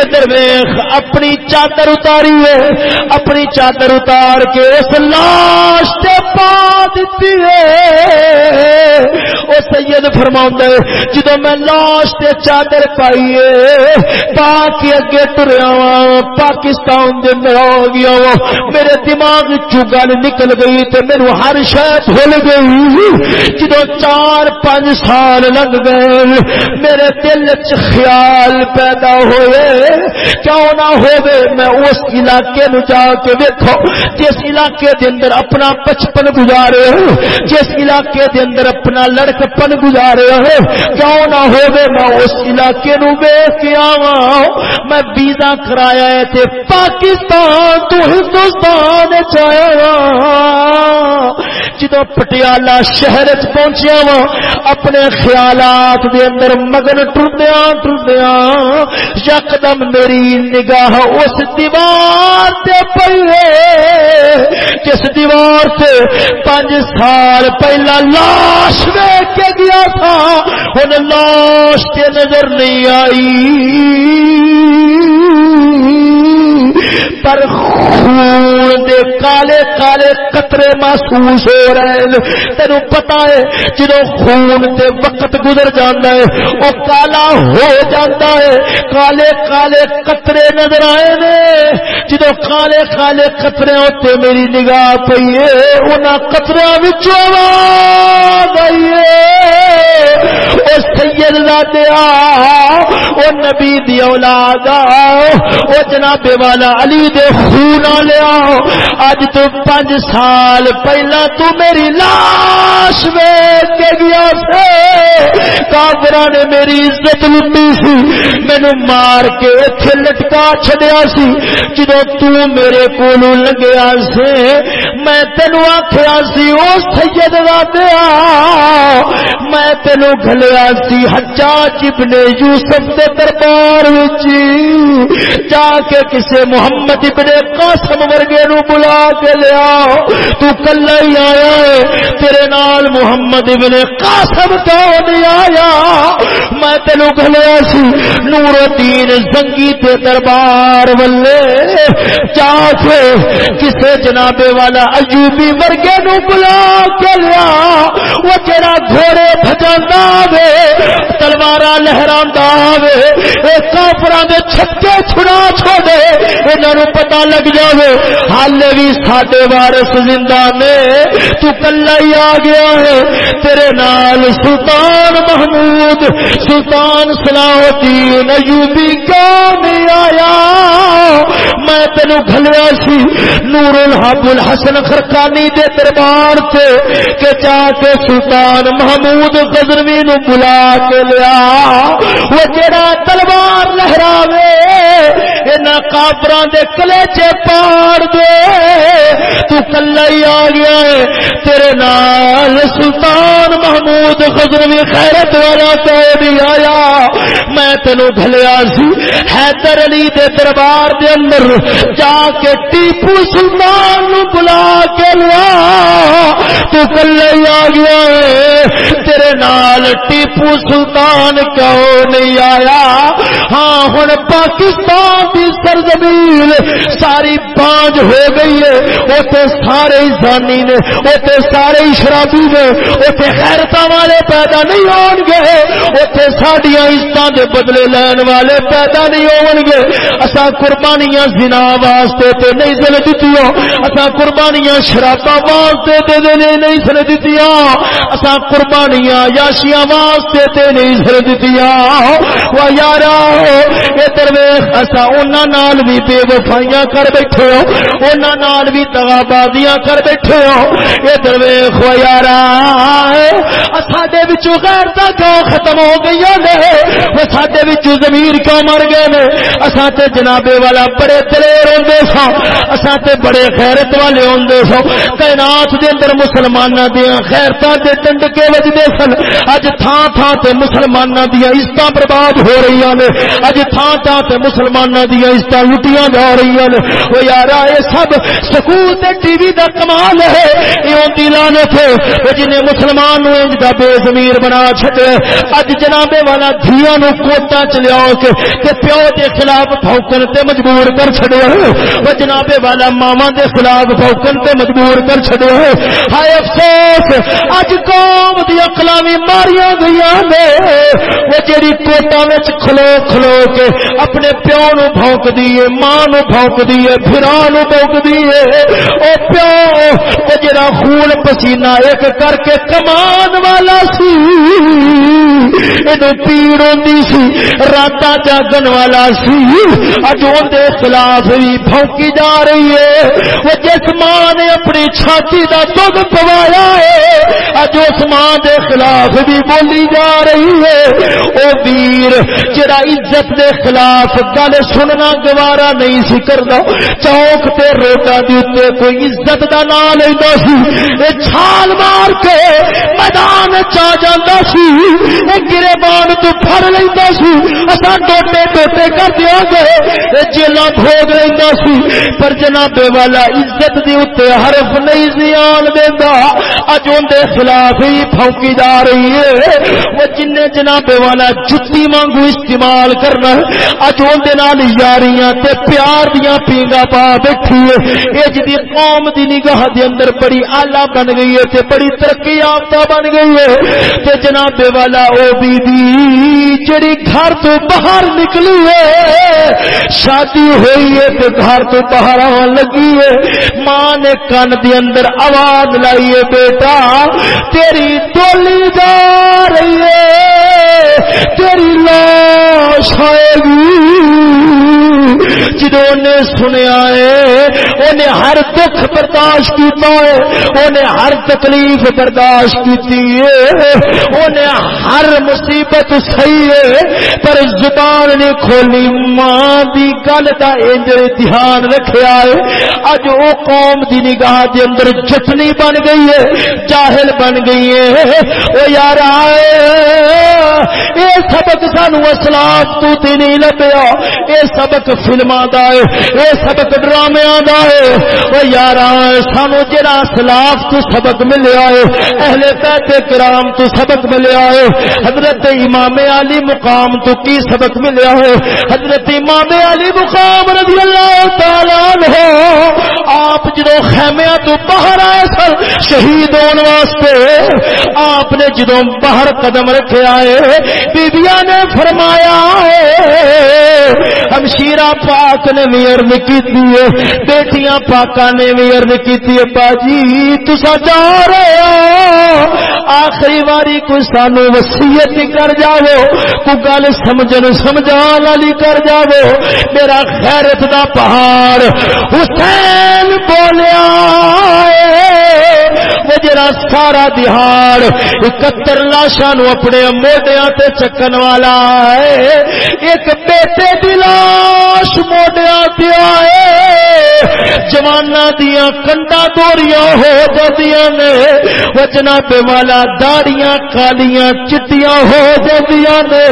ادھر ویخ اپنی چادر اتاری ہے، اپنی چادر اتار کے اس لاش سے پا دیتی ہے۔ وہ سید فرما جدو میں لاش سے چادر پائیے پا کے اگے تریا وا، پاکستان دے میں آ گیا میرے دماغ چگل نکل گئی تے میرے ہر شاید بھول گئی۔ جدو چار پانچ سال لگ گئے، میرے دل چ خیال پیدا ہوئے۔ کیوں نہ ہوئے، میں اس علاقے نو جا کے دیکھو جس علاقے دے اندر اپنا بچپن گزارے ہو، جس علاقے دے اندر اپنا لڑکپن گزارے ہو۔ کیوں نہ ہوئے، میں اس علاقے نو ویکھ کے آواں میں ویزا کرایا ہے تے پاکستان تو ہندوستان چایا جدو پٹیالہ شہر چ پہنچیا وا، اپنے خیالات دے اندر مگن ٹردیا ٹردیا یکدم میری نگاہ اس دیوار تے پہ جس دیوار سے پانچ سال پہلا لاش دیکھ کے گیا تھا۔ ہن لاش تے نظر نہیں آئی۔ پر خون دے کالے کالے قطرے محسوس ہو رہے ہیں۔ تینو پتا ہے جدو خون دے وقت گزر جانا ہے، وہ کالا ہو جاتا ہے۔ کالے کالے قطرے نظر آئے نے۔ جدو کالے کالے قطرے ہوتے میری نگاہ پی ہے، انہاں قطرے آواز او سید دیا، او نبی دی اولاد او جناب والا مولا علی دے خون لیا اج تو پانچ سال پہلا تو میری لاش ویچ کے گیا سے۔ کافر نے میری عزت لٹی سی۔ مینو مار کے اتنے لٹکا چڈیا سی۔ جدو تو میرے کو لگیا سے۔ میں تینو آخیا سی، او سید دیا میں تینو گلیا سی حجاج ابن یوسف کے دربار جا کے کسے محمد ابن قاسم ورگے نو بلا کے لیا تو کلا ہی آیا ہے۔ نال محمد ابن قاسم تو نہیں آیا۔ میں تینو گلیا سی۔ نور الدین زنگی تے دربار ولے جا کے کسے جناب والا ایوبی ورگے نو بلا کے لیا۔ وہ جڑا گھوڑے بجا وے تلوار لہرا وے۔ کافر دے چھکے چھڑا چھوڑے۔ انہوں پتا لگ جائے ہال بھی ساڈے وارس زندہ نے۔ تو کلا ہی آ گیا ہے۔ تیرے نال سلطان محمود، سلطان سلاؤدین ایوبی کیوں نہیں آیا؟ میں تینو گلیا سی، نور الحب الحسن خرکانی دے دربار سے کہ جا کے سلطان محمود گزروی نو بلا کے لیا۔ وہ جڑا تلوار لہراوے کافر دے کلیچے پاڑ دے۔ تو کلا ہی آ گیا ہے۔ تیرے نال سلطان محمود خزروی خیرت والا تو بھی آیا۔ میں تینو گلیا سی۔ حیدر علی دے دربار دے اندر جا کے ٹیپو سلطان نو بلا کے لیا۔ تو کلا ہی آ گیا ہے۔ تیرے نال ٹیپو سلطان کیوں نہیں آیا؟ ہاں ہوں پاکستان کی سرزمین ساری بانج ہو گئی ہے۔ اتنے سارے زانی نے اتنے سارے شرابی نے اتنے خیرت والے پیدا نہیں ہون گے۔ اتنے سڈیا عزت کے بدلے لین والے پیدا نہیں ہون گے۔ اصا قربانیاں زنا واسطے تے نہیں سن دیتی اصا قربانیاں شرابا واسطے تے نہیں سن دیتی اصا قربانیاں یاشیاں واسطے تے نہیں سن دیتی وہ یار ادھر اصا نال بھی بے وفائیاں کر بیٹھے ہو نال بھی دوا بازیاں کر بیٹھے ہو۔ ادھر ویخ یار سڈے غیرتا کیوں ختم ہو گئی نے سڈے زمین کیوں مر گئے نے؟ اصا تے جنابے والا بڑے دلیر ہوندے سو اصا تے بڑے خیرت والے ہوندے سو کائنات دے اندر مسلماناں دیاں خیرتاں دے ٹنڈکے وجدے سن۔ اج تھان تھان تے مسلماناں دیاں عزتاں برباد ہو رہی نے۔ اج تھان تھان تے مسلماناں دیاں عزتاں لٹیاں جا رہی نے او یارا اے سب سکول تے ٹی وی دا کمال ہے۔ اے اون لعنت ہے او مسلمان انج دا بے ضمیر بنا چھڈے اج جناب والا دھیاں نو کوٹا چ لیاؤ کے تے پیو دے خلاف بھوکن تے مجبور کر چھڈے او جناب والا ماما دے خلاف بھوکن تے مجبور کر چھڈے ہائے افسوس، اج قوم دی اقلاں ماریاں گئیاں نے۔ او جڑی کوٹا وچ کھلو کھلو کے اپنے پیو نو بھونک دیے ماں نو بھونک دیے پھرا نو بھونک دیے او پیو او جڑا خون پسینہ ایک کر کے کمان والا سی اینو پیڑ ہوندی سی راتا جاگن والا سی۔ اج اون دے خلاف بھی بھونکی جا رہی ہے۔ وہ جس ماں نے اپنی چھاتی دا دودھ پوایا ہے، اج اس ماں دے خلاف بھی بولی جا رہی ہے۔ او ویر، جڑا عزت دے خلاف گل سن سننا گوارا نہیں سی کردا چوک تے روٹا دی تے کوئی عزت دا نام لیندا سی۔ اے چھال مار کے میدان چا جاندا سی۔ اے گریبان تو پھڑ لیندا سی۔ اساں ٹوٹے ٹوٹے کر دیا گے۔ اے جیلا بھوگ لیندا سی۔ پر جناب والا عزت دی اوتے حرف نہیں زیان دیندا۔ اج اون دے خلاف ہی پھونکی جا رہی ہے۔ وہ جن جناب والا جتی وانگو استعمال کرنا۔ اج نال یاریاں تے پیار دیاں پینگا پا بیٹھی ہے۔ اے جی جدی قوم دی نگاہ دے اندر بڑی اعلی بن گئی ہے تے بڑی ترقی یافتہ بن گئی ہے۔ تے جناب والا او بی بی جڑی گھر تو باہر نکلی ہے۔ شادی ہوئی ہے تے گھر تو باہر آن لگی ہے۔ ماں نے کان دے اندر آواز لائی ہے، بیٹا، تیری ڈولی جا رہی ہے۔ تیری لاش آئے گی جدو نے سنیا ہے، انہیں ہر دکھ برداشت کیتا ہے، انہیں ہر تکلیف برداشت کی انہیں ہر مصیبت صحیح ہے، پر زبان نے کھولی ماں دی گل کا دھیان رکھا ہے۔ اج وہ قوم دی نگاہ دے اندر جتنی بن گئی ہے، جاہل بن گئی ہے۔ وہ یار یہ سبق سانو اسلاف تو نہیں لبیا یہ سبق فلما ہے سبق ڈرامے ہے۔ وہ یار سانو جڑا سلاف تو سبق ملیا ہے، اہل پیتے کرام تو سبق ملیا ہے۔ حضرت امام علی مقام تو کی سبق ملیا ہے؟ حضرت امام علی مقام رضی اللہ تعالی ہو آپ جدو خیمیا تو باہر آئے سر شہید ہونے واسطے، آپ نے جدو باہر قدم رکھے آئے بیبیا نے فرمایا ہے ہم پاک نے بھی ارد کی بیٹیاں پاکا نے بھی ارد کی باجی تسا جا رہے ہو۔ آخری واری کوئی سانو وسیعت کر جاو کو گل سمجھن سمجھا والی کر جاو میرا خیرت دا پہاڑ حسین بولیا وہ جرا سارا دہاڑ اکتر لاشا نو اپنے موڈیا تے چکن والا ہے، ایک بیٹے دی پیا جوانا دیا کنڈا دوریاں ہو جاتی نے۔ وہ جناب والا داڑیاں کالیاں چٹیاں ہو جاتی نے۔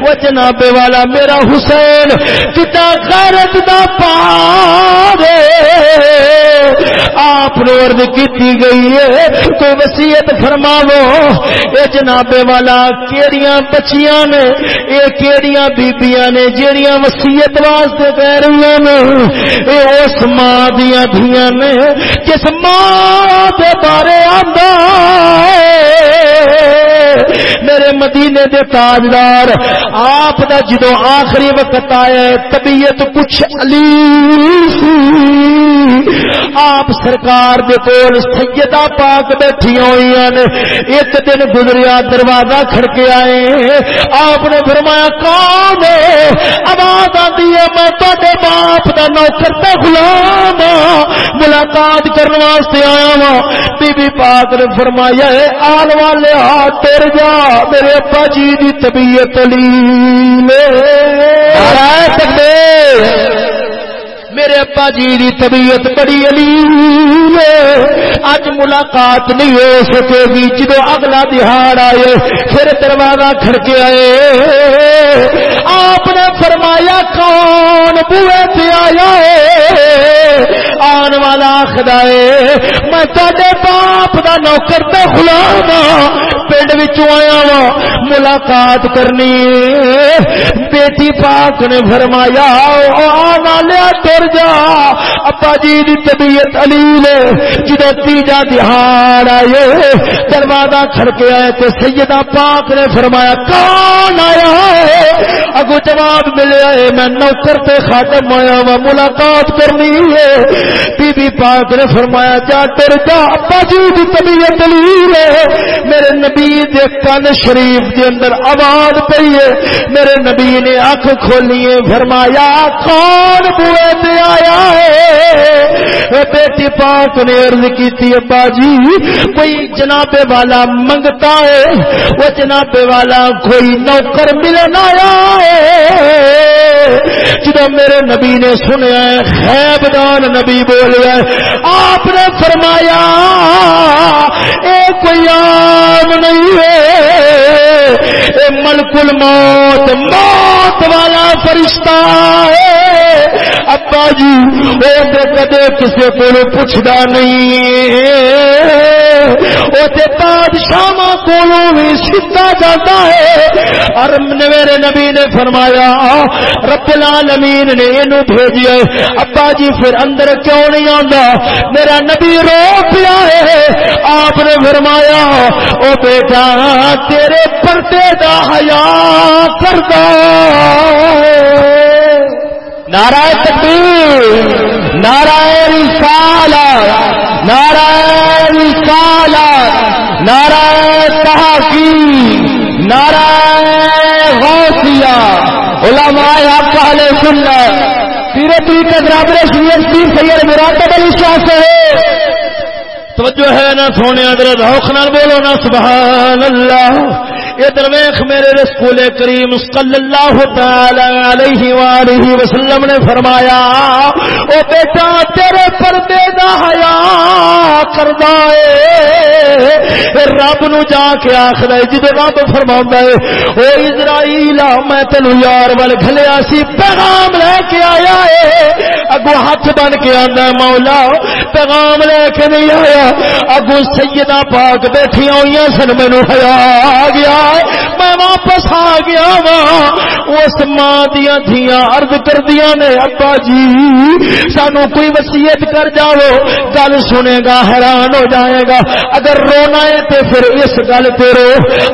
وہ جناب والا میرا حسین کتا غیرت دا پار آپ عرض کی گئی ہے، کوئی وسیعت فرماو اے جناب والا، کیڑیاں بچیاں نے، اے کیڑیاں بیبیاں نے، جیڑیاں وسیعت واسطے کہہ رہی نے، اے اس ماں دیاں دھیاں نے کس ماں دے بارے آندا مدینے دے تاجدار، آپ دا جدو آخری وقت آئے، طبیعت کچھ علی آپ سرکار دے کول سیدہ پاک بیٹھی ہوئی نے، ایک دن گزریا، دروازہ کھڑکے آئے۔ آپ نے فرمایا، کون آواز آتی ہے، میں تے باپ کا نوکر تے غلام ہاں۔ ملاقات کرنے واسطے آیا ہاں۔ وا بی بی پاک نے فرمایا آل والے ہاتھ تر جا میرے ابا جی دی طبیعت لی میرے ابا جی دی طبیعت بڑی علی اج ملاقات نہیں ہو سکے گی۔ جدو اگلا دہاڑ آئے، پھر دروازہ کھڑکے آئے۔ آپ نے فرمایا، کون بوے پہ آیا آن والا آخر میں تے باپ کا نوکر تو غلام ہاں پنڈ آیا وا ملاقات کرنی۔ بیٹی پاک نے فرمایا لیا تر جا۔ ابا جی کی طبیعت علی نے جدو تیجا دہاڑ آئے، دروازہ کھڑکے آئے تو سیدہ پاک نے فرمایا، کون آیا ہے؟ اگو جواب ملے میں نوکر پہ خاتم آیا وا ملاقات کرنی ہے۔ بی بی پاک نے فرمایا، جا تر جا، ابا جی کی طبیعت علی ہے۔ میرے نبی دے کن شریف دے اندر آواز پی ہے۔ میرے نبی نے اکھ کھولی فرمایا، کون بوئے پہ آیا ہے؟ بیٹی پاک نے عرض کی ابا جی کوئی جناب والا منگتا ہے، وہ جناب والا کوئی نوکر ملن آیا۔ ہے میرے نبی نے سنیا خیب دان نبی بولیا آپ نے فرمایا، اے کوئی عام نہیں ہے، اے ملک الموت، موت والا فرشتہ ہے۔ ابا جی وہ کدے کسی کو پوچھتا نہیں بادشاہ کو بھی سیتا جاتا ہے۔ اور میرے نبی نے فرمایا، رب العالمین نے یہ بھیجیا ابا جی پھر اندر کیوں نہیں آتا میرا نبی رو پیا ہے۔ آپ نے فرمایا، او بیٹا، تیرے پردے کا حیا کرتا نارا تکبیر نارا رسالہ نارا نعرہ صحافی نعرہ غوثیہ، علماء آپ حق اہل سنت، سیرت کا برابر شریعت پیر سید مراتب علی شاہ سے۔ توجہ ہے نہ سونے ادھر روخ نہ بولو نہ سبحان اللہ۔ ادھر ویخ میرے رسول کریم صلی اللہ تعالی علیہ وآلہ وسلم نے فرمایا، او بیٹا، تیرے پردے دا حیا کردا اے رب نو جا کے آکھدا اے جدے رب فرماوندا اے او اسرائیل، میں تینو یار ول گھلیا سی، پیغام لے کے آیا اے اگو ہاتھ بن کے آندا مولا، پیغام لے کے نہیں آیا۔ اگو سیدہ پاک بیٹھی ہوئی سن مینو حیا آ گیا۔ میں واپس آ گیا ہاں۔ وا اس ماں دیا دیا ارد کر دیا نے، ابا جی سانو کوئی وسیعت کر جاؤ، گل سنے گا، حیران ہو جائے گا۔ اگر رونا ہے تو پھر اس گل پہ رو۔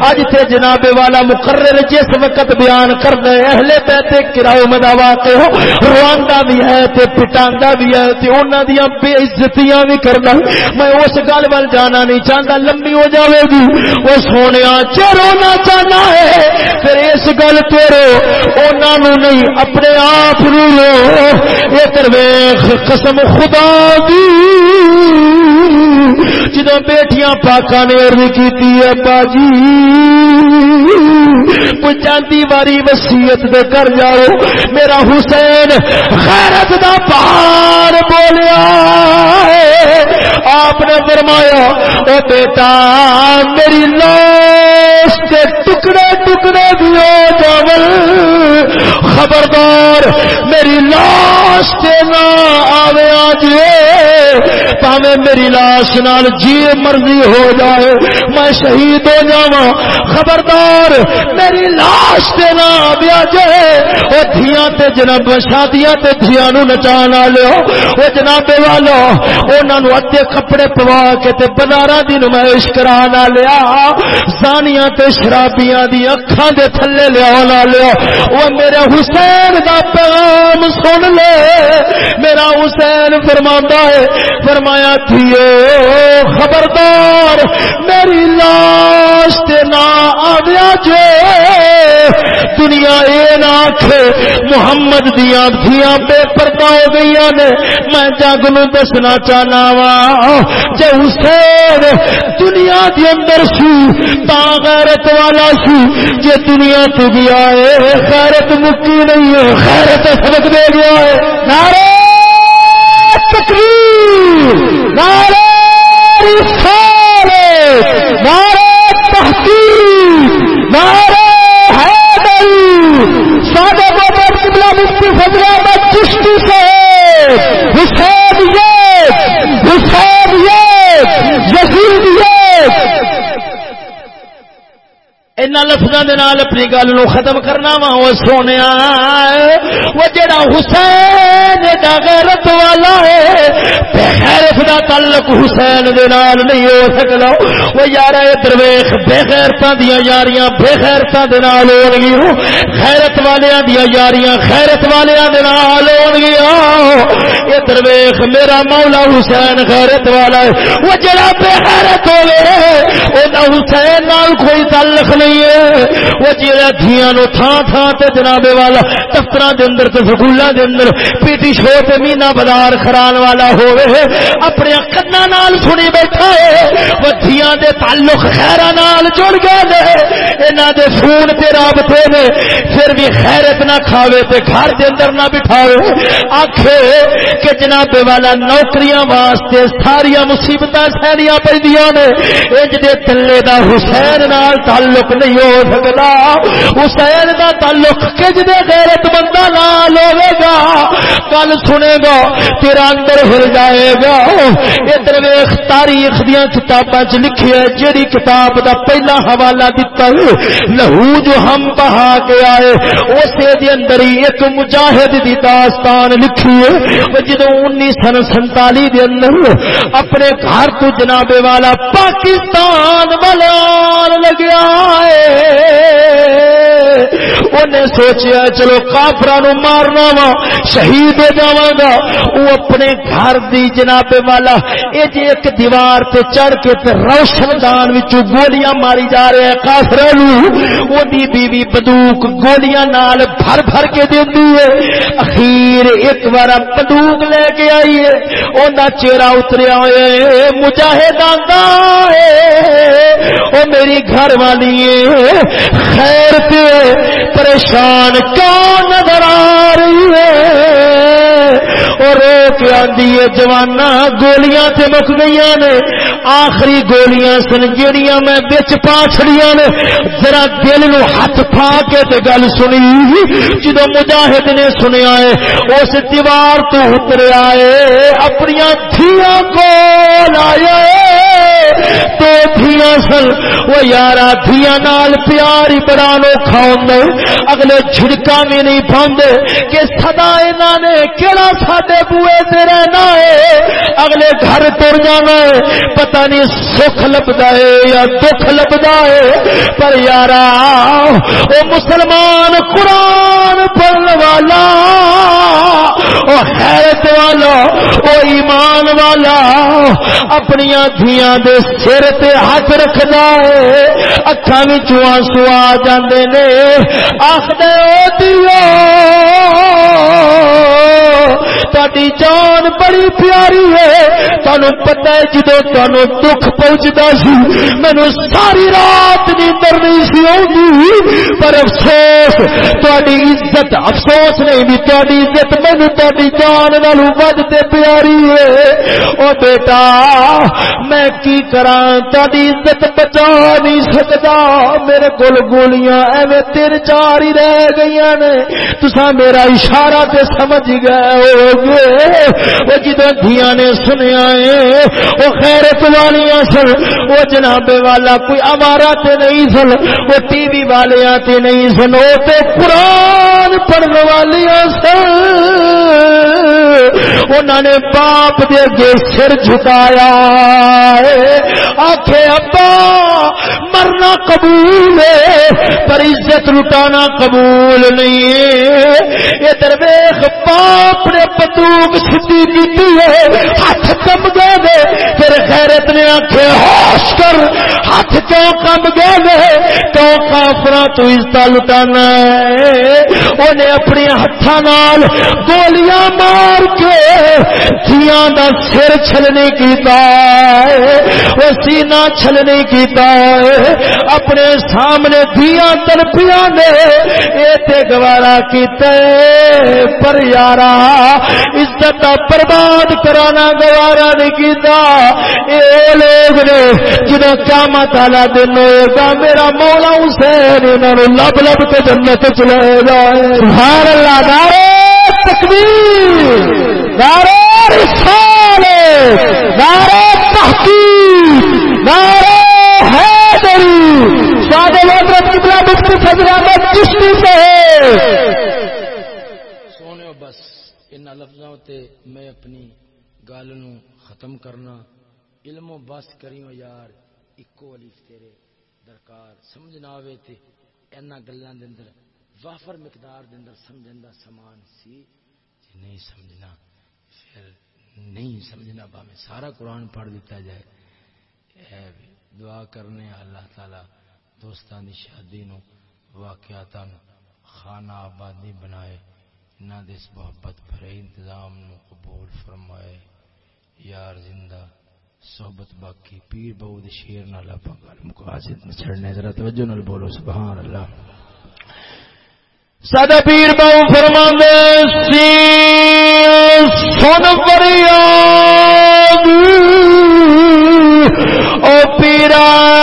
اج تے جناب والا مقرر جس وقت بیان کر دے اہل بیتے کراؤ مدا واقع ہو۔ رواندا بھی ہے تے پٹاندا بھی ہے تے انہاں دیاں بے عزتیاں بھی کردا میں اس گل ول جانا نہیں چاہتا لمبی ہو جاوے گی۔ وہ سونے چ رونا چاہنا ہے، پھر اس گل تیرو انہوں نہیں، اپنے آپ رو۔ یہ درویش، قسم خدا دی۔ جدو بیٹیاں پاکا نے ارد کی ابا جی جاندی واری وسیعت دے کر جاؤ۔ میرا حسین خیرت دا پہاڑ بولیا آپ نے فرمایا، او بیٹا، میری لاش کے ٹکڑے ٹکڑے دیو جاول۔ خبردار، میری لاش کے نہ آوے آج پاوے میری لاش نال جی مرضی ہو جائے، میں شہید ہو جاواں۔ خبردار، میری لاش تے نہ آویا جائے او دھیاں تے جناب، شادیاں تے دھیاں نو نچا نہ لیو او جناب والا، انہاں نو ادھے کپڑے پوا کے تے بازاراں دی نمائش کرا نہ لیا۔ زانیاں تے شرابیاں دی اکھاں دے تھلے لیا نہ لیا۔ او میرے حسین دا پیغام سن لے۔ میرا حسین فرماندا ہے، فرمایا تھیو خبردار، میری لاش تے نہ آویا جو دنیا اے نہ آکھے، محمد دیاں دھیاں بے پردہ ہو گئی نے۔ میں جگ نو دسنا چاہنا وا۔ جے حسین دنیا دے اندر سی تا غیرت والا سی۔ جے دنیا تو گیا ہے غیرت مکی نہیں ہے، غیرت سبق دے گیا ہے نعرہ تکبیر، نعرہ رسالت، نعرہ تحقیق، نعرہ سادہ بابا قبلہ مفتی فضل احمد چشتی سے حسین یہ حسین یہ یزید یہ ان لفظوں اپنی گل نو ختم کرنا وا وہ سونے وہ جڑا حسین دا غیرت والا ہے بغیرت دا تعلق حسین دے نال نہیں ہو سکدا وہ یار ادھر ویکھ بے غیرتاں دیاں یاریاں بے غیرتاں دے نال ہون گی غیرت والیاں دیاں یاریاں غیرت والیاں دے نال ہون گی ادھر میرا مولا حسین غیرت والا ہے وہ جڑا بے غیرت ہوے او حسین نال کوئی تعلق نہیں ہے۔ وہ جیڑا دھیاں نو تھان تھان تے جناب والا، دفتراں دے اندر تے سکولاں دے اندر پی ٹی شو تے مینا بازار خران والا ہوے اپنے کنا نال سنی بیٹھا ہے۔ وہ دھیاں دے تعلق خیرا نال جڑ گئے نے۔ انہاں دے فون تے رابطے نے، پھر بھی خیرت نہ کھاوے تے گھر دے اندر نہ بٹھاوے۔ آکھے کہ جناب والا، نوکریاں واسطے ساری مصیبتاں سہنیاں پیندیاں نے۔ انج دے تلے دا حسین نال تعلق نہیں ہو سکتا۔ حسین کا تعلق کج دے غیرت بندہ نال ہوے گا؟ کل سنے گا تیرا اندر ہل جائے گا۔ ادھر ویخ تاریخ دیا کتاباں چ لکھی ہے، جیڑی کتاب دا پہلا حوالہ دتا لہو جو ہم بہا کے آئے۔ اسے دے اندر ہی ایک مجاہد دی داستان لکھی ہے۔ جدو انیس سن سنتالی دے اندر اپنے گھر تو جناب والا پاکستان والا لگیا انہیں سوچیا چلو کافرا نو مارنا وا، شہید ہو جا گا۔ وہ اپنے گھر دی جناب والا یہ جی ایک دیوار تے چڑھ کے تے روشن دان گولیاں ماری جا رہے ہیں کافر بیوی بندوق گولیاں نال بھر بھر کے دینی ہے۔ اخیر ایک بار بندوق لے کے آئی ہے۔ انہیں چہرہ اتریا ہوئے مجاہد آتا ہے۔ وہ میری گھر والی خیر پہ پریشان کیوں نظر آ رہی ہے؟ اور روک آدھی ہے جوانا گولیاں تے مک گئی نے۔ آخری گولیاں سن جڑیاں میں بچ پا چڑیا نے۔ ذرا دل نو ہاتھ پا کے تے گل سنی۔ جدو مجاہد نے سنیا ہے، اس دیوار تو اتر آئے اپنی دھیاں کو لائے تو دھیاں سن۔ وہ یارا دھیاں نال پیار ہی بڑا نو کھاؤں اگلے جھڑکا بھی نہیں پاؤں کہ سدا انہوں نے کہڑا ساڈے بوئے سے رہنا ہے، اگلے گھر تر جانا ہے۔ پتہ نہیں سکھ لبدا ہے یا دکھ لبدا ہے، پر یارا، او مسلمان قرآن پڑھنے والا، او حیرت والا، او ایمان والا اپنی دھیاں دے سر تے ہاتھ رکھدا ہے۔ اکھاں وچوں آنسو آ جاندے نے۔ آکھدے او دیو جی تاری جان بڑی پیاری ہے تہن پتا ہے جدو تہن دکھ پہنچتا سی مینو ساری رات نیندر نہیں سی آؤں پر افسوس تاری عزت افسوس نہیں بھی تاری عزت مینو تاری جان والوں ود پیاری ہے او بیٹا میں کی کرا تاری عزت بچا نہیں سکتا میرے کول گولیاں ایویں تین چار ہی رہ گئی نے تسا میرا اشارہ تے سمجھ گئے ہو گے وہ جدو دیا نے سنیا ہے وہ خیرت والیاں سن، وہ جناب والا کوئی امارا تے نہیں سن، وہ ٹی وی والیاں تے نہیں سن، وہ تے قرآن پڑھنے والیاں سن۔ انہوں نے باپ دے اگے سر جھکایا آخے ابا، مرنا قبول ہے پر عزت لٹانا قبول نہیں ہے یہ درویش باپ نے بندوق سدھی کی ہاتھ کم گئے پھر خیرت نے آخر ہوش کر ہاتھ کیوں کم گئے تو کافر تو عزت لٹانا ہے۔ انہیں اپنے ہاتھوں گولیاں مار کے دیا کا سر چھلنے کیتا ہے۔ وہ سینہ چھلنے کیتا ہے۔ اپنے سامنے دیا ترپیا نے، یہ گوارا کیتے پر یارا عزت برباد کرانا گوارا نہیں کیتا۔ اے لوگ نے جنہوں قیامت والا دن ہوئے گا میرا مولا حسین انہوں لب لب کے جنت چلے جائے۔ سبحان اللہ دارے تکبیر دارے رسالے دارے تحقیق دارے حیدری۔ سادے حضرت قبلہ مفتی فضل احمد چشتی سے سونے بس، ان لفظوں تے میں اپنی گل ختم کرنا۔ علم و بس کریو یار اکو الف تیرے درکار سمجھنا آوے تے اینا گلاں دے اندر، وافر مقدار دے اندر سمجھن دا سامان سی جی نہیں سمجھنا۔ پھر نہیں سمجھنا با میں سارا قرآن پڑھ دیتا جائے۔ اے دعا کرنے اللہ تعالی دوستان دی شادی نو واقعات خانہ آبادی بنائے۔ نہ دس محبت بھرے انتظام نو قبول فرمائے۔ یار زندہ صحبت باقی، پیر بہت شیر نہ لپا گل مقاصد میں چھڑنے، ذرا توجہ نال بولو، سبحان اللہ۔ سادہ پیر بہو فرما سی سن فریاد۔ او پیرا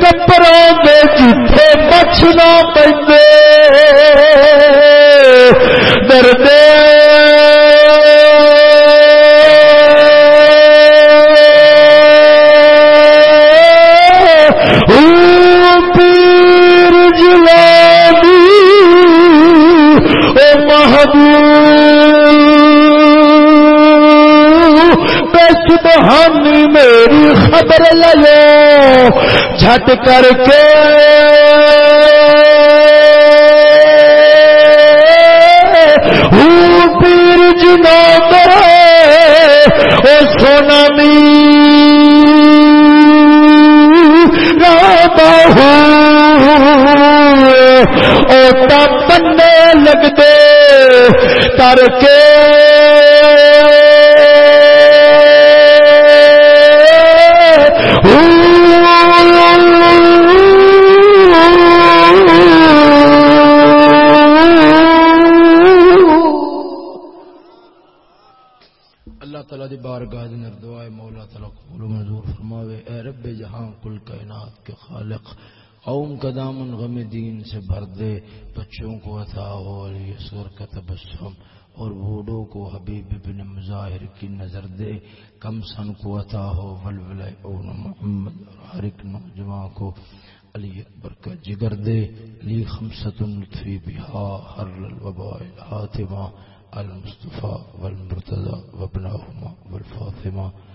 پچ کپڑوں دے جتھے بچنا پے دردے پیر جلابی او محبوب میری خبر لو جھٹ کر کے پیر جنا او سونا می اوتا بننے لگتے تر کے بارگاہ دے اندر دعا ہے مولا تعالیٰ قبول منظور فرماوے، اے رب جہاں کل کائنات کے خالق، قوم کا دامن غم دین سے بھر دے، بچوں کو عطا ہو علی اصغر کا تبسم، اور بوڑھوں کو حبیب ابن مظاہر کی نظر دے، کم سن کو عطا ہو ولولہ اون محمد، اور ہر ایک نوجوان کو علی اکبر کا جگر دے۔ لی خمسۃ لطفی بہا حر الوباء الحاتمہ المصطفى والمرتضى وابناهما والفاطمة